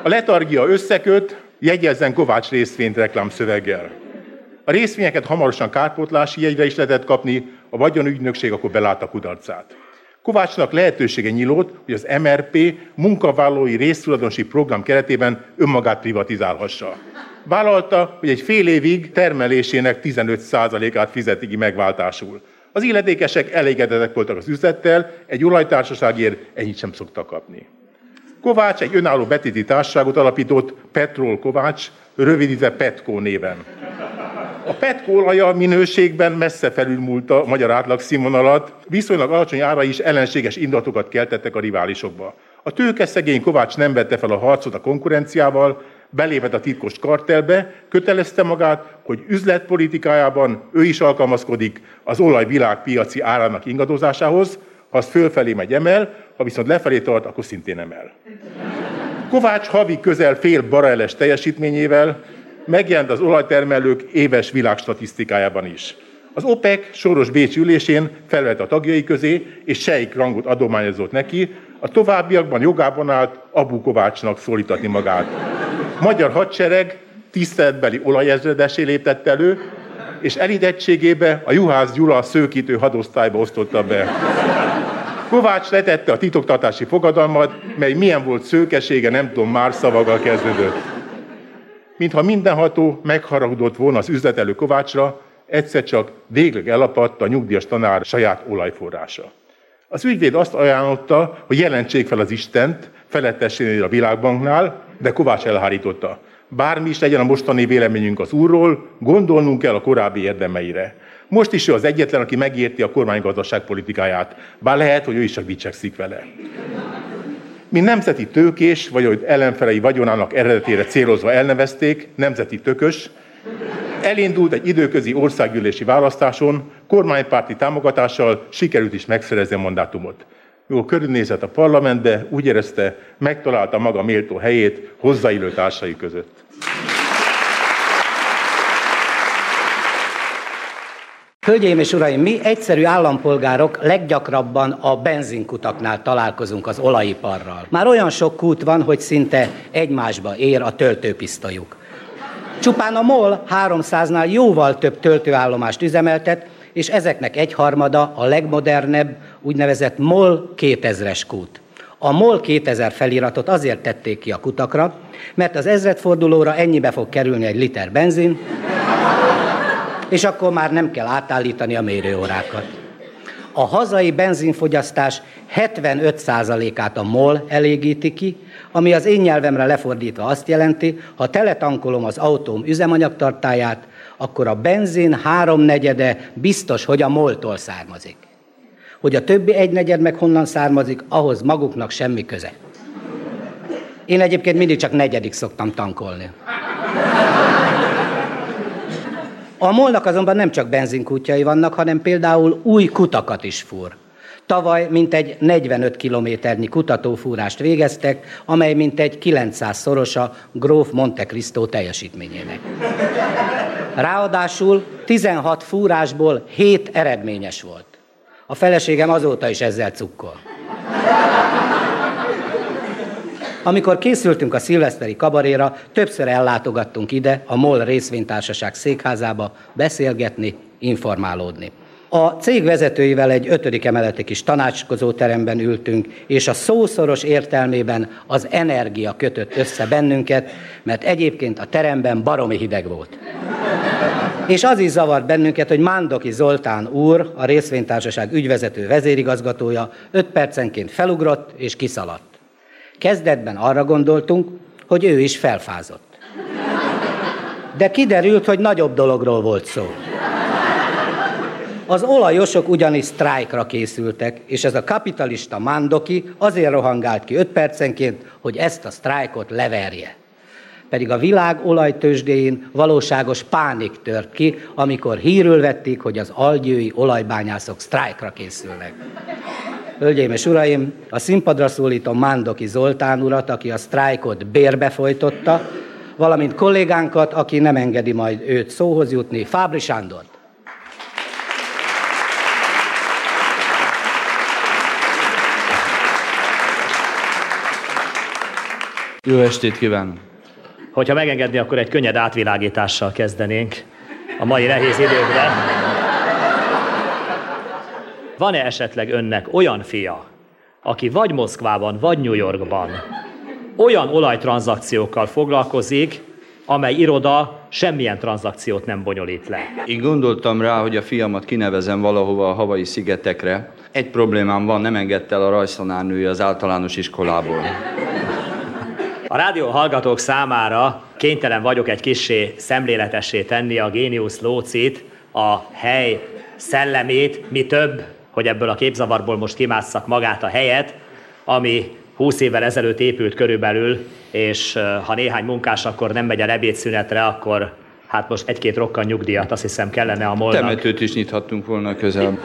Speaker 28: A letargia összeköt, jegyezzen Kovács részvényt reklámszöveggel. A részvényeket hamarosan kárpótlási jegyre is lehetett kapni, a vagyonügynökség akkor belátta kudarcát. Kovácsnak lehetősége nyílt, hogy az MRP munkavállalói résztulajdonosi program keretében önmagát privatizálhassa. Vállalta, hogy egy fél évig termelésének 15%-át fizeti ki megváltásul. Az illetékesek elégedettek voltak az üzlettel, egy olajtársaságért ennyit sem szoktak kapni. Kovács egy önálló betéti társaságot alapított Petrol Kovács, rövidítve Petko néven. A Petko olaja minőségben messze felülmúlta a magyar átlag színvonalat, viszonylag alacsony ára is ellenséges indatokat keltettek a riválisokba. A tőkeszegény Kovács nem vette fel a harcot a konkurenciával, belépett a titkos kartelbe, kötelezte magát, hogy üzletpolitikájában ő is alkalmazkodik az olaj világpiaci árának ingadozásához, ha az fölfelé megy emel, ha viszont lefelé tart, akkor szintén emel. Kovács havi közel fél barelles teljesítményével megjelent az olajtermelők éves világstatisztikájában is. Az OPEC soros Bécsi ülésén felvett a tagjai közé, és sejk rangot adományozott neki, a továbbiakban jogában állt Abu Kovácsnak szólítatni magát. Magyar hadsereg tiszteletbeli olajezredesé léptett elő, és elidettségébe a Juhász Gyula szőkítő hadosztályba osztotta be. Kovács letette a titoktartási fogadalmat, mely milyen volt szőkesége, nem tudom, már szavagal kezdődött. Mintha mindenható megharagudott volna az üzletelő Kovácsra, egyszer csak végleg elapadt a nyugdíjas tanár saját olajforrása. Az ügyvéd azt ajánlotta, hogy jelentsék fel az Istent, felettesénél a világbanknál, de Kovács elhárította. Bármi is legyen a mostani véleményünk az úrról, gondolnunk kell a korábbi érdemeire. Most is ő az egyetlen, aki megérti a kormány gazdaságpolitikáját, bár lehet, hogy ő is csak dicsekszik vele. Mi nemzeti tőkés, vagy hogy ellenfelei vagyonának eredetére célozva elnevezték, nemzeti tökös, elindult egy időközi országgyűlési választáson, kormánypárti támogatással sikerült is megszerezni a mandátumot. Jó körülnézett a parlamentbe, úgy érezte, megtalálta maga méltó helyét hozzáillő társai között.
Speaker 5: Hölgyeim és uraim, mi egyszerű állampolgárok leggyakrabban a benzinkutaknál találkozunk az olajiparral. Már olyan sok kút van, hogy szinte egymásba ér a töltőpisztolyuk. Csupán a MOL 300-nál jóval több töltőállomást üzemeltet, és ezeknek egyharmada a legmodernebb, úgynevezett MOL 2000-es kút. A MOL 2000 feliratot azért tették ki a kutakra, mert az ezredfordulóra ennyibe fog kerülni egy liter benzin, és akkor már nem kell átállítani a mérőórákat. A hazai benzinfogyasztás 75%-át a MOL elégíti ki, ami az én nyelvemre lefordítva azt jelenti, ha teletankolom az autóm üzemanyagtartáját, akkor a benzin háromnegyede biztos, hogy a moltól származik. Hogy a többi egynegyed meg honnan származik, ahhoz maguknak semmi köze. Én egyébként mindig csak negyedik szoktam tankolni. A molnak azonban nem csak benzinkútjai vannak, hanem például új kutakat is fúr. Tavaly mintegy 45 kilométernyi kutatófúrást végeztek, amely mintegy 900 szorosa Gróf Monte Cristo teljesítményének. Ráadásul 16 fúrásból 7 eredményes volt. A feleségem azóta is ezzel cukkol. Amikor készültünk a szilveszteri kabaréra, többször ellátogattunk ide, a MOL részvénytársaság székházába beszélgetni, informálódni. A cég vezetőivel egy ötödik emeleti kis tanácskozóteremben ültünk, és a szószoros értelmében az energia kötött össze bennünket, mert egyébként a teremben baromi hideg volt. És az is zavart bennünket, hogy Mándoki Zoltán úr, a részvénytársaság ügyvezető vezérigazgatója, öt percenként felugrott és kiszaladt. Kezdetben arra gondoltunk, hogy ő is felfázott. De kiderült, hogy nagyobb dologról volt szó. Az olajosok ugyanis sztrájkra készültek, és ez a kapitalista Mandoki azért rohangált ki öt percenként, hogy ezt a sztrájkot leverje. Pedig a világ olajtősdéjén valóságos pánik tört ki, amikor hírül vették, hogy az algyői olajbányászok sztrájkra készülnek. Hölgyeim és uraim, a színpadra szólítom Mándoki Zoltán urat, aki a sztrájkot bérbe folytotta, valamint kollégánkat, aki nem engedi majd őt szóhoz jutni, Fábri Sándort.
Speaker 29: Jó estét kívánok!
Speaker 25: Hogyha megengedni, akkor egy könnyed átvilágítással kezdenénk a mai nehéz időkben. Van-e esetleg önnek olyan fia, aki vagy Moszkvában, vagy New Yorkban olyan olajtranzakciókkal foglalkozik, amely iroda semmilyen tranzakciót nem bonyolít le.
Speaker 29: Én gondoltam rá, hogy a fiamat kinevezem valahova a havai szigetekre. Egy problémám van, nem engedte el a rajztanárnője az általános iskolából.
Speaker 25: A rádió hallgatók számára kénytelen vagyok egy kissé szemléletessé tenni a géniusz lócit, a hely szellemét, mi több, hogy ebből a képzavarból most kimásszak magát a helyet, ami 20 évvel ezelőtt épült körülbelül, és ha néhány munkás akkor nem megy el ebédszünetre, akkor hát most egy-két rokkan nyugdíjat azt hiszem kellene a molnak.
Speaker 29: Temetőt is nyithattunk volna közel.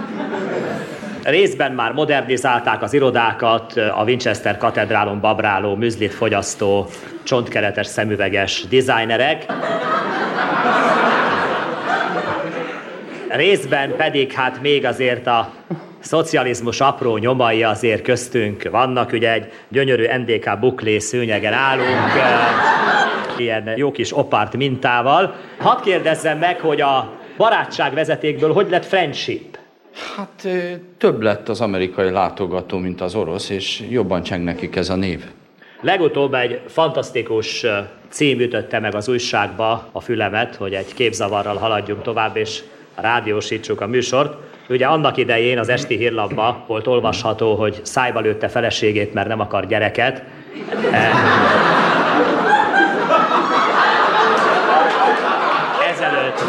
Speaker 25: Részben már modernizálták az irodákat, a Winchester katedrálon babráló, műzlit fogyasztó, csontkeretes szemüveges designerek. Részben pedig hát még azért a szocializmus apró nyomai azért köztünk vannak, ugye egy gyönyörű NDK buklé szőnyegen állunk, ilyen jó kis opárt mintával. Hadd kérdezzem meg, hogy a barátságvezetékből hogy lett friendship?
Speaker 29: Hát több lett az amerikai látogató, mint az orosz, és jobban cseng nekik ez a név.
Speaker 25: Legutóbb egy fantasztikus cím ütötte meg az újságba a fülemet, hogy egy képzavarral haladjunk tovább, és rádiósítsuk a műsort. Ugye annak idején az esti hírlapban volt olvasható, hogy szájba lőtte feleségét, mert nem akar gyereket. Ezelőtt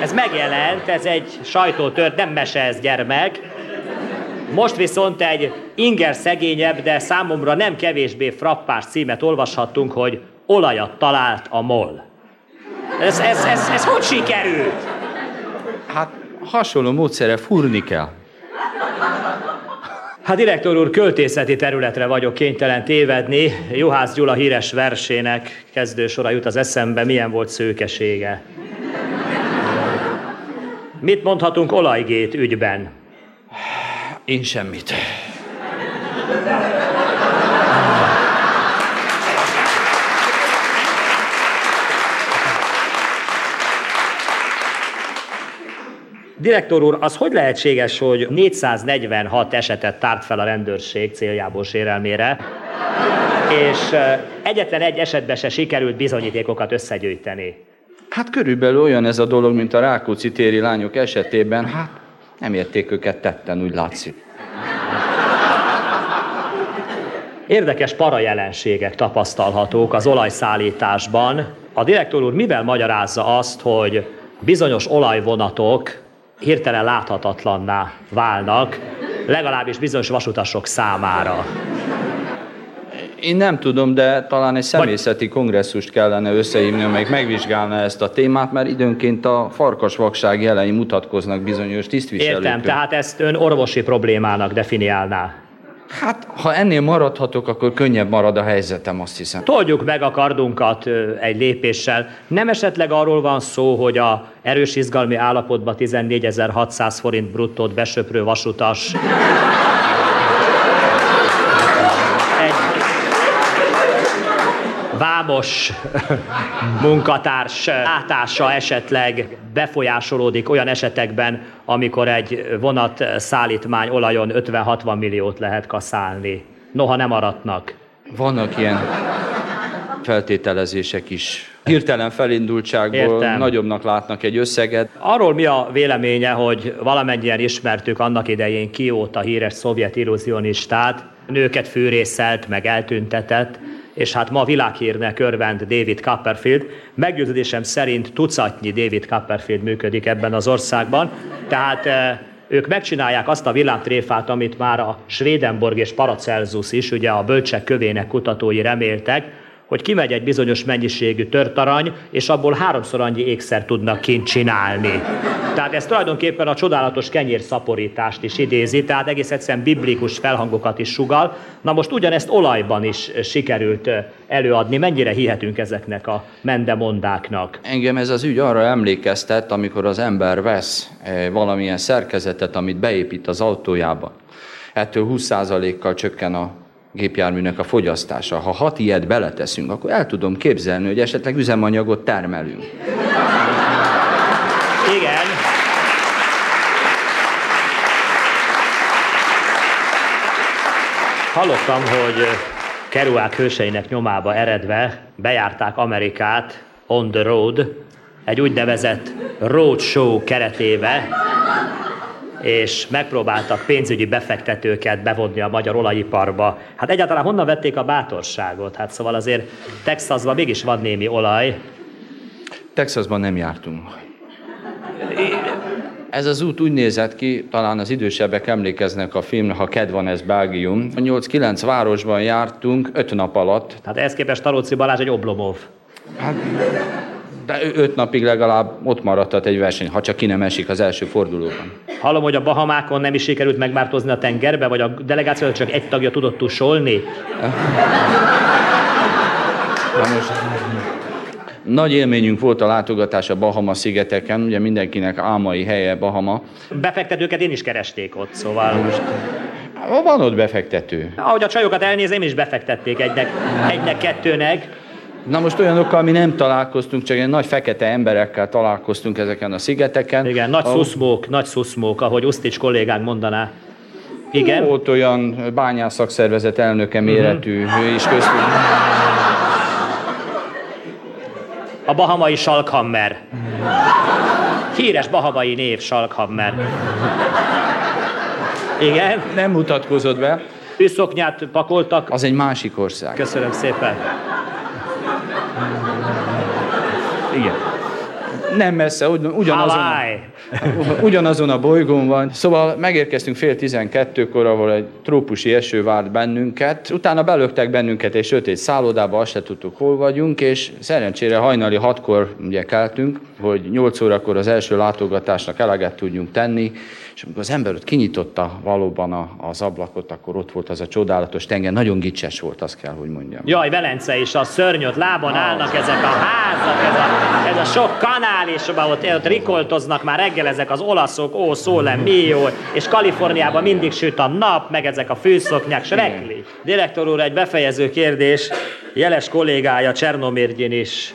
Speaker 25: ez megjelent, ez egy sajtótört, nem mese ez gyermek. Most viszont egy inger szegényebb, de számomra nem kevésbé frappás címet olvashattunk, hogy olajat talált a MOL. Ez, ez, ez, ez hogy sikerült?
Speaker 29: Hasonló módszere fúrni kell.
Speaker 25: Hát direktor úr, költészeti területre vagyok kénytelen tévedni. Juhász Gyula híres versének kezdősora jut az eszembe, milyen volt szőkesége. Mit mondhatunk olajgét ügyben?
Speaker 29: Én semmit.
Speaker 25: Direktor úr, az hogy lehetséges, hogy 446 esetet tárt fel a rendőrség céljából sérelmére, és egyetlen egy esetben se sikerült bizonyítékokat összegyűjteni?
Speaker 29: Hát körülbelül olyan ez a dolog, mint a Rákóczi téri lányok esetében. Hát nem érték őket tetten, úgy látszik.
Speaker 25: Érdekes parajelenségek tapasztalhatók az olajszállításban. A direktor úr mivel magyarázza azt, hogy bizonyos olajvonatok hirtelen láthatatlanná válnak, legalábbis bizonyos vasutasok számára?
Speaker 29: Én nem tudom, de talán egy személyzeti kongresszust kellene összehívni, amelyik megvizsgálna ezt a témát, mert időnként a farkasvakság jelei mutatkoznak bizonyos tisztviselők.
Speaker 25: Értem, tehát ezt ön orvosi problémának definiálná.
Speaker 29: Hát, ha ennél maradhatok, akkor könnyebb marad a helyzetem, azt hiszem.
Speaker 25: Toljuk meg a kardunkat egy lépéssel. Nem esetleg arról van szó, hogy a erős izgalmi állapotban 14.600 forint bruttót besöprő vasutas vámos munkatárs átása esetleg befolyásolódik olyan esetekben, amikor egy vonat szállítmány olajon 50-60 milliót lehet kaszálni. Noha nem aratnak.
Speaker 29: Vannak ilyen feltételezések is. Hirtelen felindultságból
Speaker 25: Értem.
Speaker 29: nagyobbnak látnak egy összeget.
Speaker 25: Arról mi a véleménye, hogy valamennyien ismertük annak idején Kióta híres szovjet illúzionistát, nőket fűrészelt, meg eltüntetett, és hát ma világhírnek örvend David Copperfield. Meggyőződésem szerint tucatnyi David Copperfield működik ebben az országban, tehát eh, ők megcsinálják azt a villámtréfát, amit már a Swedenborg és Paracelsus is, ugye a bölcsek kövének kutatói reméltek, hogy kimegy egy bizonyos mennyiségű törtarany, és abból háromszor annyi ékszer tudnak kint csinálni. Tehát ez tulajdonképpen a csodálatos kenyérszaporítást is idézi, tehát egész egyszerűen biblikus felhangokat is sugal. Na most ugyanezt olajban is sikerült előadni. Mennyire hihetünk ezeknek a mendemondáknak?
Speaker 29: Engem ez az ügy arra emlékeztet, amikor az ember vesz eh, valamilyen szerkezetet, amit beépít az autójába. Ettől 20%-kal csökken a gépjárműnek a fogyasztása. Ha hat ilyet beleteszünk, akkor el tudom képzelni, hogy esetleg üzemanyagot termelünk.
Speaker 25: Igen. Hallottam, hogy Kerouac hőseinek nyomába eredve bejárták Amerikát on the road, egy úgynevezett road show keretébe, és megpróbáltak pénzügyi befektetőket bevonni a magyar olajiparba. Hát egyáltalán honnan vették a bátorságot? Hát szóval azért Texasban mégis van némi olaj.
Speaker 29: Texasban nem jártunk. Ez az út úgy nézett ki, talán az idősebbek emlékeznek a filmre, ha kedv van, ez Belgium. 8-9 városban jártunk, 5 nap alatt.
Speaker 25: Tehát ehhez képest Taróci Balázs egy Oblomov.
Speaker 29: Hát, de öt napig legalább ott maradhat egy verseny, ha csak ki nem esik az első fordulóban.
Speaker 25: Hallom, hogy a Bahamákon nem is sikerült megmártozni a tengerbe, vagy a delegáció csak egy tagja tudott tusolni?
Speaker 29: Na most, nagy élményünk volt a látogatás a Bahama szigeteken, ugye mindenkinek álmai helye Bahama.
Speaker 25: Befektetőket én is keresték ott, szóval most...
Speaker 29: Van ott befektető.
Speaker 25: Ahogy a csajokat elnézem, is befektették egynek, egynek, kettőnek.
Speaker 29: Na most olyanokkal mi nem találkoztunk, csak ilyen nagy fekete emberekkel találkoztunk ezeken a szigeteken.
Speaker 25: Igen, nagy
Speaker 29: ahol-
Speaker 25: szuszmók, nagy szuszmók, ahogy Usztics kollégánk mondaná. Igen?
Speaker 29: Volt olyan bányász szakszervezet elnöke méretű, ő is köztünk.
Speaker 25: A bahamai Salkhammer. Híres bahamai név Salkhammer. Igen?
Speaker 29: Nem mutatkozott be.
Speaker 25: Őszoknyát pakoltak.
Speaker 29: Az egy másik ország.
Speaker 25: Köszönöm szépen.
Speaker 29: Igen. Nem messze, ugy- ugyanazon,
Speaker 25: Hawaii.
Speaker 29: ugyanazon a bolygón van. Szóval megérkeztünk fél tizenkettőkor, ahol egy trópusi eső várt bennünket. Utána belöktek bennünket egy sötét szállodába, azt se tudtuk, hol vagyunk, és szerencsére hajnali hatkor ugye keltünk, hogy nyolc órakor az első látogatásnak eleget tudjunk tenni, és amikor az ember ott kinyitotta valóban a, az ablakot, akkor ott volt az a csodálatos tenger, nagyon gicses volt, azt kell, hogy mondjam.
Speaker 25: Jaj, Velence is, a szörnyöt lábon állnak ezek a házak, ez a, ez a sok kanál, és ott, ott rikoltoznak már reggel ezek az olaszok, ó, szóle, mio, és Kaliforniában mindig süt a nap, meg ezek a fűszoknyák, srekli. Direktor úr, egy befejező kérdés. Jeles kollégája Csernomérgyin is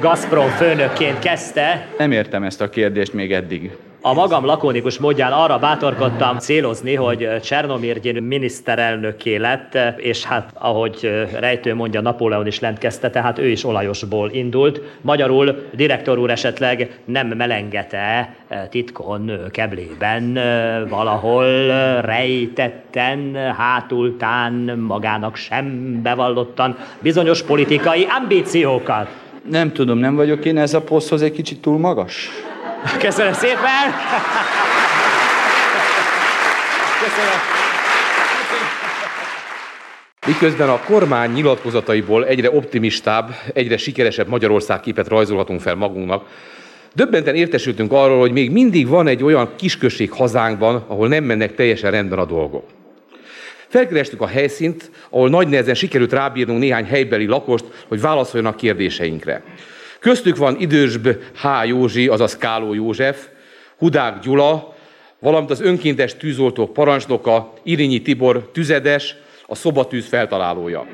Speaker 25: Gazprom főnökként kezdte.
Speaker 29: Nem értem ezt a kérdést még eddig.
Speaker 25: A magam lakonikus módján arra bátorkodtam célozni, hogy Csernomírgyin miniszterelnöké lett, és hát ahogy rejtő mondja, Napóleon is lent kezdte, tehát ő is olajosból indult. Magyarul direktor úr esetleg nem melengete titkon keblében valahol rejtetten, hátultán magának sem bevallottan bizonyos politikai ambíciókat.
Speaker 29: Nem tudom, nem vagyok én ez a poszthoz egy kicsit túl magas?
Speaker 25: Köszönöm szépen! Köszönöm.
Speaker 7: Miközben a kormány nyilatkozataiból egyre optimistább, egyre sikeresebb Magyarország képet rajzolhatunk fel magunknak, döbbenten értesültünk arról, hogy még mindig van egy olyan kisközség hazánkban, ahol nem mennek teljesen rendben a dolgok. Felkerestük a helyszínt, ahol nagy nehezen sikerült rábírnunk néhány helybeli lakost, hogy válaszoljanak kérdéseinkre. Köztük van idősbb H. Józsi, azaz Káló József, Hudák Gyula, valamint az önkéntes tűzoltók parancsnoka, Irinyi Tibor tüzedes, a szobatűz feltalálója.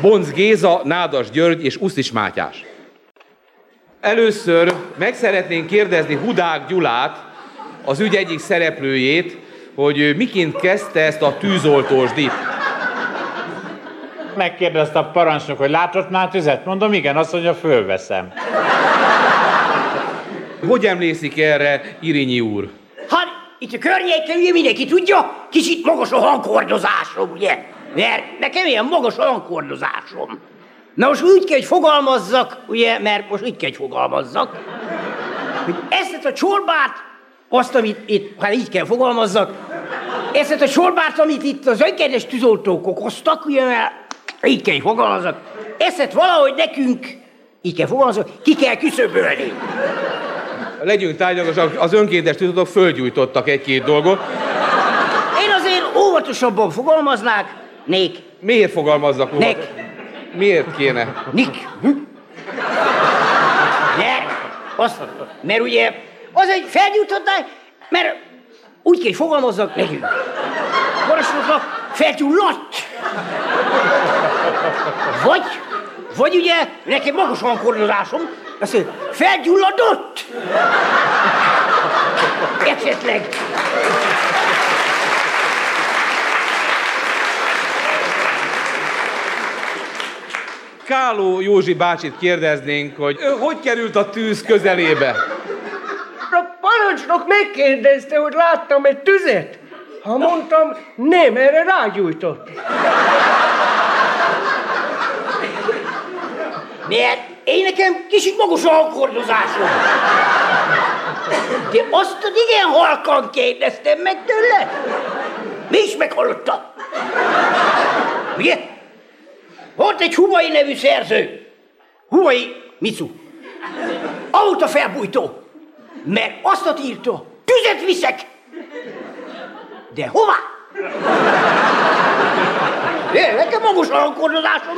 Speaker 7: Bonc Géza, Nádas György és Uszis Mátyás. Először meg szeretnénk kérdezni Hudák Gyulát, az ügy egyik szereplőjét, hogy miként kezdte ezt a tűzoltósdit.
Speaker 30: Megkérdezte a parancsnok, hogy látott már tüzet? Mondom, igen, azt mondja, fölveszem.
Speaker 7: Hogy emlékszik erre Irinyi úr?
Speaker 31: Hát itt a környéken ugye mindenki tudja, kicsit magas a hangkordozásom, ugye? Mert nekem ilyen magas a hangkordozásom. Na most úgy kell, hogy fogalmazzak, ugye, mert most úgy kell, hogy fogalmazzak, hogy ezt a csorbát, azt, amit itt, hát így kell fogalmazzak, ezt a csorbát, amit itt az önkéntes tűzoltók okoztak, ugye, mert így kell, hogy fogalmazzak, ezt valahogy nekünk, így kell fogalmazzak, ki kell küszöbölni.
Speaker 7: Legyünk tárgyalagosak, az önkéntes tűzoltók fölgyújtottak egy-két dolgot.
Speaker 31: Én azért óvatosabban fogalmaznák, Nék.
Speaker 7: Miért fogalmazzak
Speaker 31: Nék.
Speaker 7: Miért kéne?
Speaker 31: Nik. Mert, azt, mert ugye az egy felgyújtották, mert úgy kell, fogalmazzak nekünk. Varasoknak felgyulladt. Vagy, vagy ugye, nekem magas hangkordozásom, azt mondja, felgyulladott. Esetleg.
Speaker 7: Káló Józsi bácsit kérdeznénk, hogy ő hogy került a tűz közelébe?
Speaker 32: A parancsnok megkérdezte, hogy láttam egy tüzet. Ha mondtam, nem, erre rágyújtott.
Speaker 31: Miért? Én nekem kicsit magas a hangkordozásom. De azt hogy igen halkan kérdeztem meg tőle. Mi is meghallotta? Ugye? Volt egy Hubai nevű szerző. Hubai Micu. Auta felbújtó. Mert azt írta, tüzet viszek. De hova? É, nekem magas a hangkordozásom.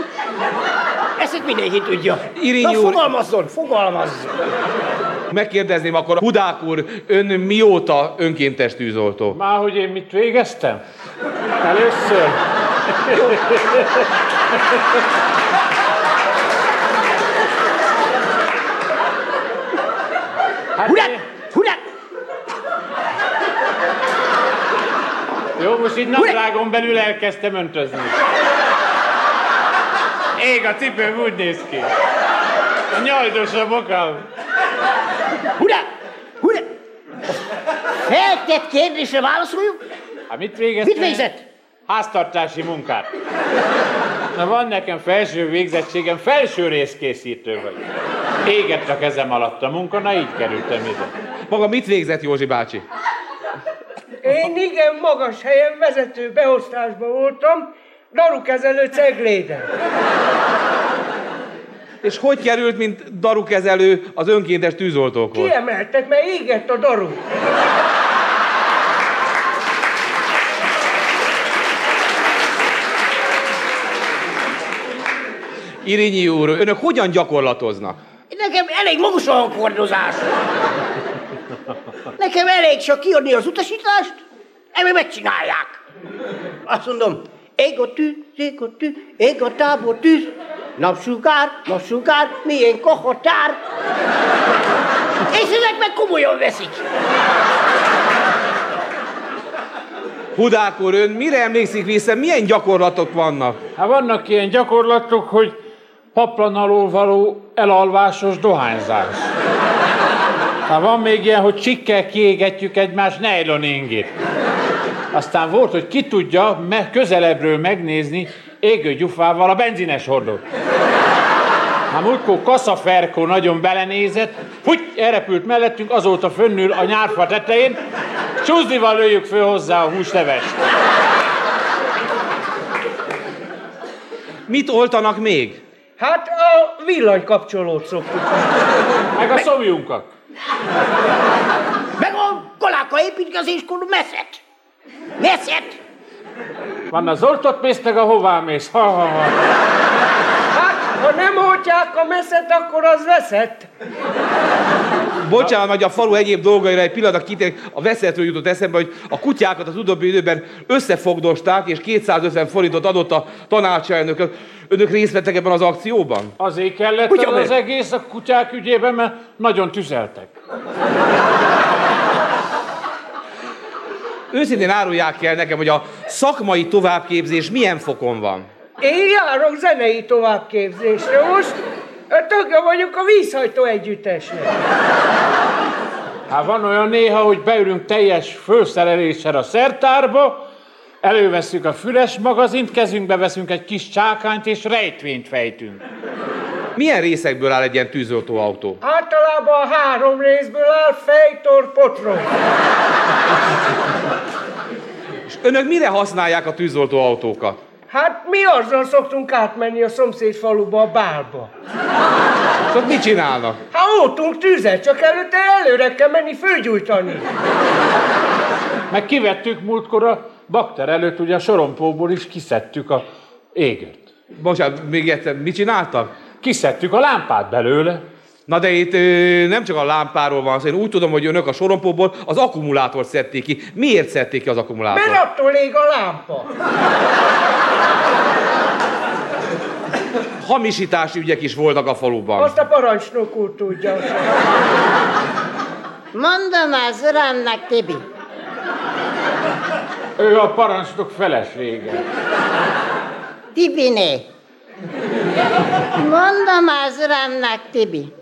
Speaker 31: Ezt mindenki tudja.
Speaker 7: Irinyi
Speaker 31: Na,
Speaker 7: úr-
Speaker 31: fogalmazzon, fogalmazzon.
Speaker 7: Megkérdezném akkor, Hudák úr, ön mióta önkéntes tűzoltó?
Speaker 30: Már hogy én mit végeztem? Először. Hát
Speaker 31: Hurrá! Hurrá!
Speaker 30: Jó, most itt nadrágon belül elkezdtem öntözni. Ég a cipőm úgy néz ki. A nyaldos a bokam.
Speaker 31: Hurrá! Hurrá! Feltett kérdésre válaszoljuk?
Speaker 30: Hát mit végeztem?
Speaker 31: Mit végzett?
Speaker 30: Háztartási munkát. Na van nekem felső végzettségem, felső részkészítő vagy. Égett a kezem alatt a munka, na így kerültem ide.
Speaker 7: Maga mit végzett Józsi bácsi?
Speaker 32: Én igen magas helyen vezető beosztásban voltam, darukezelő cegléden.
Speaker 7: És hogy került, mint darukezelő az önkéntes tűzoltókhoz?
Speaker 32: Kiemeltek, mert égett a daru.
Speaker 7: Irinyi úr, önök hogyan gyakorlatoznak?
Speaker 31: Nekem elég magas a hangkordozás. Nekem elég csak kiadni az utasítást, ebből megcsinálják. Azt mondom, ég a tűz, ég a tűz, ég a tábor tűz, napsugár, napsugár, milyen kohatár. És ezek meg komolyan veszik.
Speaker 7: Hudák úr, ön mire emlékszik vissza, milyen gyakorlatok vannak?
Speaker 30: Hát vannak ilyen gyakorlatok, hogy paplan alól való elalvásos dohányzás. Hát van még ilyen, hogy csikkel kiégetjük egymás nejloningit. Aztán volt, hogy ki tudja me- közelebbről megnézni égő gyufával a benzines hordót. Hát múltkor Kassa Ferkó nagyon belenézett, hogy elrepült mellettünk, azóta fönnül a nyárfa tetején, csúzdival lőjük föl hozzá a húslevest.
Speaker 7: Mit oltanak még?
Speaker 32: Hát a villanykapcsolót szoktuk.
Speaker 30: Meg a szomjunkat.
Speaker 31: Meg a kaláka építkezéskor meszet. Meszet.
Speaker 30: Van az oltott mész, meg a hová mész. Ha, ha, ha.
Speaker 32: Ha nem oltják a messzet, akkor az veszett.
Speaker 7: Bocsánat, hogy a falu egyéb dolgaira egy pillanat kitérek, a veszetről jutott eszembe, hogy a kutyákat az utóbbi időben összefogdosták, és 250 forintot adott a tanácselnök. Önök részt vettek ebben az akcióban?
Speaker 30: Azért kellett
Speaker 7: Kutya
Speaker 30: az, az egész a kutyák ügyében, mert nagyon tüzeltek.
Speaker 7: Őszintén árulják el nekem, hogy a szakmai továbbképzés milyen fokon van.
Speaker 32: Én járok zenei továbbképzésre most. Tagja vagyok a vízhajtó együttesnek.
Speaker 30: Hát van olyan néha, hogy beülünk teljes főszereléssel a szertárba, elővesszük a füles magazint, kezünkbe veszünk egy kis csákányt, és rejtvényt fejtünk.
Speaker 7: Milyen részekből áll egy ilyen tűzoltóautó?
Speaker 32: Általában három részből áll fejtor, potron.
Speaker 7: És önök mire használják a tűzoltóautókat?
Speaker 32: Hát mi azzal szoktunk átmenni a szomszéd faluba, a bálba.
Speaker 7: Ott mit csinálnak?
Speaker 32: Hát oltunk tüzet, csak előtte előre kell menni fölgyújtani.
Speaker 30: Meg kivettük múltkor a bakter előtt, ugye a sorompóból is kiszedtük a égőt.
Speaker 7: Bocsánat, még egyszer, mit csináltak?
Speaker 30: Kiszedtük a lámpát belőle.
Speaker 7: Na de itt ö, nem csak a lámpáról van szó, én úgy tudom, hogy önök a sorompóból az akkumulátort szedték ki. Miért szedték ki az akkumulátort?
Speaker 32: Mert attól ég a lámpa.
Speaker 7: Hamisítási ügyek is voltak a faluban.
Speaker 32: Azt a parancsnok úr tudja.
Speaker 26: Mondom az uramnak, Tibi.
Speaker 30: Ő a parancsnok felesége.
Speaker 26: Tibiné. Mondom az uramnak, Tibi.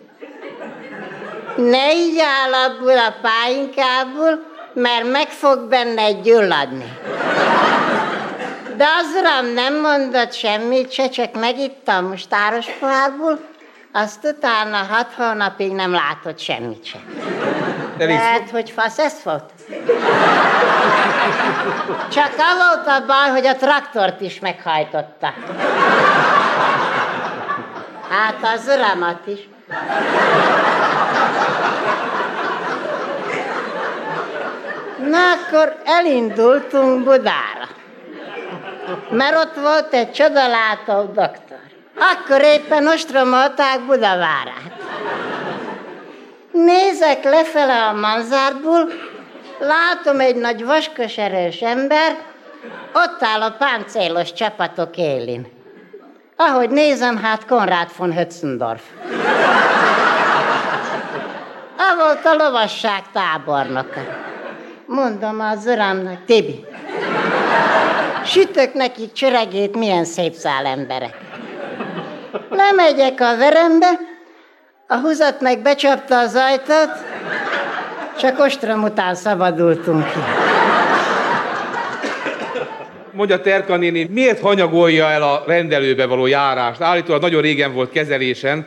Speaker 26: Ne így áll abból a pálinkából, mert meg fog benne gyulladni. De az uram nem mondott semmit se, csak megitta a mustáros pohárból, azt utána hat hónapig nem látott semmit se. Lehet, hogy fasz ez volt? Csak az volt a baj, hogy a traktort is meghajtotta. Hát az uramat is. Na akkor elindultunk Budára. Mert ott volt egy csodalátó doktor. Akkor éppen ostromolták Budavárát. Nézek lefele a manzárból, látom egy nagy vaskos erős ember, ott áll a páncélos csapatok élén. Ahogy nézem, hát Konrad von Hötzendorf. A volt a lovasság tábornoka. Mondom az uramnak, Tibi, sütök nekik csöregét, milyen szép szál emberek. Lemegyek a verembe, a húzat meg becsapta az ajtót, csak ostrom után szabadultunk ki.
Speaker 7: Mondja Terka néni, miért hanyagolja el a rendelőbe való járást? Állítólag nagyon régen volt kezelésen,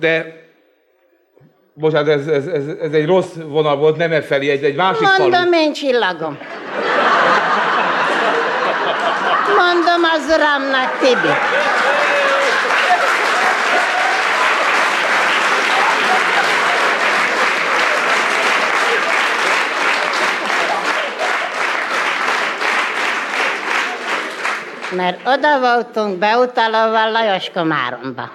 Speaker 7: de Bocsánat, ez, ez, ez, ez egy rossz vonal volt, nem e felé, egy, egy másik falu.
Speaker 26: Mondom én csillagom. Mondom az uramnak, Tibi. Mert oda voltunk beutalóval Lajos Komáromba.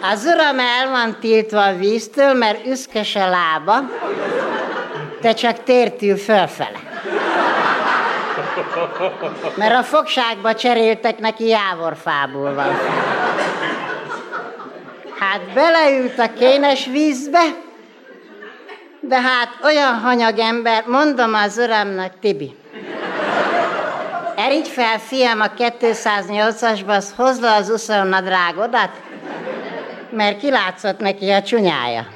Speaker 26: Az uram el van tiltva a víztől, mert üszkös a lába, de csak tértül fölfele. Mert a fogságba cseréltek neki jávorfából van. Hát beleült a kénes vízbe, de hát olyan hanyag ember, mondom az uramnak, Tibi. Erigy fel, fiam, a 208-asba, az hozd le az uszonnadrágodat, mert kilátszott neki a csúnyája.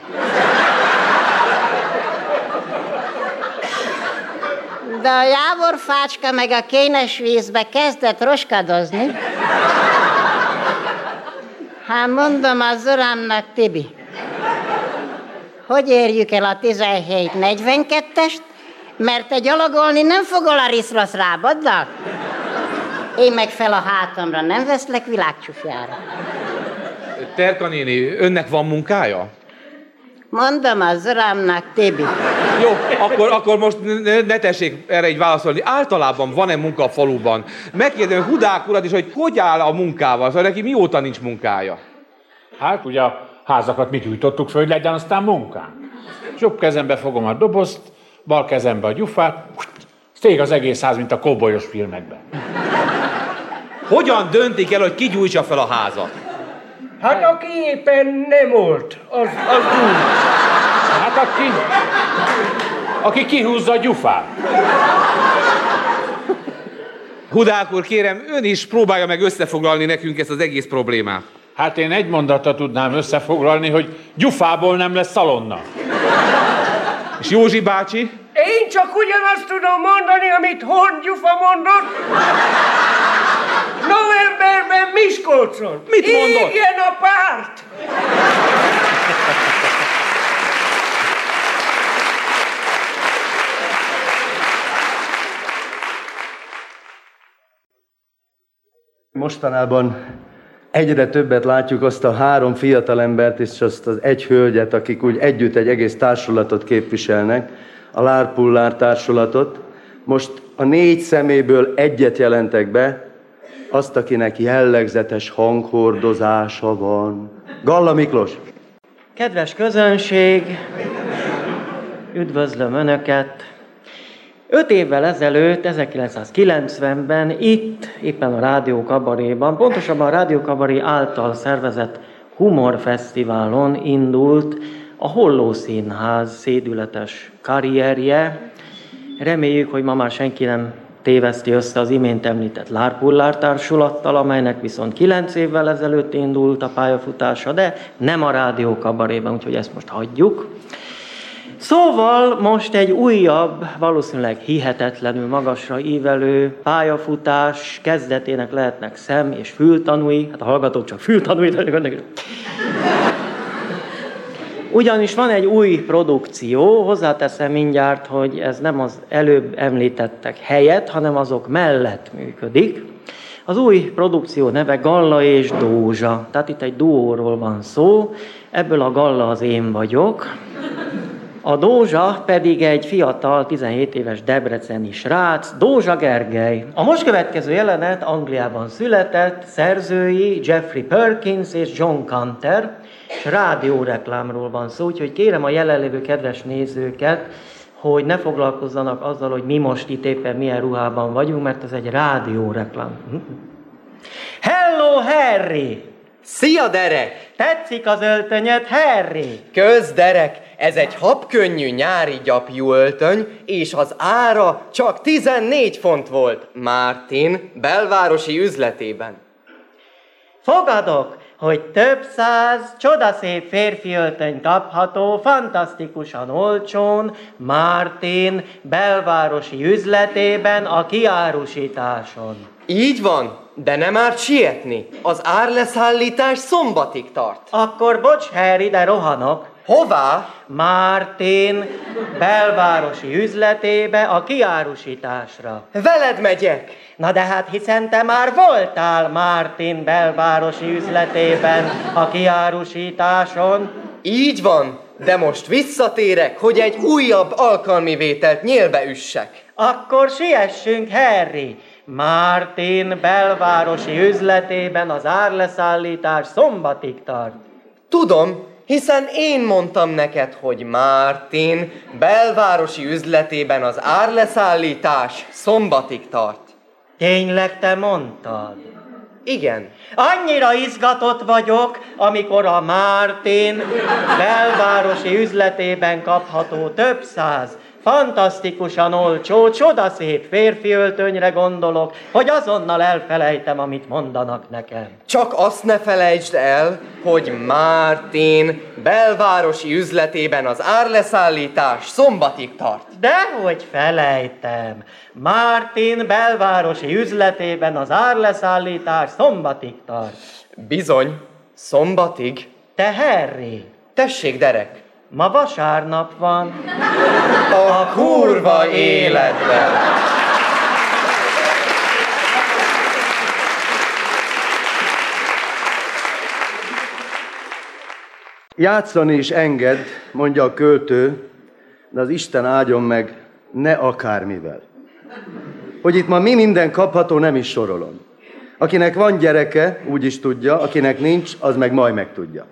Speaker 26: De a jávorfácska meg a kénes vízbe kezdett roskadozni. Hát mondom az uramnak, Tibi, hogy érjük el a 17.42-est, mert te gyalogolni nem fogol a riszrosz rábaddal? Én meg fel a hátamra nem veszlek világcsufjára.
Speaker 7: Terka néni, önnek van munkája?
Speaker 26: Mondom az uramnak, Tibi.
Speaker 7: Jó, akkor, akkor most ne, ne tessék erre egy válaszolni. Általában van-e munka a faluban? Megkérdem Hudák urat is, hogy hogy áll a munkával, szóval neki mióta nincs munkája?
Speaker 30: Hát ugye a házakat mi gyújtottuk föl, hogy legyen aztán munkánk. Jobb kezembe fogom a dobozt, bal kezembe a gyufát, Stég az egész ház, mint a kobolyos filmekben.
Speaker 33: Hogyan döntik el, hogy ki gyújtsa fel a házat?
Speaker 32: Hát aki éppen nem volt, az, az úgy.
Speaker 30: Hát aki, aki kihúzza a gyufát.
Speaker 33: Hudák úr, kérem, ön is próbálja meg összefoglalni nekünk ezt az egész problémát.
Speaker 30: Hát én egy mondatot tudnám összefoglalni, hogy gyufából nem lesz szalonna.
Speaker 33: És Józsi bácsi?
Speaker 32: Én csak ugyanazt tudom mondani, amit Horn Gyufa mondott. Novemberben Miskolcon.
Speaker 33: Mit mondott?
Speaker 32: Igen a párt.
Speaker 3: Mostanában egyre többet látjuk azt a három fiatalembert és azt az egy hölgyet, akik úgy együtt egy egész társulatot képviselnek, a Lárpullár társulatot. Most a négy szeméből egyet jelentek be, azt, akinek jellegzetes hanghordozása van. Galla Miklós.
Speaker 34: Kedves közönség, üdvözlöm Önöket! Öt évvel ezelőtt, 1990-ben itt, éppen a Rádió Kabaréban, pontosabban a Rádió Kabaré által szervezett humorfesztiválon indult a Holló Színház szédületes karrierje. Reméljük, hogy ma már senki nem téveszti össze az imént említett Lárpullár társulattal, amelynek viszont kilenc évvel ezelőtt indult a pályafutása, de nem a Rádió Kabaréban, úgyhogy ezt most hagyjuk. Szóval most egy újabb, valószínűleg hihetetlenül magasra ívelő pályafutás kezdetének lehetnek szem és fültanúi, hát a hallgatók csak fültanúi, de ugyanis van egy új produkció, hozzáteszem mindjárt, hogy ez nem az előbb említettek helyett, hanem azok mellett működik. Az új produkció neve Galla és Dózsa, tehát itt egy duóról van szó, ebből a Galla az én vagyok, a Dózsa pedig egy fiatal, 17 éves debreceni srác, Dózsa Gergely. A most következő jelenet Angliában született, szerzői Jeffrey Perkins és John Canter, rádióreklámról van szó, úgyhogy kérem a jelenlévő kedves nézőket, hogy ne foglalkozzanak azzal, hogy mi most itt éppen milyen ruhában vagyunk, mert ez egy rádióreklám. Hello, Harry!
Speaker 35: Szia, Derek!
Speaker 34: Tetszik az öltönyöd, Harry?
Speaker 35: Kösz, Derek! Ez egy habkönnyű nyári gyapjú öltöny, és az ára csak 14 font volt Martin belvárosi üzletében.
Speaker 34: Fogadok, hogy több száz csodaszép férfi öltöny kapható fantasztikusan olcsón Martin belvárosi üzletében a kiárusításon.
Speaker 35: Így van, de nem árt sietni. Az árleszállítás szombatig tart.
Speaker 34: Akkor bocs, Harry, de rohanok.
Speaker 35: Hová?
Speaker 34: Mártén belvárosi üzletébe a kiárusításra.
Speaker 35: Veled megyek.
Speaker 34: Na de hát hiszen te már voltál Mártin belvárosi üzletében a kiárusításon.
Speaker 35: Így van, de most visszatérek, hogy egy újabb alkalmi vételt nyélbe üssek.
Speaker 34: Akkor siessünk, Harry. Mártin belvárosi üzletében az árleszállítás szombatig tart.
Speaker 35: Tudom, hiszen én mondtam neked, hogy Mártin belvárosi üzletében az árleszállítás szombatig tart.
Speaker 34: Tényleg te mondtad?
Speaker 35: Igen.
Speaker 34: Annyira izgatott vagyok, amikor a Mártin belvárosi üzletében kapható több száz fantasztikusan olcsó, csodaszép férfi öltönyre gondolok, hogy azonnal elfelejtem, amit mondanak nekem.
Speaker 35: Csak azt ne felejtsd el, hogy Mártin belvárosi üzletében az árleszállítás szombatig tart.
Speaker 34: Dehogy felejtem. Mártin belvárosi üzletében az árleszállítás szombatig tart.
Speaker 35: Bizony, szombatig.
Speaker 34: Te Harry.
Speaker 35: Tessék, Derek.
Speaker 34: Ma vasárnap van.
Speaker 35: A kurva életben.
Speaker 3: Játszani is enged, mondja a költő, de az Isten áldjon meg, ne akármivel. Hogy itt ma mi minden kapható, nem is sorolom. Akinek van gyereke, úgy is tudja, akinek nincs, az meg majd megtudja.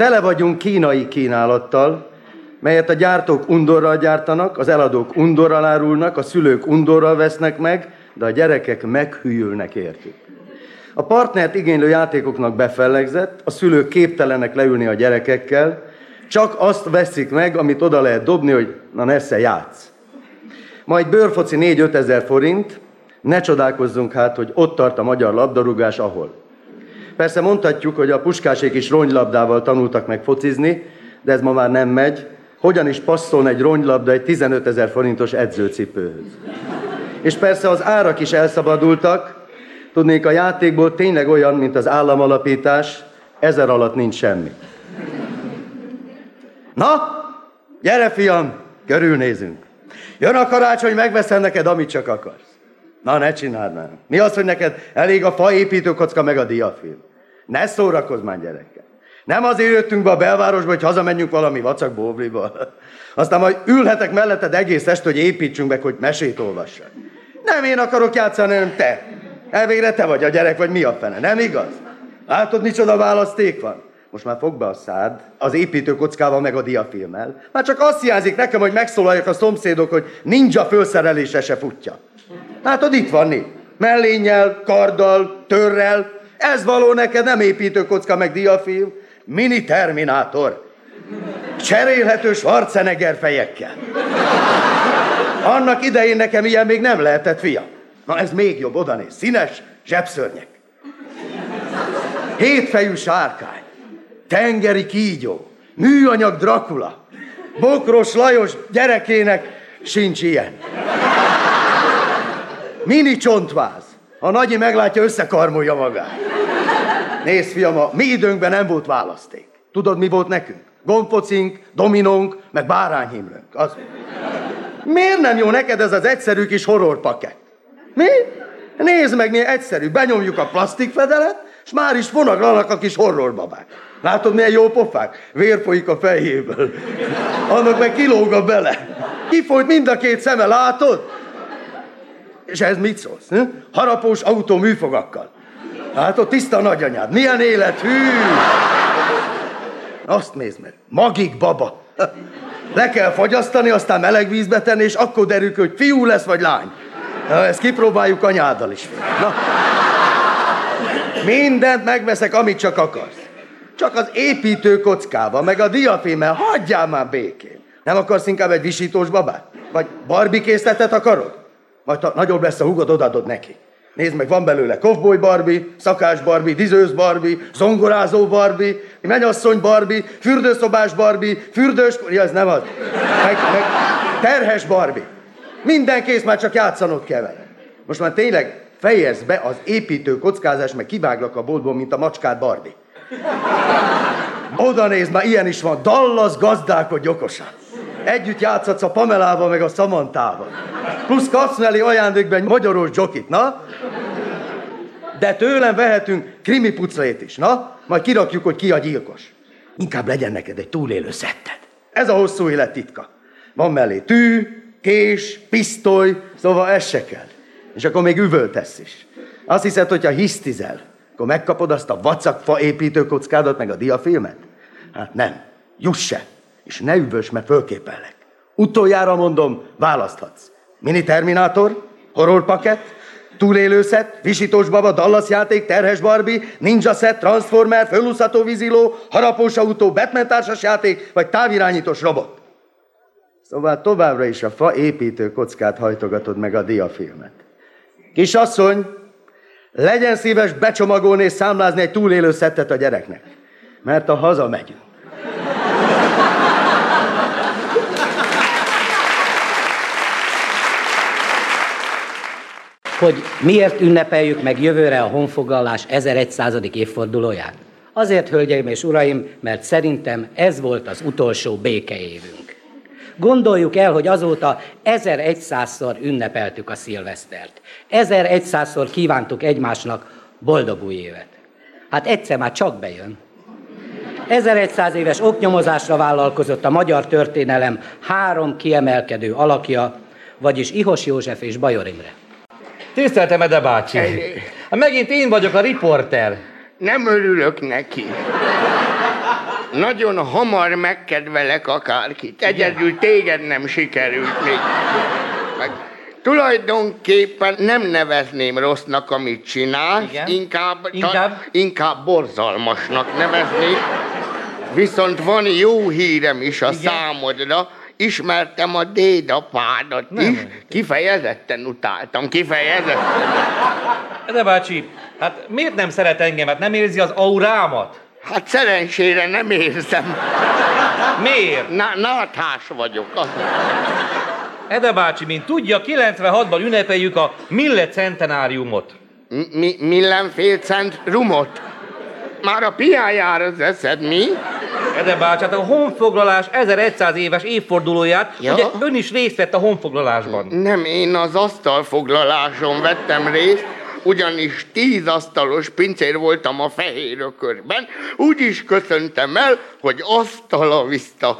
Speaker 3: Tele vagyunk kínai kínálattal, melyet a gyártók undorral gyártanak, az eladók undorral árulnak, a szülők undorral vesznek meg, de a gyerekek meghűlnek értük. A partnert igénylő játékoknak befellegzett, a szülők képtelenek leülni a gyerekekkel, csak azt veszik meg, amit oda lehet dobni, hogy na nesze játsz. Majd bőrfoci 4-5 ezer forint, ne csodálkozzunk hát, hogy ott tart a magyar labdarúgás, ahol. Persze mondhatjuk, hogy a puskásék is ronylabdával tanultak meg focizni, de ez ma már nem megy. Hogyan is passzol egy ronylabda egy 15 ezer forintos edzőcipőhöz? És persze az árak is elszabadultak, Tudnék, a játékból tényleg olyan, mint az államalapítás, ezer alatt nincs semmi. Na, gyere fiam, körülnézünk. Jön a karácsony, megveszem neked, amit csak akarsz. Na, ne csináld már. Mi az, hogy neked elég a faépítőkocka meg a diafilm? Ne szórakozz már gyerekkel. Nem azért jöttünk be a belvárosba, hogy hazamenjünk valami vacak bóbliba. Aztán majd ülhetek melletted egész est, hogy építsünk meg, hogy mesét olvassak. Nem én akarok játszani, hanem te. Elvégre te vagy a gyerek, vagy mi a fene, nem igaz? Látod, micsoda választék van? Most már fog be a szád, az építőkockával meg a diafilmmel. Már csak azt hiányzik nekem, hogy megszólaljak a szomszédok, hogy ninja fölszerelése se futja. Látod, itt van né. Mellénnyel, karddal, törrel. Ez való neked, nem építőkocka meg diafilm. Mini Terminátor. Cserélhető Schwarzenegger fejekkel. Annak idején nekem ilyen még nem lehetett, fia. Na ez még jobb, oda néz. Színes zsebszörnyek. Hétfejű sárkány. Tengeri kígyó. Műanyag Dracula. Bokros Lajos gyerekének sincs ilyen. Mini csontváz. Ha nagyi meglátja, összekarmolja magát. Nézd, fiam, a mi időnkben nem volt választék. Tudod, mi volt nekünk? Gombfocink, dominónk, meg bárányhimlőnk. Az. Miért nem jó neked ez az egyszerű kis horrorpakett? Mi? Nézd meg, milyen egyszerű. Benyomjuk a plastikfedelet, és már is vonaglanak a kis horrorbabák. Látod, milyen jó pofák? Vér folyik a fejéből. Annak meg a bele. Kifolyt mind a két szeme, látod? És ez mit szólsz? Hm? Harapós autó műfogakkal. Látod, tiszta nagyanyád. Milyen élet, hű! Azt nézd meg. Magik baba. Le kell fagyasztani, aztán meleg vízbe tenni, és akkor derül hogy fiú lesz, vagy lány. Na, ezt kipróbáljuk anyáddal is. Na. Mindent megveszek, amit csak akarsz. Csak az építő kockába, meg a diafémmel hagyjál már békén. Nem akarsz inkább egy visítós babát? Vagy Barbie készletet akarod? Majd ha nagyobb lesz a hugod, odadod neki. Nézd meg, van belőle kovboly Barbie, szakás Barbie, dizős Barbie, zongorázó Barbie, mennyasszony Barbie, fürdőszobás Barbie, fürdős... Ja, ez nem az. Meg, meg terhes Barbie. Minden kész, már csak játszanod kell vele. Most már tényleg fejezd be az építő kockázás, meg kiváglak a boltból, mint a macskát Barbie. Oda nézd, már ilyen is van. Dallas gazdálkodj okosan. Együtt játszhatsz a Pamelával, meg a Samantával. Plusz kapsz mellé ajándékben magyaros dzsokit, na? De tőlem vehetünk krimi puclét is, na? Majd kirakjuk, hogy ki a gyilkos. Inkább legyen neked egy túlélő szetted. Ez a hosszú élet titka. Van mellé tű, kés, pisztoly, szóval ez se kell. És akkor még üvöltesz is. Azt hiszed, hogyha hisztizel, akkor megkapod azt a vacak fa építőkockádat, meg a diafilmet? Hát nem. Juss se. És ne üvös, mert fölképellek. Utoljára mondom, választhatsz. Mini Terminátor, horror paket, túlélőszet, visítós baba, Dallas játék, terhes Barbie, ninja set, transformer, fölúszható víziló, harapós autó, Batman társas játék, vagy távirányítós robot. Szóval továbbra is a fa építő kockát hajtogatod meg a diafilmet. Kisasszony, legyen szíves becsomagolni és számlázni egy túlélő szettet a gyereknek, mert a haza megyünk.
Speaker 22: Hogy miért ünnepeljük meg jövőre a honfoglalás 1100. évfordulóját? Azért, hölgyeim és uraim, mert szerintem ez volt az utolsó békeévünk. Gondoljuk el, hogy azóta 1100-szor ünnepeltük a szilvesztert. 1100-szor kívántuk egymásnak boldog új évet. Hát egyszer már csak bejön. 1100 éves oknyomozásra vállalkozott a magyar történelem három kiemelkedő alakja, vagyis Ihos József és Bajor Imre.
Speaker 36: Tiszteltem, Ede bácsi! Megint én vagyok a riporter.
Speaker 32: Nem örülök neki.
Speaker 13: nagyon hamar megkedvelek akárkit. Egyedül téged nem sikerült még. Meg tulajdonképpen nem nevezném rossznak, amit csinálsz,
Speaker 36: Igen.
Speaker 13: inkább,
Speaker 36: Inkább?
Speaker 13: Ta, inkább borzalmasnak nevezném. Viszont van jó hírem is a
Speaker 36: Igen.
Speaker 13: számodra. Ismertem a dédapádat
Speaker 36: Nem.
Speaker 13: is. Kifejezetten utáltam, kifejezetten.
Speaker 36: Ede bácsi, hát miért nem szeret engemet? Nem érzi az aurámat?
Speaker 13: Hát szerencsére nem érzem.
Speaker 36: Miért?
Speaker 13: Na, náthás vagyok.
Speaker 36: Ede bácsi, mint tudja, 96-ban ünnepeljük a Millet centenáriumot.
Speaker 13: Mi, mindenfél cent rumot? Már a piájára az eszed, mi?
Speaker 36: Ede bácsi, hát a honfoglalás 1100 éves évfordulóját,
Speaker 13: Ja.
Speaker 36: ugye ön is részt vett a honfoglalásban.
Speaker 13: Nem, én az asztalfoglaláson vettem részt, ugyanis tíz asztalos pincér voltam a fehér ökörben, úgy is köszöntem el, hogy asztala vissza.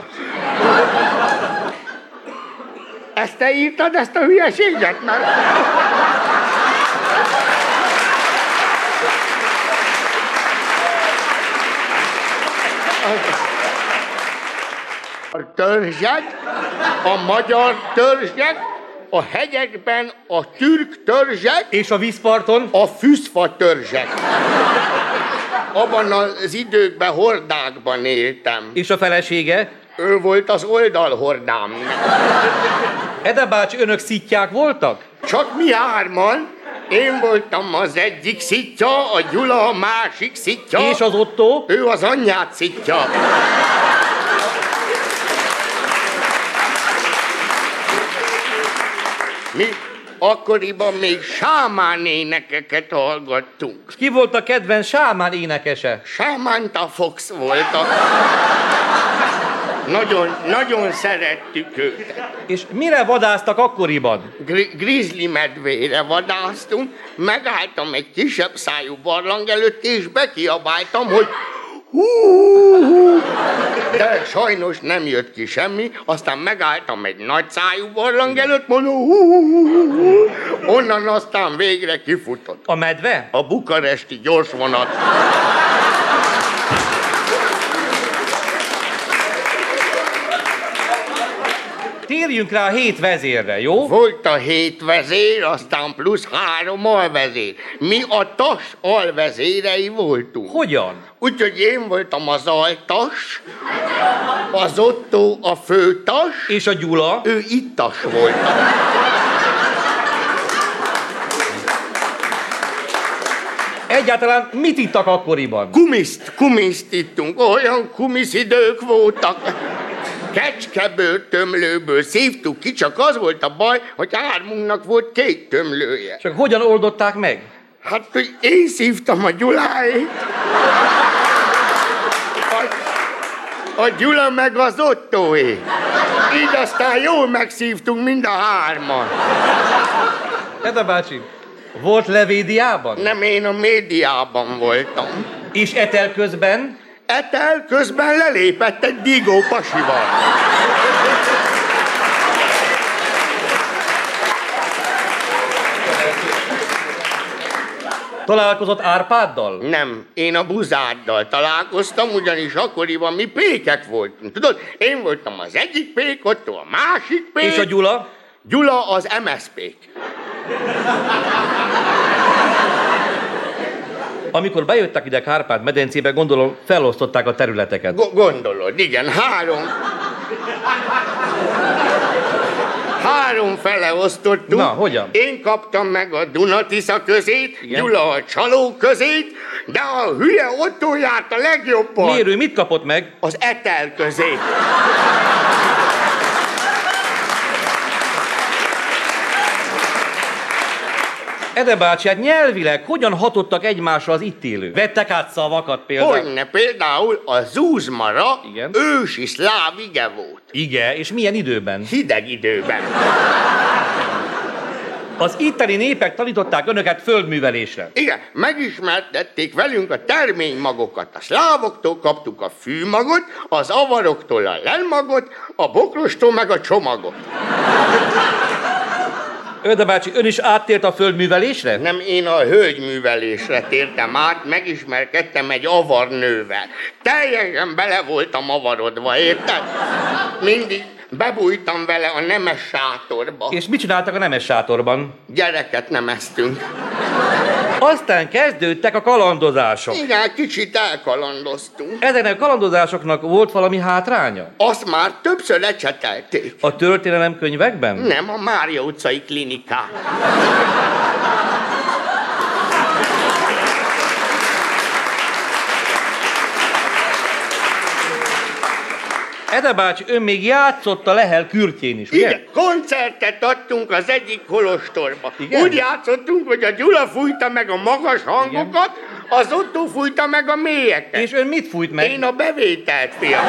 Speaker 13: Ezt te írtad, ezt a hülyeséget? Mert... A törzsek, a magyar törzsek, a hegyekben a türk törzsek,
Speaker 36: És a vízparton?
Speaker 13: a fűszfa törzsek. Abban az időkben hordákban éltem.
Speaker 36: És a felesége?
Speaker 13: Ő volt az oldalhordám.
Speaker 36: Ede bácsi, önök szitják voltak?
Speaker 13: Csak mi hárman. Én voltam az egyik szitja, a Gyula a másik szitja.
Speaker 36: És az Otto?
Speaker 13: Ő az anyját szitja. Mi akkoriban még sámán énekeket hallgattunk.
Speaker 36: Ki volt a kedvenc sámán énekese?
Speaker 13: Samantha Fox volt a... Nagyon, nagyon szerettük őt.
Speaker 36: És mire vadáztak akkoriban?
Speaker 13: Gri- grizzly medvére vadásztunk, megálltam egy kisebb szájú barlang előtt, és bekiabáltam, hogy hú, hú. De sajnos nem jött ki semmi, aztán megálltam egy nagy szájú barlang előtt, mondom, hú, hú, hú, hú. onnan aztán végre kifutott.
Speaker 36: A medve?
Speaker 13: A bukaresti gyorsvonat.
Speaker 36: Térjünk rá a hét vezérre, jó?
Speaker 13: Volt a hét vezér, aztán plusz három alvezér. Mi a tas alvezérei voltunk.
Speaker 36: Hogyan?
Speaker 13: Úgyhogy én voltam az altas, az Otto a főtas,
Speaker 36: És a Gyula?
Speaker 13: ő ittas volt.
Speaker 36: Egyáltalán mit ittak akkoriban?
Speaker 13: Kumiszt, kumiszt ittunk, olyan kumisz idők voltak. Kecskeből, tömlőből szívtuk ki, csak az volt a baj, hogy hármunknak volt két tömlője.
Speaker 36: Csak hogyan oldották meg?
Speaker 13: Hát, hogy én szívtam a Gyuláét. A, a Gyula meg az Ottoé. Így aztán jól megszívtunk mind a hárman.
Speaker 36: Ede bácsi, volt levédiában?
Speaker 13: Nem, én a médiában voltam.
Speaker 36: És etel közben?
Speaker 13: Etel közben lelépett egy digó pasival.
Speaker 36: Találkozott Árpáddal?
Speaker 13: Nem, én a buzáddal találkoztam, ugyanis akkoriban mi pékek voltunk. Tudod, én voltam az egyik pék, ott a másik pék.
Speaker 36: És a Gyula?
Speaker 13: Gyula az MSZP-k.
Speaker 36: Amikor bejöttek ide Kárpát medencébe, gondolom felosztották a területeket.
Speaker 13: Go- gondolod, igen, három. Három fele osztottuk.
Speaker 36: Na, hogyan?
Speaker 13: Én kaptam meg a Dunatisza közét,
Speaker 36: Igen.
Speaker 13: Gyula a Csaló közét, de a hülye Otto járt a legjobban.
Speaker 36: Miért ő mit kapott meg?
Speaker 13: Az Etel közét.
Speaker 36: Ede bácsi, hát nyelvileg hogyan hatottak egymásra az itt élők? Vettek át szavakat például?
Speaker 13: Hogyne, például a zúzmara
Speaker 36: Igen.
Speaker 13: ősi szláv ige volt.
Speaker 36: Igen, és milyen időben?
Speaker 13: Hideg időben.
Speaker 36: Az itteni népek tanították önöket földművelésre.
Speaker 13: Igen, megismertették velünk a terménymagokat. A szlávoktól kaptuk a fűmagot, az avaroktól a lelmagot, a bokrostól meg a csomagot.
Speaker 36: Öde bácsi, ön is áttért a földművelésre?
Speaker 13: Nem, én a hölgyművelésre tértem át, megismerkedtem egy avarnővel. Teljesen bele voltam avarodva, érted? Mindig bebújtam vele a nemes sátorba.
Speaker 36: És mit csináltak a nemes sátorban?
Speaker 13: Gyereket nemeztünk.
Speaker 36: Aztán kezdődtek a kalandozások.
Speaker 13: Igen, kicsit elkalandoztunk.
Speaker 36: Ezeknek a kalandozásoknak volt valami hátránya?
Speaker 13: Azt már többször lecsetelték.
Speaker 36: A történelem könyvekben?
Speaker 13: Nem, a Mária utcai klinikán.
Speaker 36: Ede bácsi, ön még játszott a Lehel kürtjén is, ugye?
Speaker 13: Igen, koncertet adtunk az egyik kolostorba.
Speaker 36: Igen?
Speaker 13: Úgy játszottunk, hogy a Gyula fújta meg a magas hangokat, az Otto fújta meg a mélyeket.
Speaker 36: És ön mit fújt meg?
Speaker 13: Én a bevételt, fiam.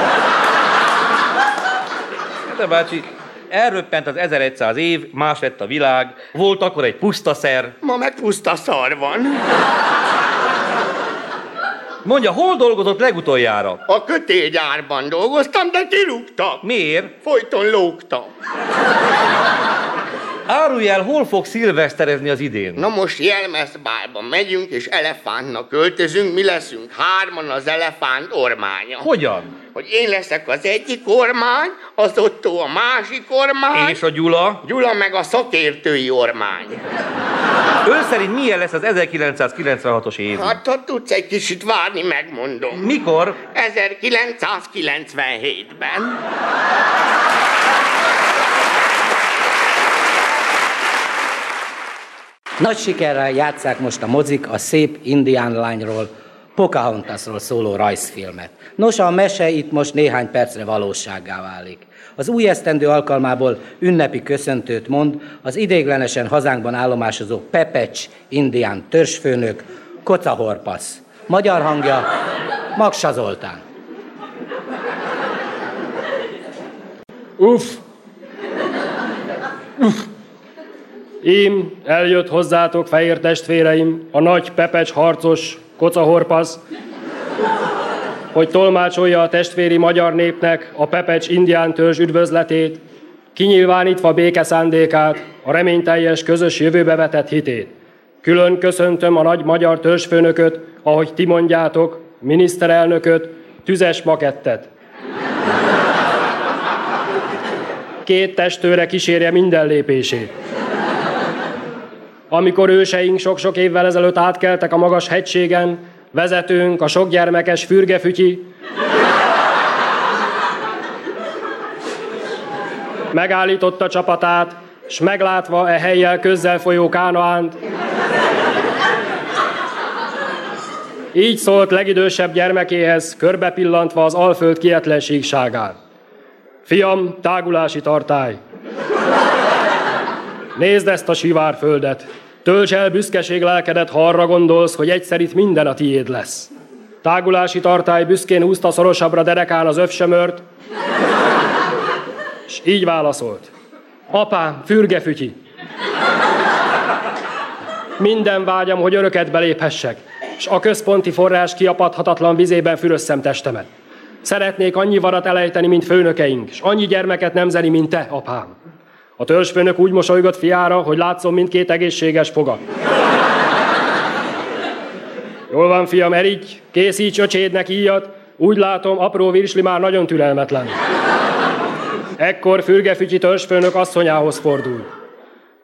Speaker 36: Ede bácsi, elröppent az 1100 év, más lett a világ, volt akkor egy pusztaszer.
Speaker 13: Ma meg puszta szar van.
Speaker 36: Mondja, hol dolgozott legutoljára?
Speaker 13: A kötélgyárban dolgoztam, de kirúgtak.
Speaker 36: Miért?
Speaker 13: Folyton lógtam.
Speaker 36: Árulj el, hol fog szilveszterezni az idén?
Speaker 13: Na most jelmezbálba megyünk, és elefántnak költözünk, mi leszünk hárman az elefánt ormánya.
Speaker 36: Hogyan?
Speaker 13: Hogy én leszek az egyik ormány, az Otto a másik ormány.
Speaker 36: És a Gyula?
Speaker 13: Gyula meg a szakértői ormány.
Speaker 36: Ön szerint milyen lesz az 1996-os év?
Speaker 13: Hát, ha tudsz egy kicsit várni, megmondom.
Speaker 36: Mikor?
Speaker 13: 1997-ben.
Speaker 5: Nagy sikerrel játszák most a mozik a szép indián lányról, Pocahontasról szóló rajzfilmet. Nos, a mese itt most néhány percre valósággá válik. Az új esztendő alkalmából ünnepi köszöntőt mond az idéglenesen hazánkban állomásozó Pepecs indián törzsfőnök Kocahorpasz. Magyar hangja Maksa Zoltán.
Speaker 37: Uff! Uff! Ím, eljött hozzátok, fehér testvéreim, a nagy pepecs harcos kocahorpasz, hogy tolmácsolja a testvéri magyar népnek a pepecs indián törzs üdvözletét, kinyilvánítva béke szándékát, a reményteljes közös jövőbe vetett hitét. Külön köszöntöm a nagy magyar törzsfőnököt, ahogy ti mondjátok, miniszterelnököt, tüzes makettet. Két testőre kísérje minden lépését. Amikor őseink sok-sok évvel ezelőtt átkeltek a magas hegységen, vezetőnk, a sok gyermekes fürgefütyi, megállította csapatát, s meglátva e helyjel közzel folyó Kánaánt, így szólt legidősebb gyermekéhez, körbepillantva az alföld kietlenségságát. Fiam, tágulási tartály! Nézd ezt a sivárföldet! Tölts el büszkeség lelkedet, ha arra gondolsz, hogy egyszer itt minden a tiéd lesz. Tágulási tartály büszkén húzta szorosabbra derekán az övsömört, és így válaszolt. Apám, fürgefütyi! Minden vágyam, hogy öröket beléphessek, és a központi forrás kiapadhatatlan vizében fürösszem testemet. Szeretnék annyi varat elejteni, mint főnökeink, és annyi gyermeket nemzeni, mint te, apám. A törzsfőnök úgy mosolygott fiára, hogy látszom mindkét egészséges foga. Jól van, fiam, erigy, készíts öcsédnek íjat, úgy látom, apró virsli már nagyon türelmetlen. Ekkor fürgefücsi törzsfőnök asszonyához fordul.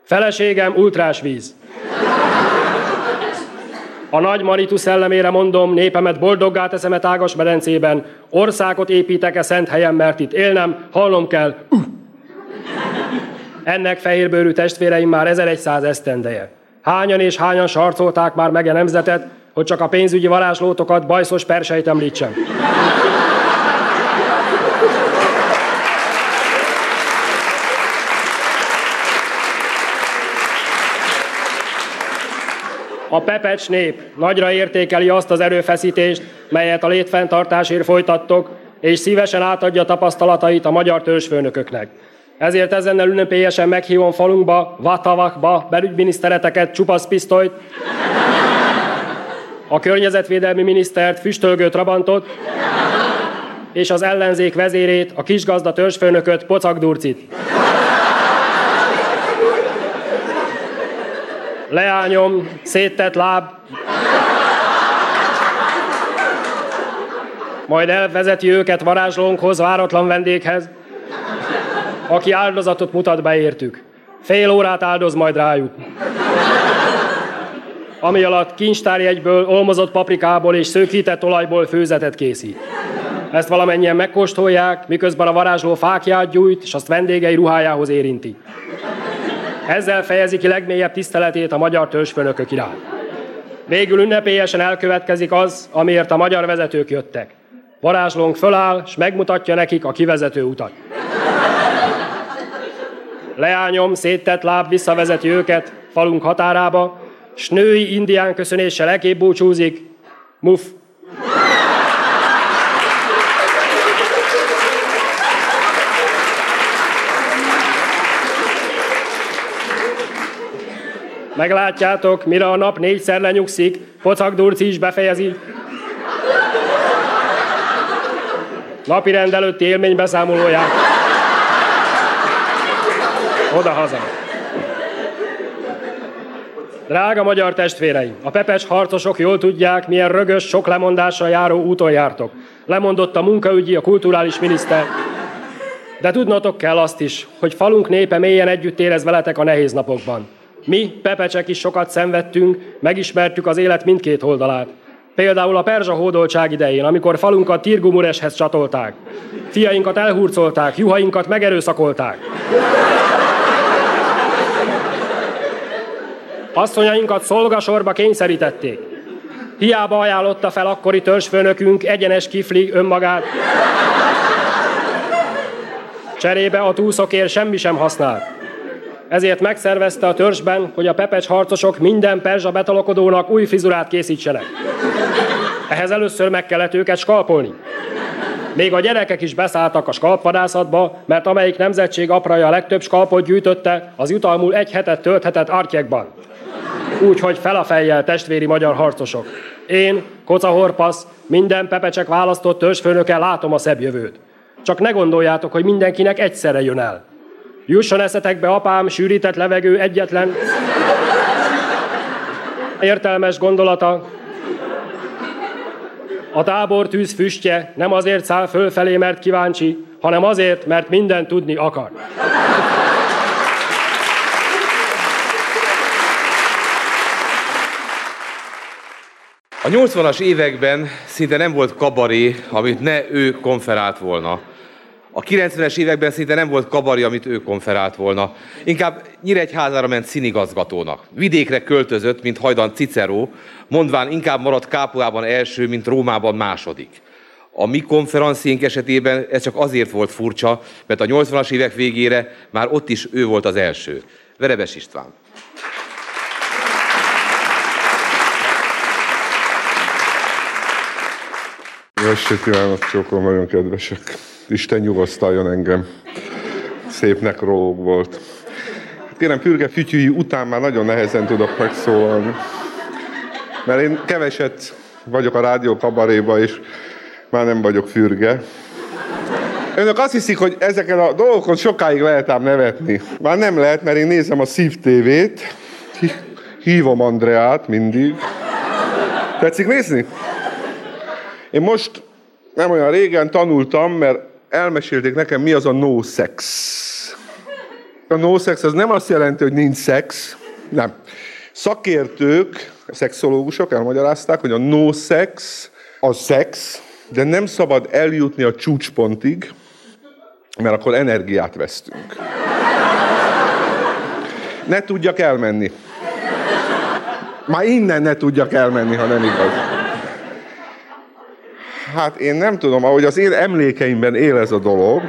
Speaker 37: Feleségem, ultrás víz. A nagy Maritu szellemére mondom, népemet boldoggá teszem e tágas medencében, országot építek-e szent helyen, mert itt élnem, hallom kell. Uh. Ennek fehérbőrű testvéreim már 1100 esztendeje. Hányan és hányan sarcolták már meg a nemzetet, hogy csak a pénzügyi varázslótokat, bajszos perseit említsem. A Pepecs nép nagyra értékeli azt az erőfeszítést, melyet a létfenntartásért folytattok, és szívesen átadja tapasztalatait a magyar törzsfőnököknek. Ezért ezennel ünnepélyesen meghívom falunkba, Vatavakba belügyminisztereteket, csupaszpisztolyt, a környezetvédelmi minisztert, füstölgő Trabantot, és az ellenzék vezérét, a kisgazda törzsfőnököt, Pocakdurcit. leányom, széttett láb, majd elvezeti őket varázslónkhoz, váratlan vendéghez, aki áldozatot mutat be értük. Fél órát áldoz majd rájuk. Ami alatt kincstárjegyből, olmozott paprikából és szőkített olajból főzetet készít. Ezt valamennyien megkóstolják, miközben a varázsló fákját gyújt, és azt vendégei ruhájához érinti. Ezzel fejezi ki legmélyebb tiszteletét a magyar törzsfőnökök iránt. Végül ünnepélyesen elkövetkezik az, amiért a magyar vezetők jöttek. Varázslónk föláll, és megmutatja nekik a kivezető utat. Leányom széttett láb visszavezeti őket falunk határába, s női indián köszönéssel eképp búcsúzik. Muff. Meglátjátok, mire a nap négyszer lenyugszik, Pocak Durci is befejezi. Napi rendelőtti élménybeszámolóját. Oda-haza. Drága magyar testvéreim, a pepes harcosok jól tudják, milyen rögös, sok lemondással járó úton jártok. Lemondott a munkaügyi, a kulturális miniszter. De tudnotok kell azt is, hogy falunk népe mélyen együtt érez veletek a nehéz napokban. Mi, pepecsek is sokat szenvedtünk, megismertük az élet mindkét oldalát. Például a perzsa hódoltság idején, amikor falunkat Tirgumureshez csatolták. Fiainkat elhurcolták, juhainkat megerőszakolták. Asszonyainkat szolgasorba kényszerítették. Hiába ajánlotta fel akkori törzsfőnökünk egyenes kifli önmagát. Cserébe a túszokért semmi sem használt. Ezért megszervezte a törzsben, hogy a pepecs harcosok minden perzsa betalakodónak új fizurát készítsenek. Ehhez először meg kellett őket skalpolni. Még a gyerekek is beszálltak a skalpvadászatba, mert amelyik nemzetség apraja a legtöbb skalpot gyűjtötte, az jutalmul egy hetet tölthetett Artjekban. Úgyhogy fel a fejjel, testvéri magyar harcosok. Én, Koca Horpasz, minden pepecsek választott törzsfőnöke látom a szebb jövőt. Csak ne gondoljátok, hogy mindenkinek egyszerre jön el. Jusson eszetekbe apám sűrített levegő egyetlen értelmes gondolata. A tábor tűz füstje nem azért száll fölfelé, mert kíváncsi, hanem azért, mert minden tudni akar.
Speaker 7: A 80-as években szinte nem volt kabaré, amit ne ő konferált volna. A 90-es években szinte nem volt kabari, amit ő konferált volna. Inkább Nyíregyházára ment színigazgatónak. Vidékre költözött, mint hajdan Cicero, mondván inkább maradt Kápuában első, mint Rómában második. A mi konferenciénk esetében ez csak azért volt furcsa, mert a 80-as évek végére már ott is ő volt az első. Verebes István.
Speaker 38: Jó estét kívánok, csókolom, nagyon kedvesek. Isten nyugosztaljon engem. Szép nekrológ volt. Kérem, Pürge fütyűi után már nagyon nehezen tudok megszólalni. Mert én keveset vagyok a rádió kabaréba, és már nem vagyok fürge. Önök azt hiszik, hogy ezeken a dolgokon sokáig lehet ám nevetni. Már nem lehet, mert én nézem a Szív TV-t, hívom Andreát mindig. Tetszik nézni? Én most nem olyan régen tanultam, mert elmesélték nekem, mi az a no sex. A no sex az nem azt jelenti, hogy nincs szex, nem. Szakértők, szexológusok elmagyarázták, hogy a no sex a szex, de nem szabad eljutni a csúcspontig, mert akkor energiát vesztünk. Ne tudjak elmenni. Már innen ne tudjak elmenni, ha nem igaz. Hát én nem tudom, ahogy az én emlékeimben él ez a dolog.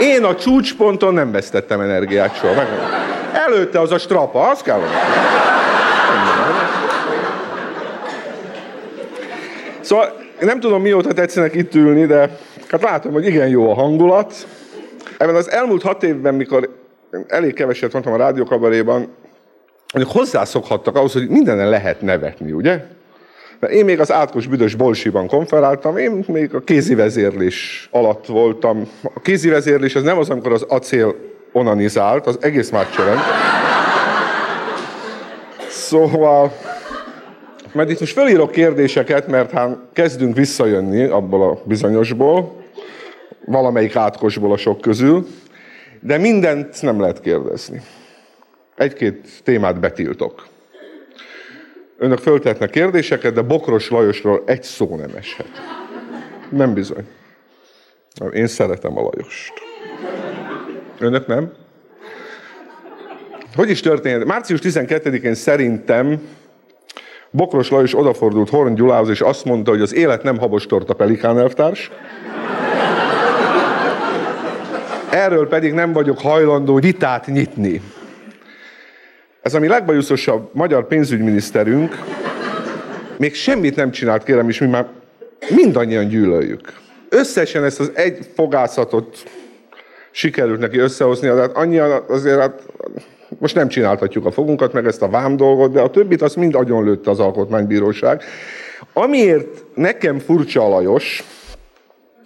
Speaker 38: Én a csúcsponton nem vesztettem energiát soha. Előtte az a strapa, az kell. Szóval nem tudom mióta tetszenek itt ülni, de hát látom, hogy igen jó a hangulat. Ebben az elmúlt hat évben, mikor elég keveset mondtam a rádiókabaréban, mondjuk hozzászokhattak ahhoz, hogy mindenen lehet nevetni, ugye? Mert én még az átkos büdös bolsiban konferáltam, én még a kézi vezérlés alatt voltam. A kézi vezérlés az nem az, amikor az acél onanizált, az egész más jelent. Szóval, mert itt most felírok kérdéseket, mert hát kezdünk visszajönni abból a bizonyosból, valamelyik átkosból a sok közül, de mindent nem lehet kérdezni. Egy-két témát betiltok. Önök föltetnek kérdéseket, de Bokros Lajosról egy szó nem eshet. Nem bizony. Én szeretem a Lajost. Önök nem? Hogy is történt? Március 12-én szerintem Bokros Lajos odafordult Horn Gyulához, és azt mondta, hogy az élet nem habostort a Pelikán elvtárs. Erről pedig nem vagyok hajlandó vitát nyitni. Ez a mi legbajuszosabb magyar pénzügyminiszterünk még semmit nem csinált, kérem, és mi már mindannyian gyűlöljük. Összesen ezt az egy fogászatot sikerült neki összehozni, de hát annyian azért hát most nem csináltatjuk a fogunkat, meg ezt a vám dolgot, de a többit azt mind agyon lőtte az alkotmánybíróság. Amiért nekem furcsa a Lajos,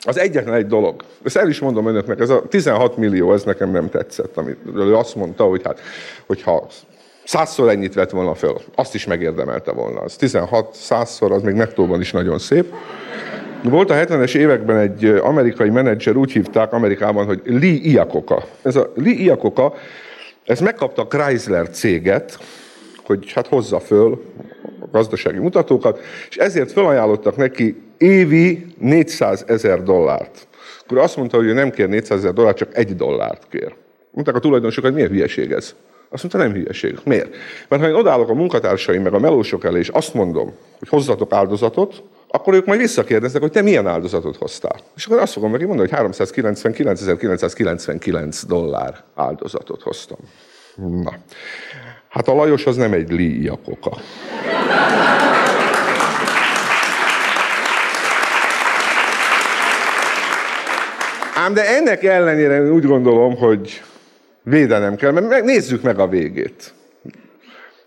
Speaker 38: az egyetlen egy dolog. Ezt el is mondom önöknek, ez a 16 millió, ez nekem nem tetszett, amit ő azt mondta, hogy hát, hogyha százszor ennyit vett volna föl, azt is megérdemelte volna. Az 16 százszor, az még nettóban is nagyon szép. Volt a 70-es években egy amerikai menedzser, úgy hívták Amerikában, hogy Lee Iacocca. Ez a Lee Iacocca, ez megkapta a Chrysler céget, hogy hát hozza föl a gazdasági mutatókat, és ezért felajánlottak neki évi 400 ezer dollárt. Akkor azt mondta, hogy ő nem kér 400 ezer dollárt, csak egy dollárt kér. Mondták a tulajdonosok, hogy milyen hülyeség ez. Azt mondta, nem hülyeség. Miért? Mert ha én odállok a munkatársaim meg a melósok elé, és azt mondom, hogy hozzatok áldozatot, akkor ők majd visszakérdeznek, hogy te milyen áldozatot hoztál. És akkor azt fogom neki mondani, hogy 399.999 dollár áldozatot hoztam. Na. Hát a Lajos az nem egy líjakoka. Ám de ennek ellenére úgy gondolom, hogy védenem kell, mert nézzük meg a végét.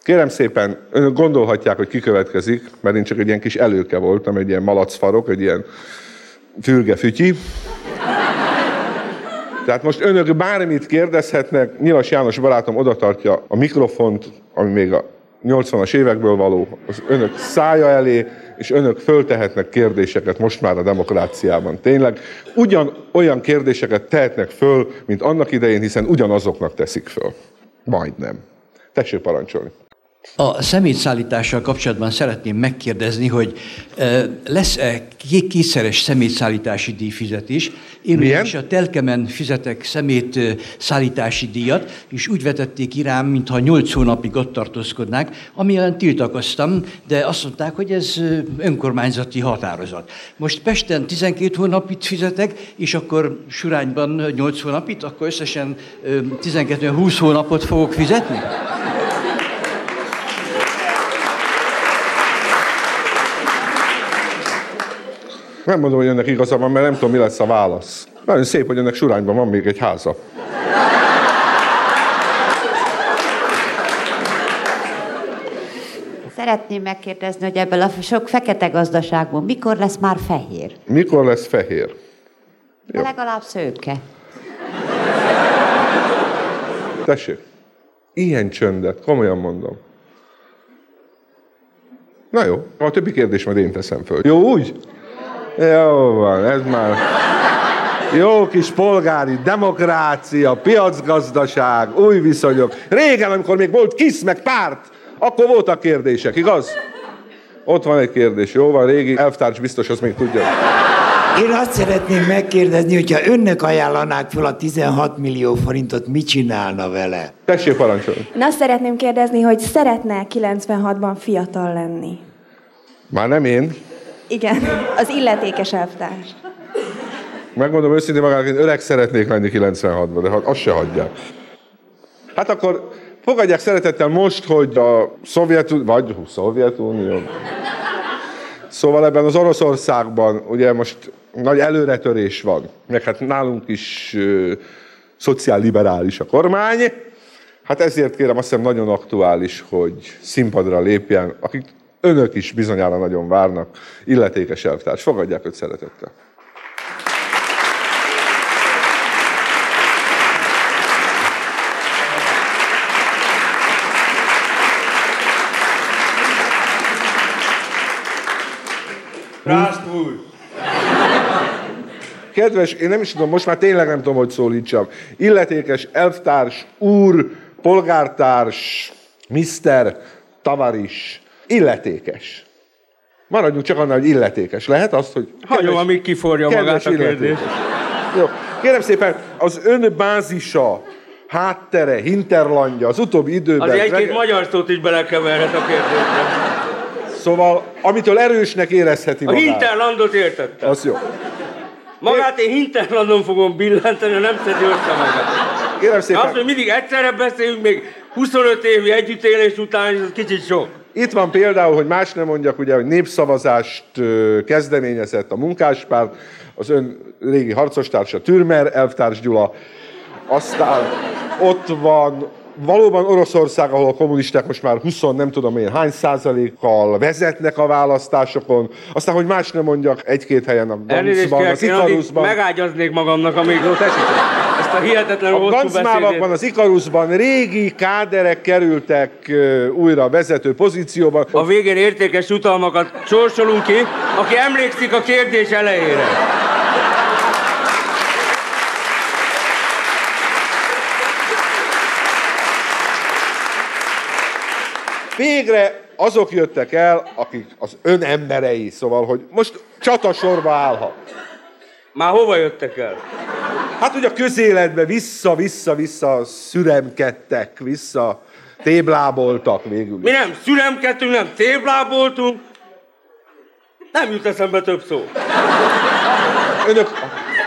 Speaker 38: Kérem szépen, önök gondolhatják, hogy kikövetkezik, mert én csak egy ilyen kis előke voltam, egy ilyen malacfarok, egy ilyen fülge fütyi. Tehát most önök bármit kérdezhetnek, Nyilas János barátom odatartja a mikrofont, ami még a 80-as évekből való, az önök szája elé, és önök föltehetnek kérdéseket most már a demokráciában. Tényleg ugyan olyan kérdéseket tehetnek föl, mint annak idején, hiszen ugyanazoknak teszik föl. Majdnem. Tessék parancsolni.
Speaker 39: A szemétszállítással kapcsolatban szeretném megkérdezni, hogy lesz-e kétszeres szemétszállítási díjfizetés? Én Milyen? is a Telkemen fizetek szemét szállítási díjat, és úgy vetették irám, mintha 8 hónapig ott tartózkodnák, ami ellen tiltakoztam, de azt mondták, hogy ez önkormányzati határozat. Most Pesten 12 hónapit fizetek, és akkor Surányban 8 hónapit, akkor összesen 12-20 hónapot fogok fizetni?
Speaker 38: Nem mondom, hogy önnek igaza van, mert nem tudom, mi lesz a válasz. Nagyon szép, hogy önnek Surányban van még egy háza.
Speaker 40: Szeretném megkérdezni, hogy ebből a sok fekete gazdaságból mikor lesz már fehér?
Speaker 38: Mikor lesz fehér?
Speaker 40: De legalább szőke.
Speaker 38: Tessék, ilyen csöndet, komolyan mondom. Na jó, a többi kérdés majd én teszem föl. Jó úgy? Jó van, ez már... Jó kis polgári demokrácia, piacgazdaság, új viszonyok. Régen, amikor még volt kis meg párt, akkor voltak kérdések, igaz? Ott van egy kérdés, jó van, régi elvtárs biztos, azt még tudja.
Speaker 41: Én azt szeretném megkérdezni, hogyha önnek ajánlanák fel a 16 millió forintot, mit csinálna vele?
Speaker 38: Tessék parancsolni.
Speaker 42: Én azt szeretném kérdezni, hogy szeretne 96-ban fiatal lenni?
Speaker 38: Már nem én.
Speaker 42: Igen, az illetékes elvtárs.
Speaker 38: Megmondom őszintén magának, én öreg szeretnék lenni 96-ban, de hát azt se hagyják. Hát akkor fogadják szeretettel most, hogy a Szovjetunió, vagy Szovjetunió, Szóval ebben az Oroszországban ugye most nagy előretörés van, meg hát nálunk is ö, szociálliberális a kormány, hát ezért kérem, azt hiszem nagyon aktuális, hogy színpadra lépjen, akik önök is bizonyára nagyon várnak. Illetékes elvtárs, fogadják őt szeretettel. Rásztúj! Kedves, én nem is tudom, most már tényleg nem tudom, hogy szólítsam. Illetékes elvtárs, úr, polgártárs, mister, tavaris, illetékes. Maradjunk csak annál, hogy illetékes. Lehet azt, hogy...
Speaker 32: Hagyom, amíg kiforja magát a kérdés.
Speaker 38: Jó. Kérem szépen, az ön bázisa, háttere, hinterlandja az utóbbi időben...
Speaker 32: Az egy-két magyar szót is belekeverhet a kérdésbe.
Speaker 38: Szóval, amitől erősnek érezheti
Speaker 32: A
Speaker 38: magát.
Speaker 32: hinterlandot értettem.
Speaker 38: Az jó.
Speaker 32: Magát én hinterlandon fogom billenteni, ha nem szedi össze magát.
Speaker 38: Kérem szépen.
Speaker 32: Azt, hogy mindig egyszerre beszélünk, még 25 évi együttélés után, és az kicsit sok.
Speaker 38: Itt van például, hogy más nem mondjak, ugye, hogy népszavazást kezdeményezett a munkáspárt, az ön régi harcostársa Türmer, elvtárs Gyula, aztán ott van valóban Oroszország, ahol a kommunisták most már 20, nem tudom én hány százalékkal vezetnek a választásokon, aztán, hogy más nem mondjak, egy-két helyen a
Speaker 32: kérek,
Speaker 38: az Ikarusban.
Speaker 32: megágyaznék magamnak, amíg ott esik. Ezt a hihetetlenül
Speaker 38: A Gancmávakban, az Ikarusban régi káderek kerültek újra vezető pozícióba.
Speaker 32: A végén értékes jutalmakat sorsolunk ki, aki emlékszik a kérdés elejére.
Speaker 38: Végre azok jöttek el, akik az ön emberei, szóval, hogy most csatasorba állhat.
Speaker 32: Már hova jöttek el?
Speaker 38: Hát, hogy a közéletbe vissza-vissza-vissza szüremkedtek, vissza tébláboltak végül.
Speaker 32: Mi nem szüremkedtünk, nem tébláboltunk. Nem jut eszembe több szó.
Speaker 38: Önök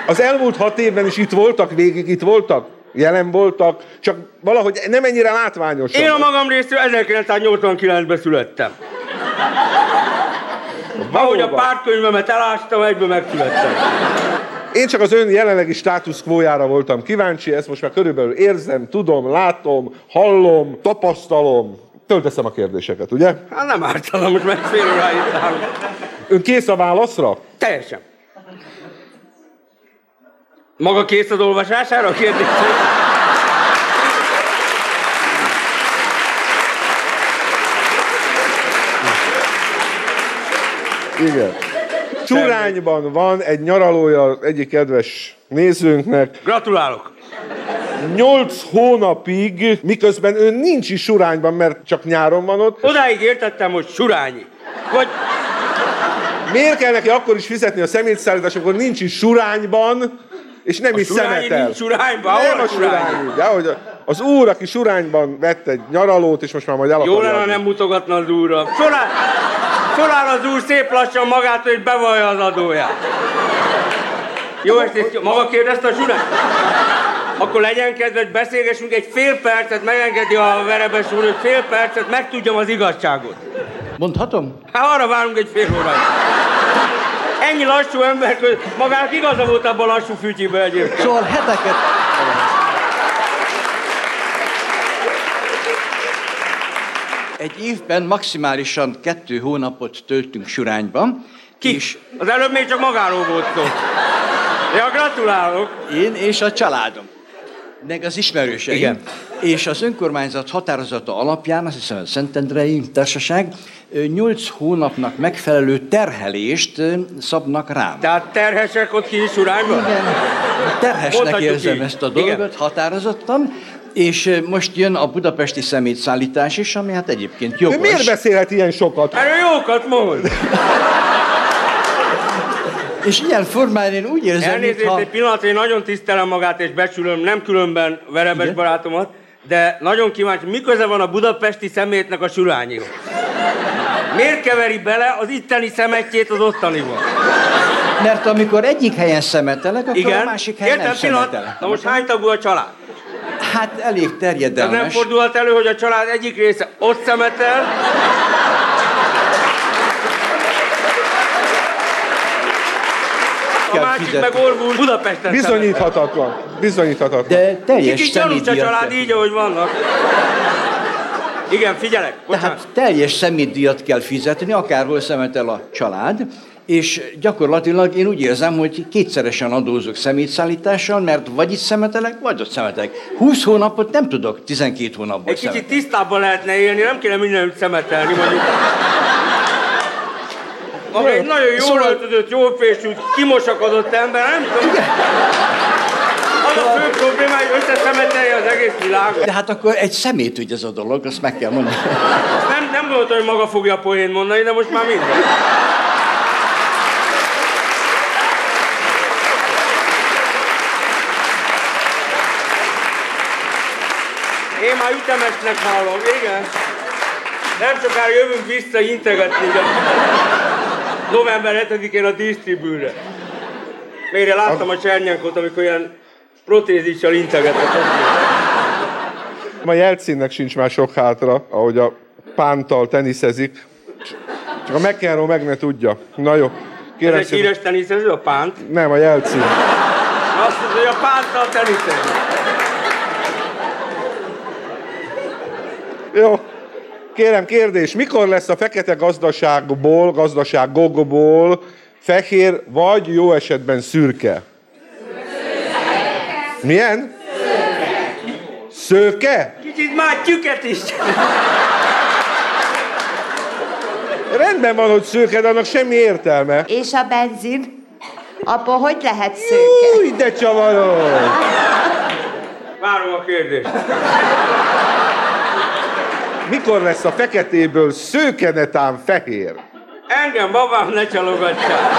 Speaker 38: az elmúlt hat évben is itt voltak, végig itt voltak? Jelen voltak, csak valahogy nem ennyire látványosan.
Speaker 32: Én a magam részéről 1989-ben születtem. Ahogy a pártkönyvemet elástam, egyből megszülettem.
Speaker 38: Én csak az ön jelenlegi státusz quójára voltam kíváncsi, ezt most már körülbelül érzem, tudom, látom, hallom, tapasztalom. Tölteszem a kérdéseket, ugye?
Speaker 32: Hát nem ártana, most meg fél óráig.
Speaker 38: Ön kész a válaszra?
Speaker 32: Teljesen. Maga kész az olvasására a kérdés?
Speaker 38: Igen. Csurányban van egy nyaralója egyik kedves nézőnknek.
Speaker 32: Gratulálok!
Speaker 38: Nyolc hónapig, miközben ő nincs is Surányban, mert csak nyáron van ott.
Speaker 32: Odáig értettem, hogy surányi. Vagy
Speaker 38: Miért kell neki akkor is fizetni a szemétszállítás, amikor nincs is Surányban, és nem
Speaker 32: A
Speaker 38: is
Speaker 32: Surányi
Speaker 38: szemetel?
Speaker 32: nincs Surányban?
Speaker 38: Nem a
Speaker 32: Surányi?
Speaker 38: Surányi, de hogy az úr, aki Surányban vett egy nyaralót, és most már majd el
Speaker 32: jó
Speaker 38: akarja
Speaker 32: lenne, ha nem mutogatna az úrra. Föláll, föláll az úr szép lassan magát, hogy bevallja az adóját. Jó estét, maga kérdezte a Zsurány? Akkor legyen kedves, beszélgessünk egy fél percet, megengedi a verebes úr, hogy fél percet megtudjam az igazságot.
Speaker 22: Mondhatom?
Speaker 32: Hát arra várunk egy fél óráig. Ennyi lassú ember között, magának igaza volt abban a lassú fütyiben egyébként.
Speaker 22: Szóval heteket... Egy évben maximálisan kettő hónapot töltünk Surányban.
Speaker 32: Ki?
Speaker 22: És
Speaker 32: Az előbb még csak magáról volt szó. Ja, gratulálok.
Speaker 22: én és a családom. Meg az ismerőseim.
Speaker 32: Igen.
Speaker 22: És az önkormányzat határozata alapján, azt hiszem a Szentendrei Társaság, ö, nyolc hónapnak megfelelő terhelést szabnak rám.
Speaker 32: Tehát terhesek ott ki is?
Speaker 22: Igen. Terhesnek
Speaker 32: Mondhatjuk
Speaker 22: érzem
Speaker 32: így.
Speaker 22: ezt a
Speaker 32: Igen.
Speaker 22: dolgot, határozottan, és most jön a budapesti szemétszállítás is, ami hát egyébként jogos.
Speaker 38: Ő miért beszélhet ilyen sokat?
Speaker 32: Erről jókat mond.
Speaker 22: És ilyen formán én úgy érzem,
Speaker 32: Elnézést,
Speaker 22: mintha...
Speaker 32: egy pillanat, én nagyon tisztelem magát és becsülöm, nem különben verebes
Speaker 22: Igen?
Speaker 32: barátomat, de nagyon kíváncsi, mi köze van a budapesti szemétnek a surányihoz? Miért keveri bele az itteni szemetjét az ottanival?
Speaker 22: Mert amikor egyik helyen szemetelek, akkor
Speaker 32: Igen?
Speaker 22: a másik helyen
Speaker 32: Értem,
Speaker 22: nem
Speaker 32: pillanat.
Speaker 22: szemetelek.
Speaker 32: Na most hány tagú a család?
Speaker 22: Hát elég
Speaker 32: Ez nem
Speaker 22: terjedelmes.
Speaker 32: fordulhat elő, hogy a család egyik része ott szemetel, a másik
Speaker 22: fizetni.
Speaker 32: meg orvul Budapesten.
Speaker 38: Bizonyíthatatlan. Bizonyíthatatlan.
Speaker 22: De teljes
Speaker 32: Kicsit gyanús a család
Speaker 22: kell.
Speaker 32: így, ahogy vannak. Igen, figyelek. Bocsánat.
Speaker 22: Tehát teljes szemétdíjat kell fizetni, akárhol szemetel a család, és gyakorlatilag én úgy érzem, hogy kétszeresen adózok szemétszállítással, mert vagy itt szemetelek, vagy ott szemetelek. 20 hónapot nem tudok 12 hónapból
Speaker 32: Egy kicsit
Speaker 22: szemetelni.
Speaker 32: tisztábban lehetne élni, nem kéne mindenütt szemetelni, mondjuk. Maga egy nagyon jól szóval... öltözött, jól fésült, kimosakadott ember, nem tudom. Az a fő probléma, hogy összeszemetelje az egész világot.
Speaker 39: De hát akkor egy szemétügy ez a dolog, azt meg kell mondani.
Speaker 32: Nem, nem gondoltam, hogy maga fogja a poént mondani, de most már minden. Már ütemesnek hallom, igen. Nem sokára jövünk vissza integetni a november 7-én a disztribűre. Mire láttam a Csernyankot, amikor ilyen protézissal integetett.
Speaker 38: Ma Jelcinnek sincs már sok hátra, ahogy a pántal teniszezik. Csak a McEnroe meg ne tudja. Na jó.
Speaker 32: Kérem Ez egy híres teniszező, a pánt?
Speaker 38: Nem, a Jelcin.
Speaker 32: Azt mondja, hogy a pántal teniszezik.
Speaker 38: Jó. Kérem, kérdés, mikor lesz a fekete gazdaságból, gazdaságokból fehér, vagy jó esetben szürke? Milyen? Szőke?
Speaker 32: Kicsit már tyüket is.
Speaker 38: Rendben van, hogy szőke, de annak semmi értelme.
Speaker 40: És a benzin? Apa, hogy lehet szőke?
Speaker 38: Új, de csavarod!
Speaker 32: Várom a kérdést.
Speaker 38: Mikor lesz a feketéből szőke netán fehér?
Speaker 32: Engem, babám, ne csalogatjál.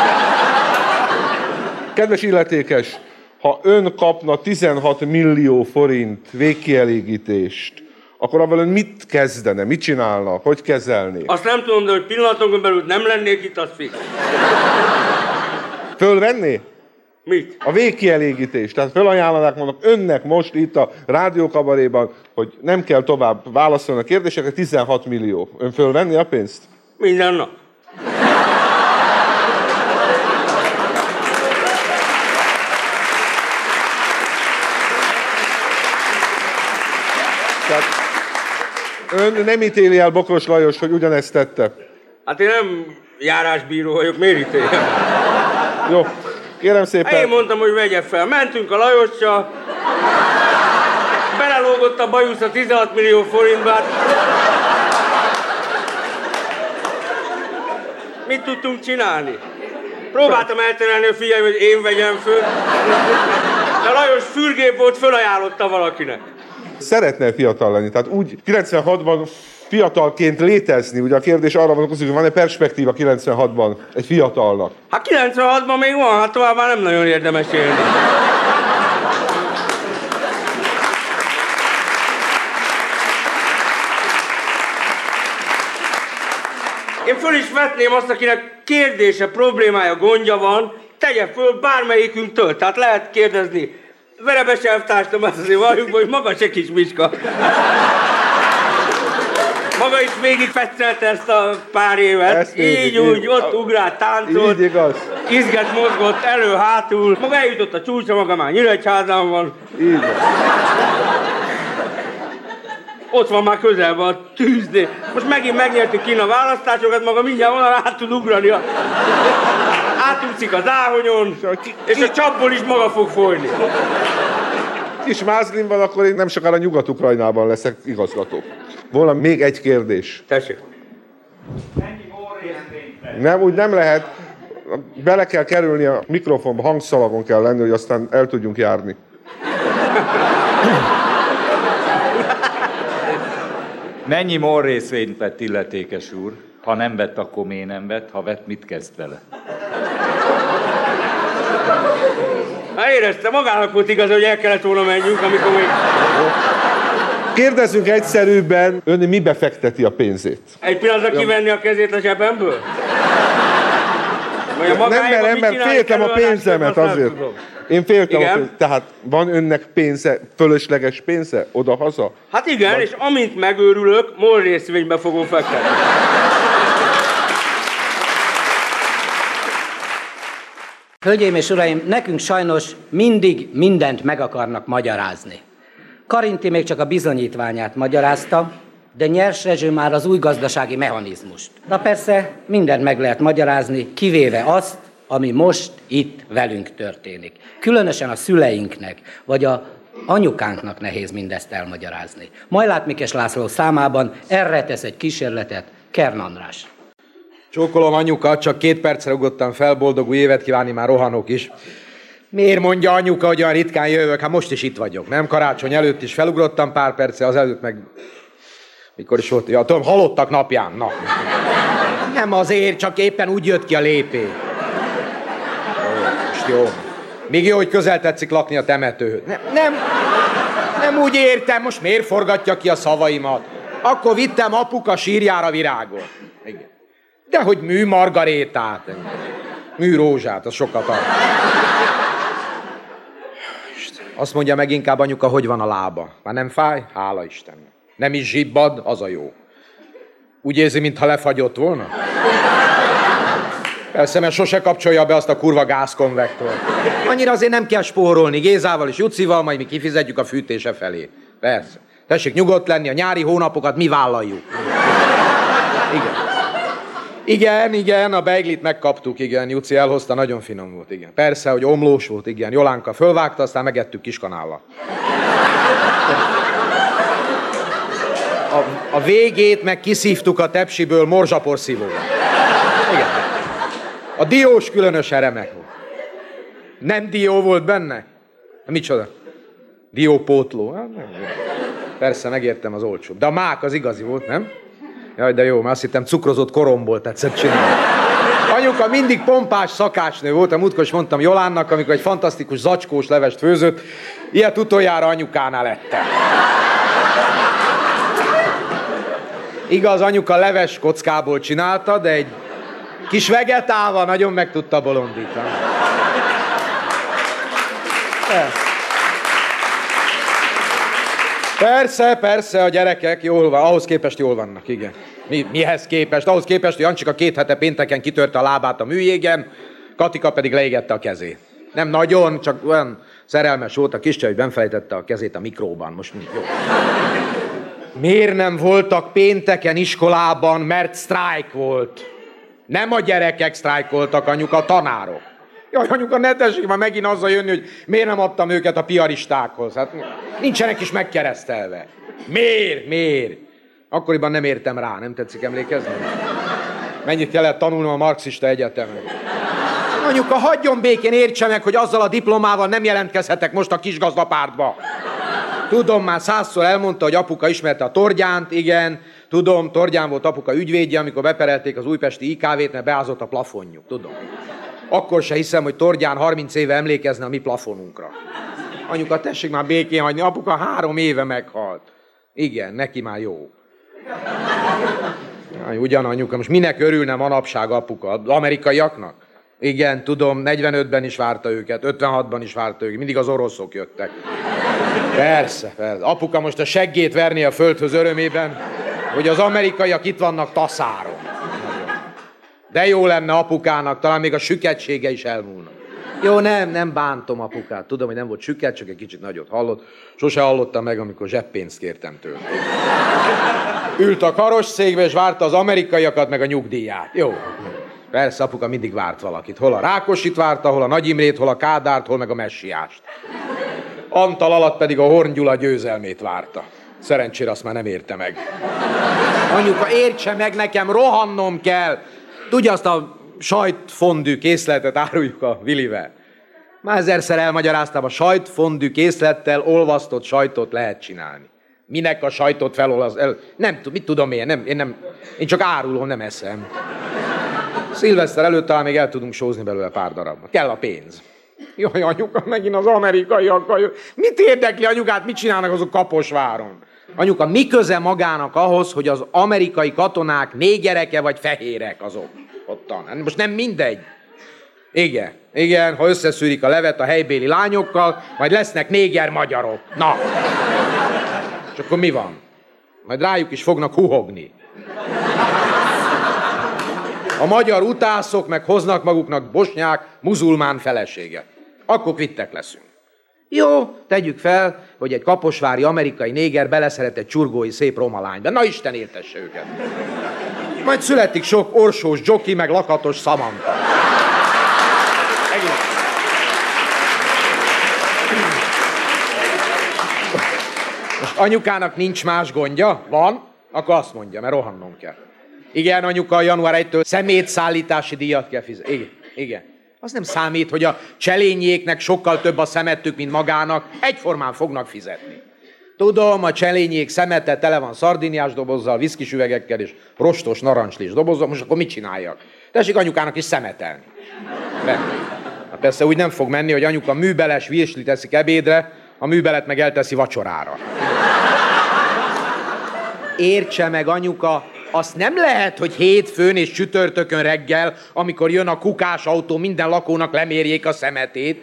Speaker 38: Kedves illetékes, ha ön kapna 16 millió forint végkielégítést, akkor abban ön mit kezdene, mit csinálna, hogy kezelné?
Speaker 32: Azt nem tudom, de hogy pillanatokon belül nem lennék itt, az fix.
Speaker 38: Fölvenné?
Speaker 32: Mit?
Speaker 38: A végkielégítés. Tehát felajánlanák mondok önnek most itt a rádiókabaréban, hogy nem kell tovább válaszolni a kérdésekre, 16 millió. Ön fölvenni a pénzt?
Speaker 32: Minden nap.
Speaker 38: Tehát ön nem ítéli el Bokros Lajos, hogy ugyanezt tette?
Speaker 32: Hát én nem járásbíró vagyok, miért ítéljem?
Speaker 38: Jó, kérem szépen.
Speaker 32: Én mondtam, hogy vegye fel. Mentünk a Lajossal, belelógott a bajusz a 16 millió forintba. Mit tudtunk csinálni? Próbáltam elterelni a figyelmet, hogy én vegyem föl. De Lajos fürgép volt, fölajánlotta valakinek.
Speaker 38: Szeretne fiatal lenni, tehát úgy 96-ban fiatalként létezni, ugye a kérdés arra vonatkozik, hogy van-e perspektíva 96-ban egy fiatalnak?
Speaker 32: Hát 96-ban még van, hát tovább nem nagyon érdemes élni. Én föl is vetném azt, akinek kérdése, problémája, gondja van, tegye föl bármelyikünktől. Tehát lehet kérdezni Verebes elvtársam, azt azért valljuk, hogy maga se kis Miska. Maga is végig fetszelte ezt a pár évet. Ezt így, így, úgy, így, ott ugrált, táncolt.
Speaker 38: Így igaz.
Speaker 32: Izget mozgott elő-hátul. Maga eljutott a csúcsra, maga már Nyíregyházán van.
Speaker 38: Így.
Speaker 32: Ott van már közelben a tűzdé. Most megint megnyertük ki a választásokat, maga mindjárt onnan át tud ugrani. A... Átúszik az áhonyon, és a csapból is maga fog folyni.
Speaker 38: Kis mázlim van, akkor én nem sokára Nyugat-Ukrajnában leszek igazgató. Volna még egy kérdés.
Speaker 32: Tessék.
Speaker 38: Nem, úgy nem lehet. Bele kell kerülni a mikrofonba, hangszalagon kell lenni, hogy aztán el tudjunk járni.
Speaker 43: Mennyi mor részvényt vett illetékes úr? Ha nem vett, akkor miért nem vett? Ha vett, mit kezd vele?
Speaker 32: Hát érezte, magának volt igaz, hogy el kellett volna menjünk, amikor még...
Speaker 38: Kérdezzünk egyszerűbben, ön mi befekteti a pénzét?
Speaker 32: Egy pillanatra kivenni a kezét a zsebemből?
Speaker 38: Nem, mert, nem, mert féltem a pénzemet azért. Én féltem, igen. a pénz... tehát van önnek pénze, fölösleges pénze oda-haza?
Speaker 32: Hát igen, Vagy... és amint megőrülök, mol részvénybe fogom fektetni.
Speaker 22: Hölgyeim és uraim, nekünk sajnos mindig mindent meg akarnak magyarázni. Karinti még csak a bizonyítványát magyarázta, de Nyers Rezső már az új gazdasági mechanizmust. Na persze, mindent meg lehet magyarázni, kivéve azt, ami most itt velünk történik. Különösen a szüleinknek, vagy a anyukánknak nehéz mindezt elmagyarázni. Majlát Mikes László számában erre tesz egy kísérletet Kern András.
Speaker 44: Csókolom anyuka, csak két percre ugrottam fel, boldog évet kívánni, már rohanok is. Miért mondja anyuka, hogy olyan ritkán jövök? Hát most is itt vagyok, nem? Karácsony előtt is felugrottam pár perce, az előtt meg... Mikor is volt? Ja, tudom, halottak napján, na. Nem azért, csak éppen úgy jött ki a lépé. Most jó. Még jó, hogy közel tetszik lakni a temetőhöz. Nem, nem, nem úgy értem, most miért forgatja ki a szavaimat? Akkor vittem apuka sírjára virágot. Igen. De hogy mű margarétát, mű rózsát, az sokat ad. Azt mondja meg inkább anyuka, hogy van a lába. Már nem fáj? Hála Istennek. Nem is zsibbad, az a jó. Úgy érzi, mintha lefagyott volna? Persze, mert sose kapcsolja be azt a kurva gázkonvektort. Annyira azért nem kell spórolni, Gézával és Jucival, majd mi kifizetjük a fűtése felé. Persze. Tessék nyugodt lenni, a nyári hónapokat mi vállaljuk. Igen. Igen, igen, a beiglit megkaptuk, igen. Juci elhozta, nagyon finom volt, igen. Persze, hogy omlós volt, igen. Jolánka fölvágta, aztán megettük kiskanállal. A, a végét meg kiszívtuk a tepsiből morzsaporszívóval. Igen. A diós különösen remek volt. Nem dió volt benne? Micsoda? Diópótló? Hát. Persze, megértem az olcsó. De a mák az igazi volt, nem? Jaj, de jó, mert azt hittem cukrozott koromból tetszett csinálni. Anyuka mindig pompás szakácsnő volt, a múltkor is mondtam Jolánnak, amikor egy fantasztikus zacskós levest főzött, ilyet utoljára anyukánál ettem. Igaz, anyuka leves kockából csinálta, de egy kis vegetával nagyon meg tudta bolondítani. Persze, persze, a gyerekek jól van, ahhoz képest jól vannak, igen. Mi, mihez képest? Ahhoz képest, hogy Ancsika két hete pénteken kitörte a lábát a műjégen, Katika pedig leégette a kezét. Nem nagyon, csak olyan szerelmes volt a kis hogy benfelejtette a kezét a mikróban. Most mi? Jó. Miért nem voltak pénteken iskolában, mert sztrájk volt? Nem a gyerekek sztrájkoltak, anyuka, a tanárok. Jaj, anyuka, ne tessék már megint azzal jönni, hogy miért nem adtam őket a piaristákhoz. Hát nincsenek is megkeresztelve. Miért? Miért? Akkoriban nem értem rá, nem tetszik emlékezni? Mennyit kellett tanulnom a marxista egyetemen. Anyuka, hagyjon békén, értse meg, hogy azzal a diplomával nem jelentkezhetek most a kisgazdapártba. Tudom, már százszor elmondta, hogy apuka ismerte a Tordjánt, igen. Tudom, Tordján volt apuka ügyvédje, amikor beperelték az újpesti IKV-t, mert beázott a plafonjuk. Tudom. Akkor se hiszem, hogy Tordján 30 éve emlékezne a mi plafonunkra. Anyuka, tessék már békén hagyni, apuka három éve meghalt. Igen, neki már jó. Aj, ugyan anyuka, most minek örülne manapság apuka? Amerikaiaknak? Igen, tudom, 45-ben is várta őket, 56-ban is várta őket, mindig az oroszok jöttek. Persze, persze. Apuka most a seggét verni a földhöz örömében, hogy az amerikaiak itt vannak taszáron. De jó lenne apukának, talán még a süketsége is elmúlna. Jó, nem, nem bántom apukát. Tudom, hogy nem volt süket, csak egy kicsit nagyot hallott. Sose hallottam meg, amikor zseppénzt kértem tőle. Ült a karosszékbe, és várta az amerikaiakat, meg a nyugdíját. Jó. Persze, apuka mindig várt valakit. Hol a Rákosit várta, hol a Nagy Imrét, hol a Kádárt, hol meg a Messiást. Antal alatt pedig a Horn Gyula győzelmét várta. Szerencsére azt már nem érte meg. Anyuka, értse meg nekem, rohannom kell. Tudja azt a sajtfondű készletet áruljuk a Vilivel. Már ezerszer elmagyaráztam, a sajtfondű készlettel olvasztott sajtot lehet csinálni. Minek a sajtot felolvaszt? El... Nem tudom, mit tudom én, nem, én, nem, én csak árulom, nem eszem. Szilveszter előtt talán még el tudunk sózni belőle pár darabot. Kell a pénz. Jaj, anyuka, megint az amerikaiakkal. Mit érdekli anyukát, mit csinálnak azok Kaposváron? Anyuka, mi köze magának ahhoz, hogy az amerikai katonák négereke vagy fehérek azok ottan? Hát most nem mindegy. Igen, igen, ha összeszűrik a levet a helybéli lányokkal, majd lesznek néger magyarok. Na. És akkor mi van? Majd rájuk is fognak huhogni. A magyar utászok meg hoznak maguknak bosnyák, muzulmán feleséget. Akkor kvittek leszünk. Jó, tegyük fel, hogy egy kaposvári amerikai néger beleszeret egy csurgói szép roma lányba. Na Isten értesse őket. Majd születik sok orsós dzsoki, meg lakatos szamanta. Anyukának nincs más gondja? Van? Akkor azt mondja, mert rohannom kell. Igen, anyuka, január 1-től szemétszállítási díjat kell fizetni. Igen, igen. Az nem számít, hogy a cselényéknek sokkal több a szemettük, mint magának, egyformán fognak fizetni. Tudom, a cselényék szemete tele van szardiniás dobozzal, viszkis üvegekkel és rostos narancslis dobozzal, most akkor mit csináljak? Tessék anyukának is szemetelni. De. Na persze úgy nem fog menni, hogy anyuka műbeles virslit teszik ebédre, a műbelet meg elteszi vacsorára. Értse meg, anyuka, azt nem lehet, hogy hétfőn és csütörtökön reggel, amikor jön a kukás autó, minden lakónak lemérjék a szemetét.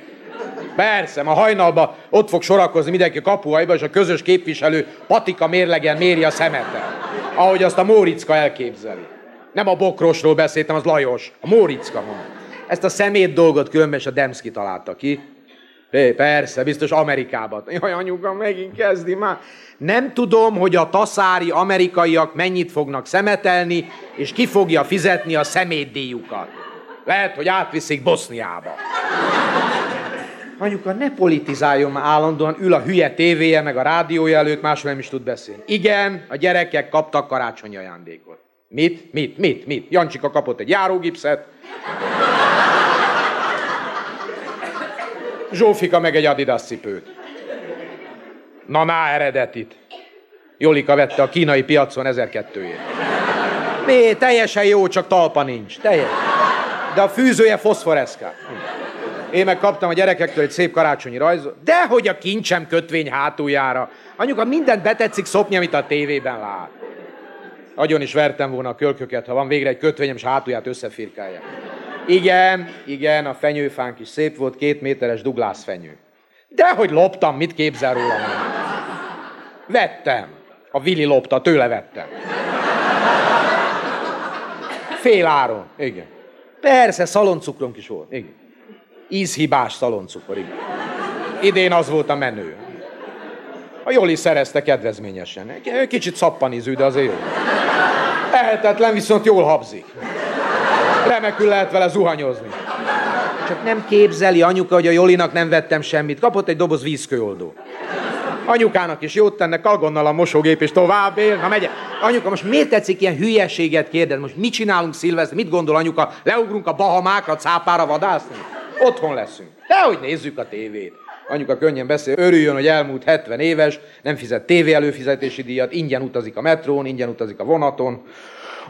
Speaker 44: Persze, ma hajnalban ott fog sorakozni mindenki kapuhajba, és a közös képviselő patika mérlegen méri a szemetet. Ahogy azt a Móricka elképzeli. Nem a bokrosról beszéltem, az Lajos. A Móricka van. Ezt a szemét dolgot különben a Demszki találta ki. Persze, biztos Amerikában. Jaj, anyuka, megint kezdi már. Nem tudom, hogy a taszári amerikaiak mennyit fognak szemetelni, és ki fogja fizetni a szemétdíjukat. Lehet, hogy átviszik Boszniába. Anyuka, ne politizáljon már állandóan, ül a hülye tévéje, meg a rádiója előtt, másról nem is tud beszélni. Igen, a gyerekek kaptak karácsonyi ajándékot. Mit? Mit? Mit? Mit? Jancsika kapott egy járógipszet. Zsófika meg egy Adidas cipőt. Na, na, eredetit. Jolika vette a kínai piacon 1002-ét. Mi? Teljesen jó, csak talpa nincs. Teljes. De a fűzője foszforeszkál. Én meg kaptam a gyerekektől egy szép karácsonyi rajzot. De hogy a kincsem kötvény hátuljára. Anyuka, mindent betetszik szopni, amit a tévében lát. Agyon is vertem volna a kölköket, ha van végre egy kötvényem, és hátulját összefirkálja. Igen, igen, a fenyőfánk is szép volt, két méteres Douglas fenyő. De hogy loptam, mit képzel róla? Vettem. A Vili lopta, tőle vettem. Fél áron, igen. Persze, szaloncukronk is volt, igen. Ízhibás szaloncukor, igen. Idén az volt a menő. A Joli szerezte kedvezményesen. Kicsit szappanízű, de azért jó. Ehetetlen, viszont jól habzik. Remekül lehet vele zuhanyozni. Csak nem képzeli anyuka, hogy a Jolinak nem vettem semmit. Kapott egy doboz vízkőoldó. Anyukának is jót tenne, kalgonnal a mosógép, és tovább él. Ha megy. Anyuka, most miért tetszik ilyen hülyeséget kérdez? Most mit csinálunk szilveszter? Mit gondol anyuka? Leugrunk a Bahamákra, cápára vadászni? Otthon leszünk. Dehogy nézzük a tévét. Anyuka könnyen beszél, örüljön, hogy elmúlt 70 éves, nem fizet tévé előfizetési díjat, ingyen utazik a metrón, ingyen utazik a vonaton.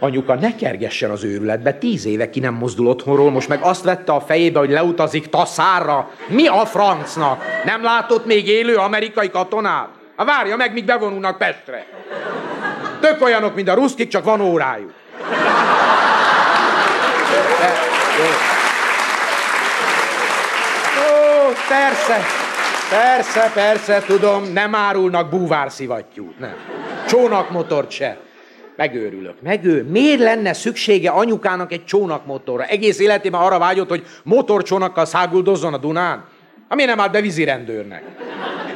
Speaker 44: Anyuka, ne kergessen az őrületbe, tíz éve ki nem mozdul otthonról, most meg azt vette a fejébe, hogy leutazik Taszárra. Mi a francnak? Nem látott még élő amerikai katonát? Ha várja meg, míg bevonulnak Pestre. Tök olyanok, mint a ruszkik, csak van órájuk. Ó, persze, persze, persze, tudom, nem árulnak búvárszivattyút, nem. Csónakmotort se. Megőrülök. Megő. Miért lenne szüksége anyukának egy csónakmotorra? Egész életében arra vágyott, hogy motorcsónakkal száguldozzon a Dunán? Ami nem állt be vízirendőrnek.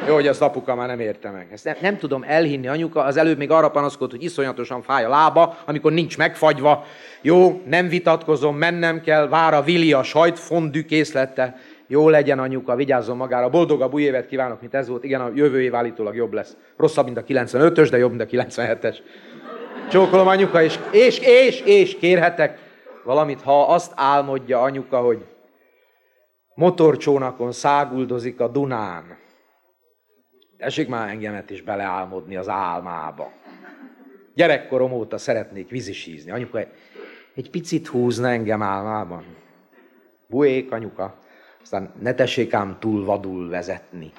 Speaker 44: Jó, hogy azt apuka már nem érte meg. Ezt nem, nem tudom elhinni, anyuka. Az előbb még arra panaszkodt, hogy iszonyatosan fáj a lába, amikor nincs megfagyva. Jó, nem vitatkozom, mennem kell, vár a Vili a sajtfondű készlette. Jó legyen anyuka, vigyázzon magára. Boldogabb új évet kívánok, mint ez volt. Igen, a jövő év állítólag jobb lesz. Rosszabb, mint a 95-ös, de jobb, mint a 97-es. Csókolom anyuka, és, és, és, és kérhetek valamit, ha azt álmodja anyuka, hogy motorcsónakon száguldozik a Dunán. Tessék már engemet is beleálmodni az álmába. Gyerekkorom óta szeretnék vízisízni. Anyuka, egy picit húzna engem álmában. Buék, anyuka. Aztán ne tessék ám túl vadul vezetni.